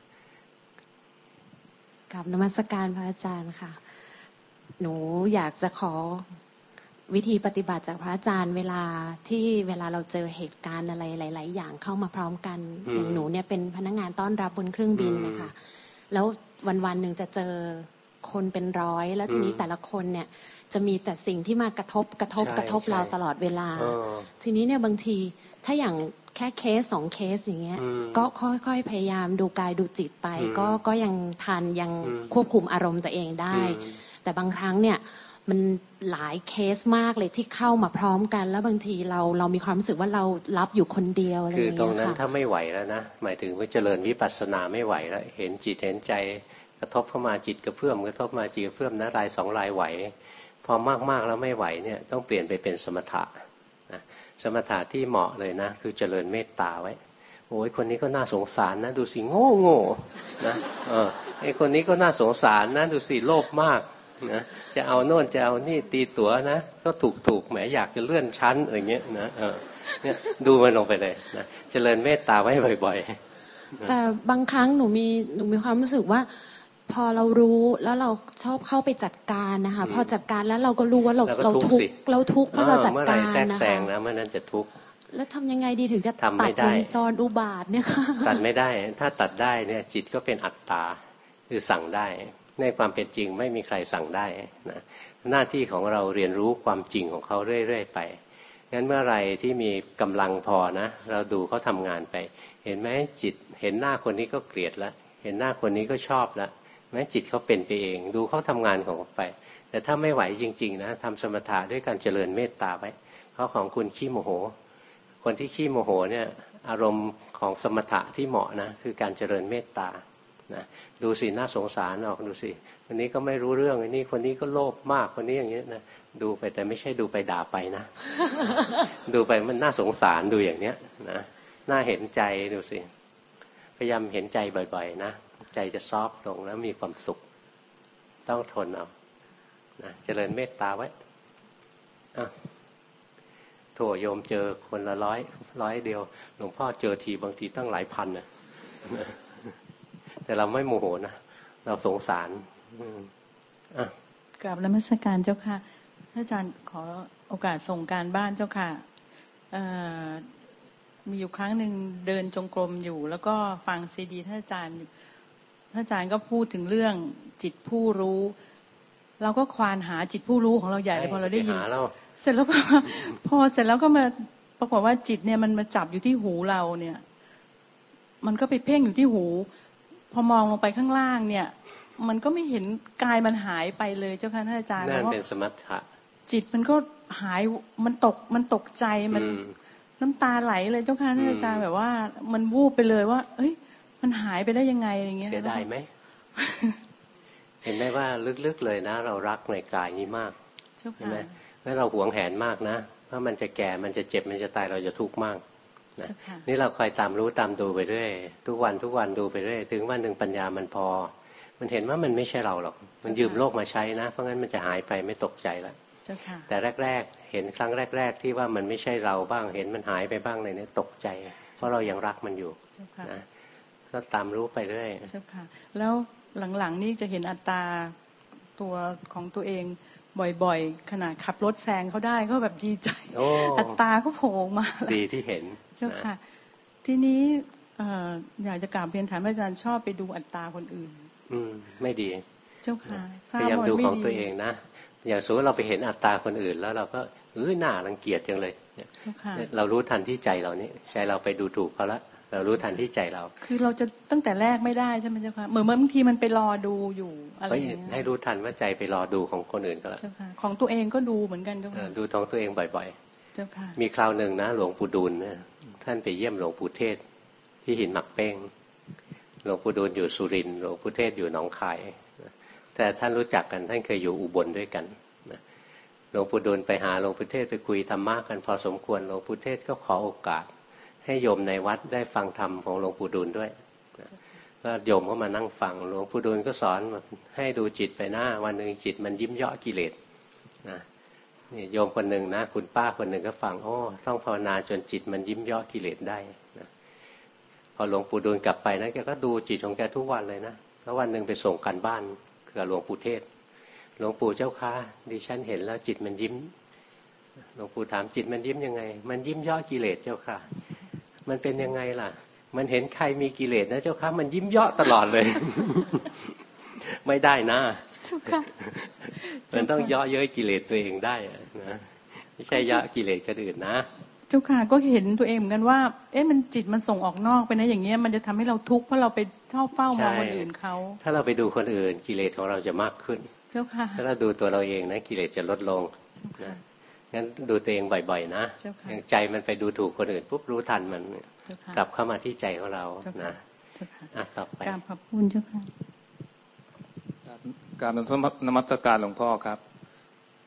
กับนมัสการพระอาจารย์ค่ะ หนูอยากจะขอวิธีปฏิบัติจากพระอาจารย์เวลาที่เวลาเราเจอเหตุการณ์อะไรหลาย ๆ อย่างเข้ามาพร้อมกันอย่างหนูเนี่ยเป็นพนักงานต้อนรับบนเครื่องบินนะคะ แล้ววันๆหนึ่งจะเจอ คนเป็นร้อย แล้วทีนี้แต่ละคนเนี่ยจะมีแต่สิ่งที่มากระทบกระทบกระทบเราตลอดเวลา ทีนี้เนี่ยบางทีถ้าอย่างแค่เคสสองเคสอย่างเงี้ย ก็ค่อยๆพยายามดูกายดูจิตไป ก็ก็ยังทันยังควบคุมอารมณ์ตัวเองได้ แต่บางครั้งเนี่ยมันหลายเคสมากเลยที่เข้ามาพร้อมกัน แล้วบางทีเราเรามีความรู้สึกว่าเรารับอยู่คนเดียวอะไรอย่างเงี้ยค่ะคือตรงนั้นถ้าไม่ไหวแล้วนะหมายถึงว่าเจริญวิปัสสนาไม่ไหวแล้วเห็นจิตเห็นใจ กระทบเข้ามาจิตกระเพื่อมกระทบมาจิตกระเพื่อมนะรายสองรายไหว พอมากๆแล้วไม่ไหวเนี่ยต้องเปลี่ยนไปเป็นสมถะนะสมถะที่เหมาะเลยนะ คือเจริญเมตตาไว้โอ้ยคนนี้ก็น่าสงสารนะ ดูสิโง่โง่นะเออไอคนนี้ก็น่าสงสารนะ ดูสิโลภมากนะจะเอาโน่นจะเอานี่ตีตัวนะ ก็ถูกถูกแหมอยากจะเลื่อนชั้นอะไรเงี้ยนะเออเนี่ยดูมันลงไปเลยนะเจริญเมตตาไว้บ่อย ๆ แต่บางครั้งหนูมีหนูมีความรู้สึกว่า พอเรารู้แล้วเราชอบเข้าไปจัดการนะคะ พอจัดการแล้วเราก็รู้ว่าเราเราทุกเราทุกเพราะเราจัดการนะคะเมื่อนั้นจะทุกแล้วทำยังไงดีถึงจะตัดวงจรอุบาทเนี่ยค่ะตัดไม่ได้ ถ้าตัดได้เนี่ยจิตก็เป็นอัตตาคือสั่งได้ ในความเป็นจริงไม่มีใครสั่งได้นะหน้าที่ของเราเรียนรู้ความจริงของเขาเรื่อยๆไปงั้นเมื่อไรที่มีกำลังพอนะ เราดูเขาทางานไป เห็นไหมจิต เห็นหน้าคนนี้ก็เกลียดแล้วเห็นหน้าคนนี้ก็ชอบแล้ว แม้จิตเขาเป็นไปเอง ดูเขาทำงานของเขาไป แต่ถ้าไม่ไหวจริง ๆ นะทำสมถะด้วยการเจริญเมตตาไว้เพราะของคุณขี้โมโห คนที่ขี้โมโหเนี่ยอารมณ์ของสมถะที่เหมาะนะคือการเจริญเมตตานะดูสิน่าสงสารออกดูสิคนนี้ก็ไม่รู้เรื่องอันนี้คนนี้ก็โลภมากคนนี้อย่างนี้นะดูไปแต่ไม่ใช่ดูไปด่าไปนะ ดูไปมันน่าสงสารดูอย่างเนี้ยนะน่าเห็นใจดูสิพยายามเห็นใจบ่อย ๆ นะ ใจจะซอฟลงแล้วมีความสุข ต้องทนเอานะเจริญเมตตาไว้อะโถโยมเจอคนละร้อยร้อยเดียว หลวงพ่อเจอทีบางทีตั้งหลายพันนะแต่เราไม่โมโหนะเราสงสารอะกราบนมัสการเจ้าค่ะท่านอาจารย์ขอโอกาสส่งการบ้านเจ้าค่ะมีอยู่ครั้งหนึ่งเดินจงกรมอยู่ แล้วก็ฟังซีดีท่านอาจารย์ ท่านอาจารย์ก็พูดถึงเรื่องจิตผู้รู้ เราก็ควานหาจิตผู้รู้ของเราใหญ่เลยพอเราได้ยินหาเราเสร็จแล้วก็พอเสร็จแล้วก็มาปรากฏว่าจิตเนี่ยมันมาจับอยู่ที่หูเราเนี่ย มันก็ไปเพ่งอยู่ที่หู พอมองลงไปข้างล่างเนี่ย มันก็ไม่เห็นกายมันหายไปเลยเจ้าค่ะท่านอาจารย์นั่นว่าเป็นสมถะจิตมันก็หายมันตกมันตกใจมันอืมน้ำตาไหลเลยเจ้าค่ะท่านอาจารย์แบบว่า มันวูบไปเลยว่า เอ้ย มันหายไปได้ยังไงอย่างเงี้ยเสียดายไหมเห็นไหมว่าลึกๆเลยนะ เรารักในกายนี้มากเจ้าใช่ค่ะไหมเมื่อเราหวงแหนมากนะว่ามันจะแก่มันจะเจ็บมันจะตายเราจะทุกข์มากนะเจ้าค่ะนี่เราคอยตามรู้ตามดูไปเรื่อยทุกวันทุกวันดูไปเรื่อยถึงวันหนึ่งปัญญามันพอ มันเห็นว่ามันไม่ใช่เราหรอก มันยืมโลกมาใช้นะ เพราะงั้นมันจะหายไปไม่ตกใจละเจ้าค่ะแต่แรก ๆ เห็นครั้งแรก ๆ ที่ว่ามันไม่ใช่เราบ้าง เห็นมันหายไปบ้างเลยเนี่ยตกใจ เพราะเรายังรักมันอยู่เจ้าค่ะ นะก็ตามรู้ไปเรื่อยเจ้าค่ะ แล้วหลังๆนี่จะเห็นอัตตราตัวของตัวเองบ่อยๆ ขนาดขับรถแซงเขาได้ก็แบบดีใจโอ้อัตตราก็โผล่มาแล้วดีที่เห็น เจ้านะค่ะ ทีนี้เอ่ออยากจะกราบเรียนถามอาจารย์ชอบไปดูอัตตราคนอื่น อืม ไม่ดี เจ้าค่ะทพราบยายามว่าดูไม่ของตัวเองนะอย่างสมมติเราไปเห็นอัตตาคนอื่น แล้วเราก็เออหน้ารังเกียจจังเลยเจ้าค่ะเรารู้ทันที่ใจเรานี่ใจเราไปดูถูกเขาละ เรารู้ทันที่ใจเรา คือเราจะตั้งแต่แรกไม่ได้ใช่ไหมเจ้าค่ะเหมือนบางทีมันไปรอดูอยู่อะไรก็อย่างเงี้ยให้รู้ทันว่าใจไปรอดูของคนอื่นก็แล้วเจ้าค่ะของตัวเองก็ดูเหมือนกันเจ้าเอค่ะอดูของตัวเองบ่อยเจ้าค่ะๆมีคราวหนึ่งนะ หลวงปู่ดูลนะท่านไปเยี่ยมหลวงปู่เทศ ที่หินหมักเป้งหลวงปู่ดูลอยู่สุรินทร์หลวงปู่เทศอยู่หนองคายแต่ท่านรู้จักกันท่านเคยอยู่อุบลด้วยกันนะหลวงปู่ดูลไปหาหลวงปู่เทศไปคุยธรรมะกันพอสมควรหลวงปู่เทศก็ขอโอกาส ให้โยมในวัดได้ฟังธรรมของหลวงปู่ดูลด้วยก็โยมก็มานั่งฟังหลวงปู่ดูลก็สอนให้ดูจิตไปหน้า วันหนึ่งจิตมันยิ้มเยาะกิเลสนะนี่โยมคนหนึ่งนะ คุณป้าคนหนึ่งก็ฟังโอ้ต้องภาวนาจนจิตมันยิ้มเยาะกิเลสได้นะพอหลวงปู่ดูลกลับไปนะแกก็ดูจิตของแกทุกวันเลยนะแล้ววันหนึ่งไปส่งกันบ้านกับหลวงปู่เทศ หลวงปู่เจ้าค่ะดิฉันเห็นแล้วจิตมันยิ้มหลวงปู่ถามจิตมันยิ้มยังไง มันยิ้มย่อกิเลสเจ้าค่ะ มันเป็นยังไงล่ะ มันเห็นใครมีกิเลสนะเจ้าค่ะมันยิ้มเย่อตลอดเลย ไม่ได้นะเจ้าค่ะมันต้องเย่อเย้ยกิเลสตัวเองได้อะนะไม่ใช่เย่อกิเลสคนอื่นนะเจ้าค่ะก็เห็นตัวเองเหมือนกันว่า เอ๊ะมันจิตมันส่งออกนอกไปนะอย่างเงี้ยมันจะทำให้เราทุกข์เพราะเราไปชอบเฝ้ามองใช่คนอื่นเขาถ้าเราไปดูคนอื่น กิเลสของเราจะมากขึ้น เจ้าค่ะถ้าเราดูตัวเราเองนะกิเลสจะลดลงนะ งั้นดูตัวเองบ่อย ๆ นะเจ้าค่ะอย่างใจมันไปดูถูกคนอื่นปุ๊บรู้ทันมันเจ้าค่ะกลับเข้ามาที่ใจของเราเจ้าค่ะนะเจ้าค่ะอะต่อไปกราบขอบคุณเจ้าค่ะการนมัสการหลวงพ่อครับ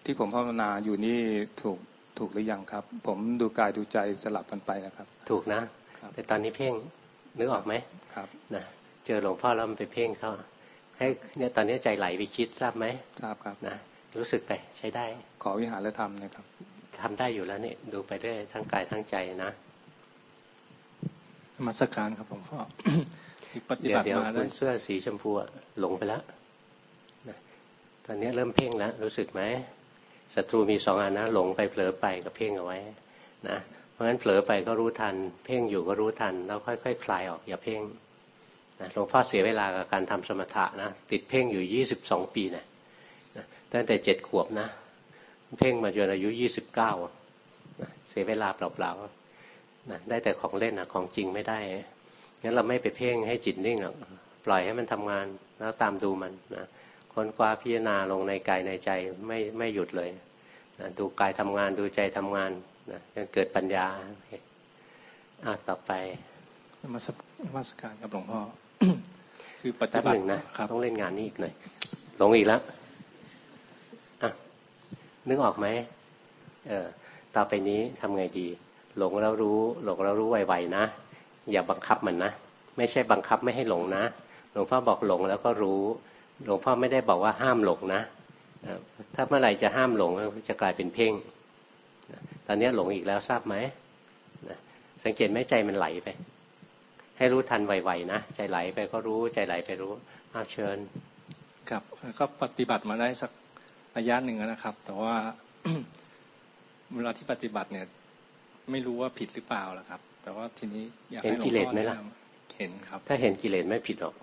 ที่ผมภาวนาอยู่นี่ถูกถูกหรือยังครับ ผมดูกายดูใจสลับกันไปนะครับ ถูกนะครับแต่ตอนนี้เพ่งนึกออกไหมครับนะเจอหลวงพ่อแล้วมันไปเพ่งเข้าให้เนี่ยตอนนี้ใจไหลไปคิดทราบไหมทราบครับนะ รู้สึกไปใช้ได้ ขอวิหารธรรมนะครับทำได้อยู่แล้วเนี่ยดูไปเรื่อยทั้งกายทั้งใจนะนมัสการครับหลวงพ่อที่ปฏิเดี๋ยวบัติเดี๋ยวมาคุได้ณเสื้อสีชมพูอะหลงไปแล้วนะตอนนี้เริ่มเพ่งแล้วรู้สึกไหมศัตรูมีสองอันนะหลงไปเผลอไปกับเพ่งเอาไว้นะเพราะฉะนั้นเผลอไปก็รู้ทัน เพ่งอยู่ก็รู้ทัน แล้วค่อยๆคลายออกอย่าเพ่งนะหลวงพ่อเสียเวลากับการทำสมถะนะติดเพ่งอยู่ยี่สิบสองปีนะนะ ตั้งแต่เจ็ดขวบนะเพ่งมาจนอายุยี่สิบเก้าเสียเวลาเปล่าๆนะได้แต่ของเล่นนะของจริงไม่ได้งั้นเราไม่ไปเพ่งให้จิตนิ่งหรอกปล่อยให้มันทำงานแล้วตามดูมันนะค้นคว้าพิจารณาลงในกายในใจไม่ไม่หยุดเลยนะดูกายทำงานดูใจทำงานนะจนเกิดปัญญาอะต่อไปนมัสนมัสการครับหลวงพ่อคือปฏิแป๊บบัหตินึ่งนะครับต้องเล่นงานนี้อีกหน่อยหลงอีกแล้วอะ นึกออกไหมเออต่อไปนี้ทำไงดี หลงแล้วรู้ หลงแล้วรู้ไวๆนะ อย่าบังคับมันนะ ไม่ใช่บังคับไม่ให้หลงนะ หลวงพ่อบอกหลงแล้วก็รู้ หลวงพ่อไม่ได้บอกว่าห้ามหลงนะ ถ้าเมื่อไหร่จะห้ามหลงจะกลายเป็นเพ่ง ตอนนี้หลงอีกแล้วทราบไหม สังเกตไหมใจมันไหลไป ให้รู้ทันไวๆนะ ใจไหลไปก็รู้ ใจไหลไปรู้อาเชิญ ครับ ก็ปฏิบัติมาได้สัก ระยะหนึ่งแล้วนะครับ แต่ว่าเวลาที่ปฏิบัติเนี่ย ไม่รู้ว่าผิดหรือเปล่าล่ะครับ แต่ว่าทีนี้อยากเห็นให้หลวงกิเลสพ่อไหมล่ะแนะนำเห็นครับ ถ้าเห็นกิเลสไม่ผิดหรอก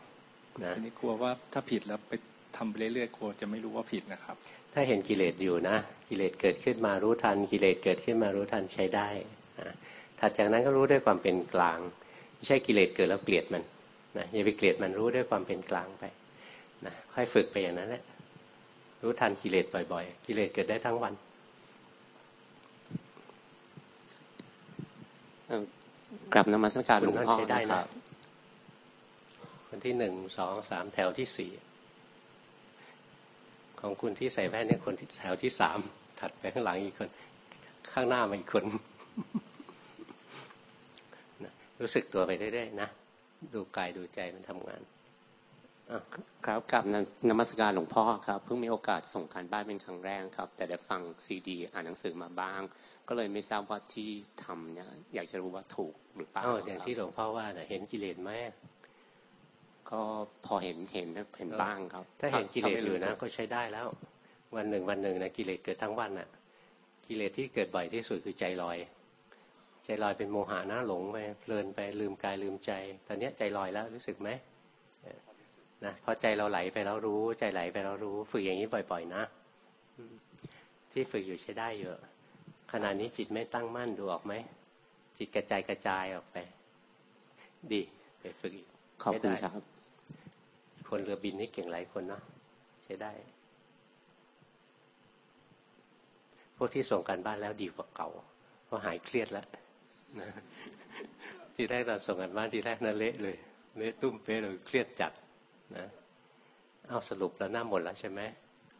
นะทีนี้กลัวว่าถ้าผิดแล้วไปทำไปเรื่อยๆกลัวจะไม่รู้ว่าผิดนะครับ ถ้าเห็นกิเลสอยู่นะ กิเลสเกิดขึ้นมารู้ทัน กิเลสเกิดขึ้นมารู้ทันใช้ได้นะถัดจากนั้นก็รู้ด้วยความเป็นกลาง ไม่ใช่กิเลสเกิดแล้วเกลียดมันนะอย่าไปเกลียดมันรู้ด้วยความเป็นกลางไปนะค่อยฝึกไปอย่างนั้นแหละ รู้ทันกิเลสบ่อย ๆ กิเลสเกิดได้ทั้งวันกลับนมัสการหลวงพ่อใช้ได้นะคนที่หนึ่งสองสามแถวที่สี่ของคุณที่ใส่แว่นเนี่ยคนที่แถวที่สามถัดไปข้างหลังอีกคน ข้างหน้ามาอีกคนรู้สึกตัวไปเรื่อยๆนะ ดูกายดูใจมันทำงาน ครับกับนมัสการหลวงพ่อครับ เพิ่งมีโอกาสส่งการบ้านเป็นครั้งแรกครับ แต่ได้ฟังซีดี อ่านหนังสือมาบ้าง ก็เลยไม่ทราบว่าที่ทำเนี่ยอยากจะรู้ว่าถูกหรือเปล่าอย่างที่หลวงพ่อว่าเห็นกิเลสไหมก็พอเห็นเห็นเห็นบ้างครับ ถ้าเห็นกิเลสอยู่นะก็ใช้ได้แล้ว วันหนึ่งวันหนึ่งนะกิเลสเกิดทั้งวันน่ะ กิเลสที่เกิดบ่อยที่สุดคือใจลอย ใจลอยเป็นโมหะนะหลงไปเพลินไปลืมกายลืมใจ ตอนนี้ใจลอยแล้วรู้สึกไหม นะพอใจเราไหลไปแล้วรู้ใจไหลไปแล้วรู้ ฝึกอย่างนี้บ่อย ๆ นะที่ฝึกอยู่ใช้ได้เยอะขณะนี้จิตไม่ตั้งมั่นดูออกไหมจิตกระจายกระจายออกไป ดีไปฝึกอีกขอบคุณครับ คนเรือบินนี่เก่งหลายคนเนาะใช้ได้ พวกที่ส่งกันบ้านแล้วดีกว่าเก่าเพราะหายเครียดแล้วนะทีแรกเราส่งกันบ้านทีแรกนั่นเละเลยเละตุ้มเป๊ะเลยเครียดจัด นะเอาสรุปแล้วหน้าหมดแล้วใช่ไหม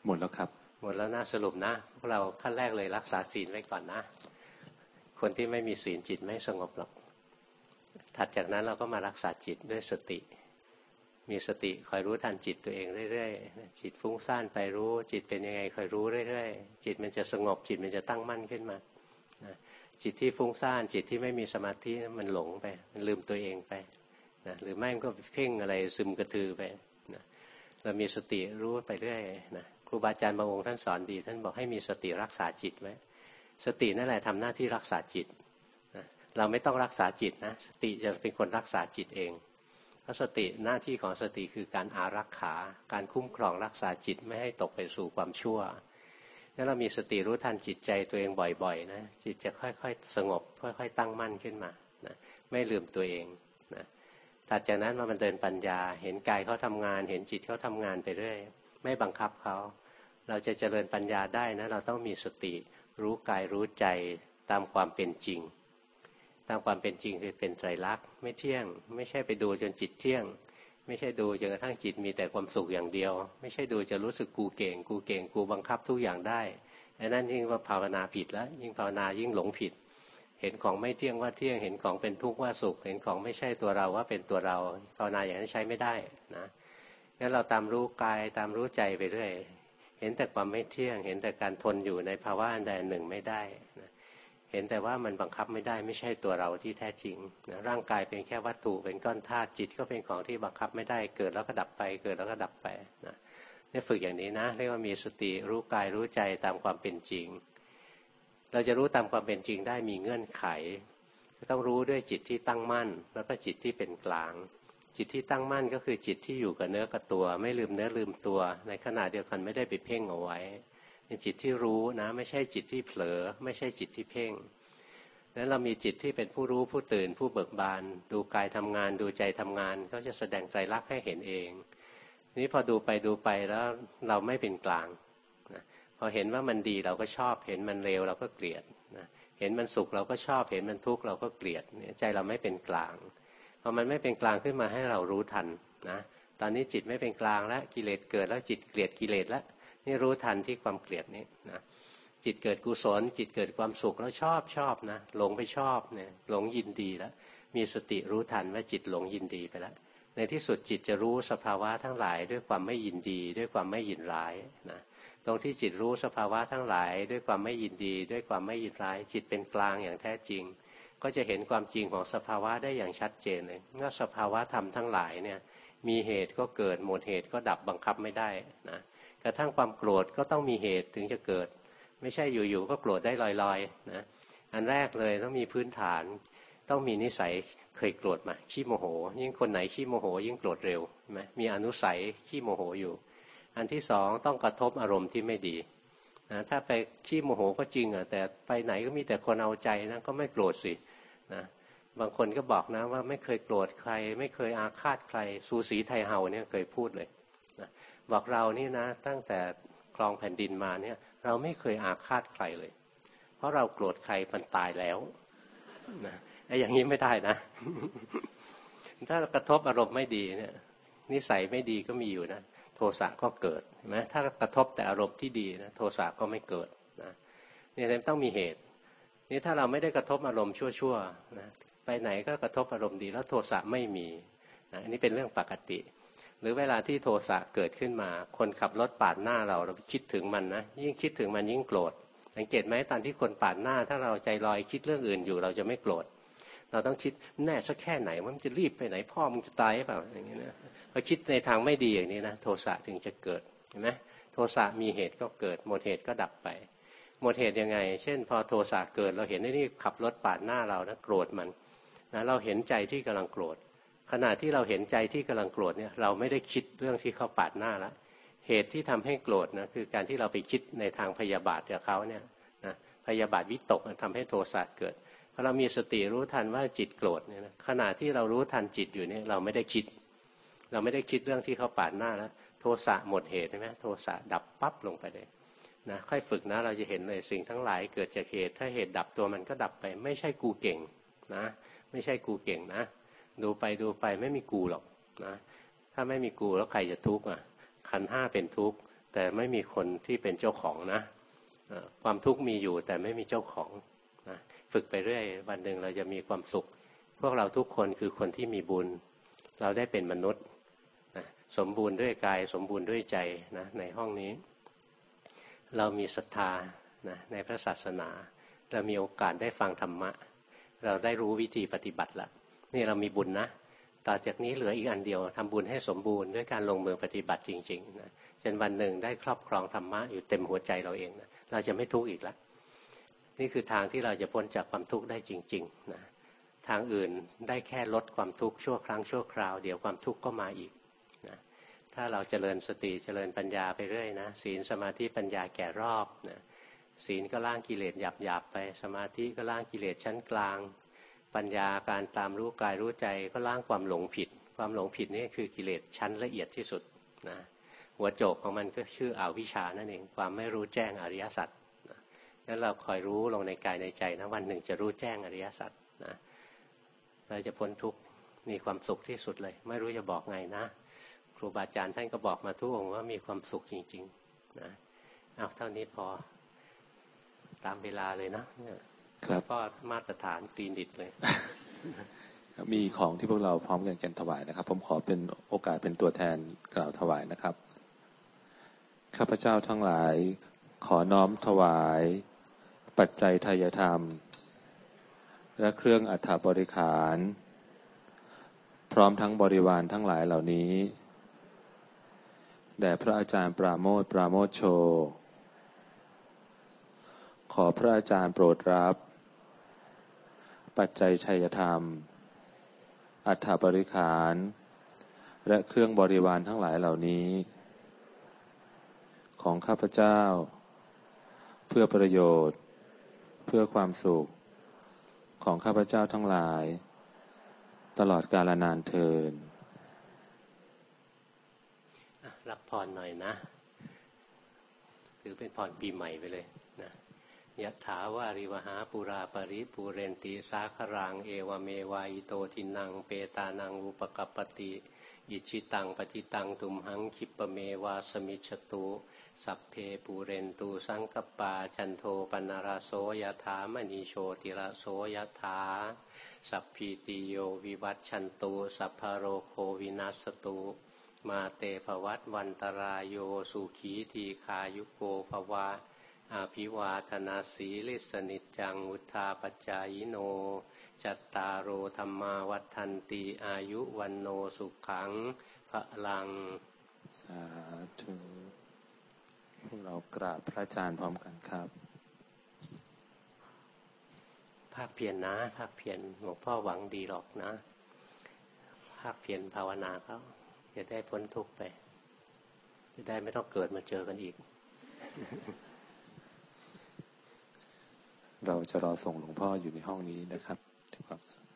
หมดแล้วครับ หมดแล้วหน้าสรุปนะพวกเราขั้นแรกเลยรักษาศีลไว้ก่อนนะ คนที่ไม่มีศีลจิตไม่สงบหรอกถัดจากนั้นเราก็มารักษาจิตด้วยสติ มีสติคอยรู้ทันจิตตัวเองเรื่อยๆจิตฟุ้งซ่านไปรู้ จิตเป็นยังไงคอยรู้เรื่อยๆจิตมันจะสงบจิตมันจะตั้งมั่นขึ้นมานะจิตที่ฟุ้งซ่านจิตที่ไม่มีสมาธิมันหลงไป มันลืมตัวเองไป นะหรือไม่มันก็เพ่งอะไรซึมกระตือไปนะเรามีสติรู้ไปเรื่อยนะครูบาอาจารย์บางองค์ท่านสอนดี ท่านบอกให้มีสติรักษาจิตไว้สตินั่นแหละทำหน้าที่รักษาจิตนะเราไม่ต้องรักษาจิตนะสติจะเป็นคนรักษาจิตเองเพราะสติหน้าที่ของสติคือการอารักขา การคุ้มครองรักษาจิตไม่ให้ตกไปสู่ความชั่วถ้าเรามีสติรู้ทันจิตใจตัวเองบ่อยๆนะจิตจะค่อยๆ สงบ ค่อย ๆ ตั้งมั่นขึ้นมานะไม่ลืมตัวเอง ถัดจากนั้นเรามันเดินปัญญา เห็นกายเขาทำงาน เห็นจิตเขาทำงานไปเรื่อย ไม่บังคับเขา เราจะเจริญปัญญาได้นะ เราต้องมีสติ รู้กายรู้ใจตามความเป็นจริง ตามความเป็นจริงคือเป็นไตรลักษณ์ไม่เที่ยง ไม่ใช่ไปดูจนจิตเที่ยง ไม่ใช่ดูจนกระทั่งจิตมีแต่ความสุขอย่างเดียว ไม่ใช่ดูจะรู้สึกกูเก่ง กูเก่ง กูบังคับทุกอย่างได้อันนั้นยิ่งว่าภาวนาผิดแล้ว ยิ่งภาวนายิ่งหลงผิด เห็นของไม่เที่ยงว่าเที่ยง เห็นของเป็นทุกข์ว่าสุข เห็นของไม่ใช่ตัวเราว่าเป็นตัวเราภาวนาอย่างนั้นใช้ไม่ได้นะงั้นเราตามรู้กายตามรู้ใจไปเรื่อยเห็นแต่ความไม่เที่ยง เห็นแต่การทนอยู่ในภาวะอันใดหนึ่งไม่ได้นะเห็นแต่ว่ามันบังคับไม่ได้ไม่ใช่ตัวเราที่แท้จริงนะร่างกายเป็นแค่วัตถุเป็นก้อนธาตุจิตก็เป็นของที่บังคับไม่ได้ เกิดแล้วก็ดับไป เกิดแล้วก็ดับไปนะนี่ฝึกอย่างนี้นะเรียกว่ามีสติรู้กายรู้ใจตามความเป็นจริง เราจะรู้ตามความเป็นจริงได้มีเงื่อนไขต้องรู้ด้วยจิตที่ตั้งมั่น แล้วก็จิตที่เป็นกลาง จิตที่ตั้งมั่นก็คือจิตที่อยู่กับเนื้อกับตัว ไม่ลืมเนื้อลืมตัว ในขณะเดียวกันไม่ได้ไปเพ่งเอาไว้ เป็นจิตที่รู้นะ ไม่ใช่จิตที่เผลอ ไม่ใช่จิตที่เพ่งนั้นเรามีจิตที่เป็นผู้รู้ผู้ตื่นผู้เบิกบาน ดูกายทำงาน ดูใจทำงาน ก็จะแสดงใจรักให้เห็นเอง นี้พอดูไปดูไปแล้วเราไม่เป็นกลางนะ พอเห็นว่ามันดีเราก็ชอบ เห็นมันเลวเราก็เกลียดนะเห็นมันสุขเราก็ชอบ เห็นมันทุกข์เราก็เกลียดเนี่ยใจเราไม่เป็นกลางพอมันไม่เป็นกลางขึ้นมาให้เรารู้ทันนะตอนนี้จิตไม่เป็นกลางแล้วกิเลสเกิดแล้วจิตเกลียดกิเลสแล้วนี่รู้ทันที่ความเกลียดนี้นะจิตเกิดกุศล จิตเกิดความสุขแล้วชอบชอบนะหลงไปชอบเนี่ยหลงยินดีแล้วมีสติรู้ทันว่าจิตหลงยินดีไปแล้วในที่สุดจิตจะรู้สภาวะทั้งหลาย ด้วยความไม่ยินดี ด้วยความไม่ยินร้ายนะ ตรงที่จิตรู้สภาวะทั้งหลาย ด้วยความไม่ยินดี ด้วยความไม่ยินร้าย จิตเป็นกลางอย่างแท้จริง ก็จะเห็นความจริงของสภาวะได้อย่างชัดเจนเลยว่าสภาวะธรรมทั้งหลายเนี่ยมีเหตุก็เกิดหมดเหตุก็ดับบังคับไม่ได้นะกระทั่งความโกรธก็ต้องมีเหตุถึงจะเกิด ไม่ใช่อยู่ๆก็โกรธได้ลอยๆนะอันแรกเลยต้องมีพื้นฐาน ต้องมีนิสัยเคยโกรธมาขี้โมโห ยิ่งคนไหนขี้โมโห ยิ่งโกรธเร็วไหมมีอนุสัยขี้โมโหอยู่ อันที่สองต้องกระทบอารมณ์ที่ไม่ดีนะถ้าไปขี้โมโหก็จริงอะแต่ไปไหนก็มีแต่คนเอาใจนะก็ไม่โกรธสินะบางคนก็บอกนะว่าไม่เคยโกรธใคร ไม่เคยอาฆาตใครสูสีไทยเฮาเนี่ยเคยพูดเลยนะบอกเรานี่นะ ตั้งแต่ครองแผ่นดินมาเนี่ย เราไม่เคยอาฆาตใครเลย เพราะเราโกรธใครมันตายแล้วนะไอ้อย่างนี้ไม่ได้นะ ถ้ากระทบอารมณ์ไม่ดีเนี่ยนิสัยไม่ดีก็มีอยู่นะ ทสะก็เกิดเห็นไหมถ้ากระทบแต่อารมณ์ที่ดีนะโทสะก็ไม่เกิดนะนี่ต้องมีเหตุ นี่ถ้าเราไม่ได้กระทบอารมณ์ชั่วๆนะไปไหนก็กระทบอารมณ์ดีแล้วโทสะไม่มีนะอันนี้เป็นเรื่องปกติ หรือเวลาที่โทสะเกิดขึ้นมา คนขับรถปาดหน้าเราเราคิดถึงมันนะยิ่งคิดถึงมันยิ่งโกรธสังเกตไหมตอนที่คนปาดหน้า ถ้าเราใจลอยคิดเรื่องอื่นอยู่ เราจะไม่โกรธ เราต้องคิดแน่สักแค่ไหนว่ามันจะรีบไปไหนพ่อมึงจะตายหรือเปล่าอย่างนี้นะพอคิดในทางไม่ดีอย่างนี้นะโทสะถึงจะเกิดเห็นไหมโทสะมีเหตุก็เกิด หมดเหตุก็ดับไป หมดเหตุยังไง เช่น พอโทสะเกิดเราเห็นนี่ขับรถปาดหน้าเรานะโกรธมันนะเราเห็นใจที่กำลังโกรธ ขณะที่เราเห็นใจที่กำลังโกรธเนี่ยเราไม่ได้คิดเรื่องที่เขาปาดหน้าแล้วเหตุที่ทำให้โกรธนะคือการที่เราไปคิดในทางพยาบาทกับเขาเนี่ยนะพยาบาทวิตกทำให้โทสะเกิด เรามีสติรู้ทันว่าจิตโกรธเนี่ยนะขณะที่เรารู้ทันจิตอยู่เนี่ยเราไม่ได้คิด เราไม่ได้คิดเรื่องที่เขาปาดหน้าแล้วโทสะหมดเหตุใช่ไหมโทสะดับปั๊บลงไปเลยนะค่อยฝึกนะเราจะเห็นเลยสิ่งทั้งหลายเกิดจากเหตุ ถ้าเหตุดับตัวมันก็ดับไป ไม่ใช่กูเก่งนะ ไม่ใช่กูเก่งนะ ดูไปดูไปไม่มีกูหรอกนะถ้าไม่มีกูแล้วใครจะทุกข์อะขันห้าเป็นทุกข์แต่ไม่มีคนที่เป็นเจ้าของนะความทุกข์มีอยู่แต่ไม่มีเจ้าของนะ ฝึกไปเรื่อย วันหนึ่งเราจะมีความสุข พวกเราทุกคนคือคนที่มีบุญ เราได้เป็นมนุษย์นะสมบูรณ์ด้วยกาย สมบูรณ์ด้วยใจนะในห้องนี้ เรามีศรัทธานะในพระศาสนา เรามีโอกาสได้ฟังธรรมะ เราได้รู้วิธีปฏิบัติละนี่เรามีบุญนะต่อจากนี้เหลืออีกอันเดียวทำบุญให้สมบูรณ์ด้วยการลงมือปฏิบัติจริงๆนะจนวันหนึ่งได้ครอบครองธรรมะอยู่เต็มหัวใจเราเองนะเราจะไม่ทุกข์อีกแล้ว นี่คือทางที่เราจะพ้นจากความทุกข์ได้จริงๆนะทางอื่นได้แค่ลดความทุกข์ชั่วครั้งชั่วคราว เดี๋ยวความทุกข์ก็มาอีกนะถ้าเราเจริญสติเจริญปัญญาไปเรื่อยนะศีลสมาธิปัญญาแก่รอบนะศีลก็ล่างกิเลสหยาบหยาบไป สมาธิก็ล่างกิเลสชั้นกลาง ปัญญาการตามรู้กายรู้ใจก็ล่างความหลงผิด ความหลงผิดนี่คือกิเลสชั้นละเอียดที่สุดนะหัวโจกของมันก็ชื่ออวิชานั่นเองความไม่รู้แจ้งอริยสัจ งั้นเราคอยรู้ลงในกายในใจนะวันหนึ่งจะรู้แจ้งอริยสัจนะเราจะพ้นทุกข์มีความสุขที่สุดเลย ไม่รู้จะบอกไงนะครูบาอาจารย์ท่านก็บอกมาทุกองว่ามีความสุขจริงๆนะเอาเท่านี้พอตามเวลาเลยนะครับก็มาตรฐานตีนิดเลย มีของที่พวกเราพร้อมกันกันถวายนะครับ ผมขอเป็นโอกาสเป็นตัวแทนกล่าวถวายนะครับข้าพเจ้าทั้งหลาย ขอน้อมถวาย ปัจจัยทายธรรม และเครื่องอัฐบริขาร พร้อมทั้งบริวารทั้งหลายเหล่านี้ แด่พระอาจารย์ปราโมทปราโมทโช ขอพระอาจารย์โปรดรับ ปัจจัยชัยธรรม อัฐบริขาร และเครื่องบริวารทั้งหลายเหล่านี้ ของข้าพเจ้าเพื่อประโยชน์ เพื่อความสุขของข้าพเจ้าทั้งหลาย ตลอดกาลนานเชิญรับพรหน่อยนะถือเป็นพรปีใหม่ไปเลยนะยะถาวาริวะหาปูรา ปะริปูเรนติ สาคะรัง เอวะเมวะ อิโตทินนัง เปตานังอุปะกัปปะติ อิจฉิตังปัตถิตังตุมหัง ขิปปะเมวะ สะมิชฌะตุ สัพเพปูเรนตุ สังกัปปาจันโทปัณณะราโสยถามณีโชติระโสยถา สัพพีติโยวิวัตชันตุสัพพโรโควินัสตุมาเตภวัตวันตรายโยสุขีทีคายุโกภวา อาภิวาธนาสีลิสนิจังอุทาปจายโน จัตตารโอธรรมาวัฏันติอายุวันโนสุขังพระลัง สาธุพวกเรากราบพระอาจารย์พร้อมกันครับ ภาคเพียรนนะ ภาคเพียรหลวงพ่อหวังดีหรอกนะ ภาคเพียรภาวนาเขาจะได้พ้นทุกข์ไปจจะได้ไม่ต้องเกิดมาเจอกันอีก เราจะรอส่งหลวงพ่ออยู่ในห้องนี้นะครับทุกความ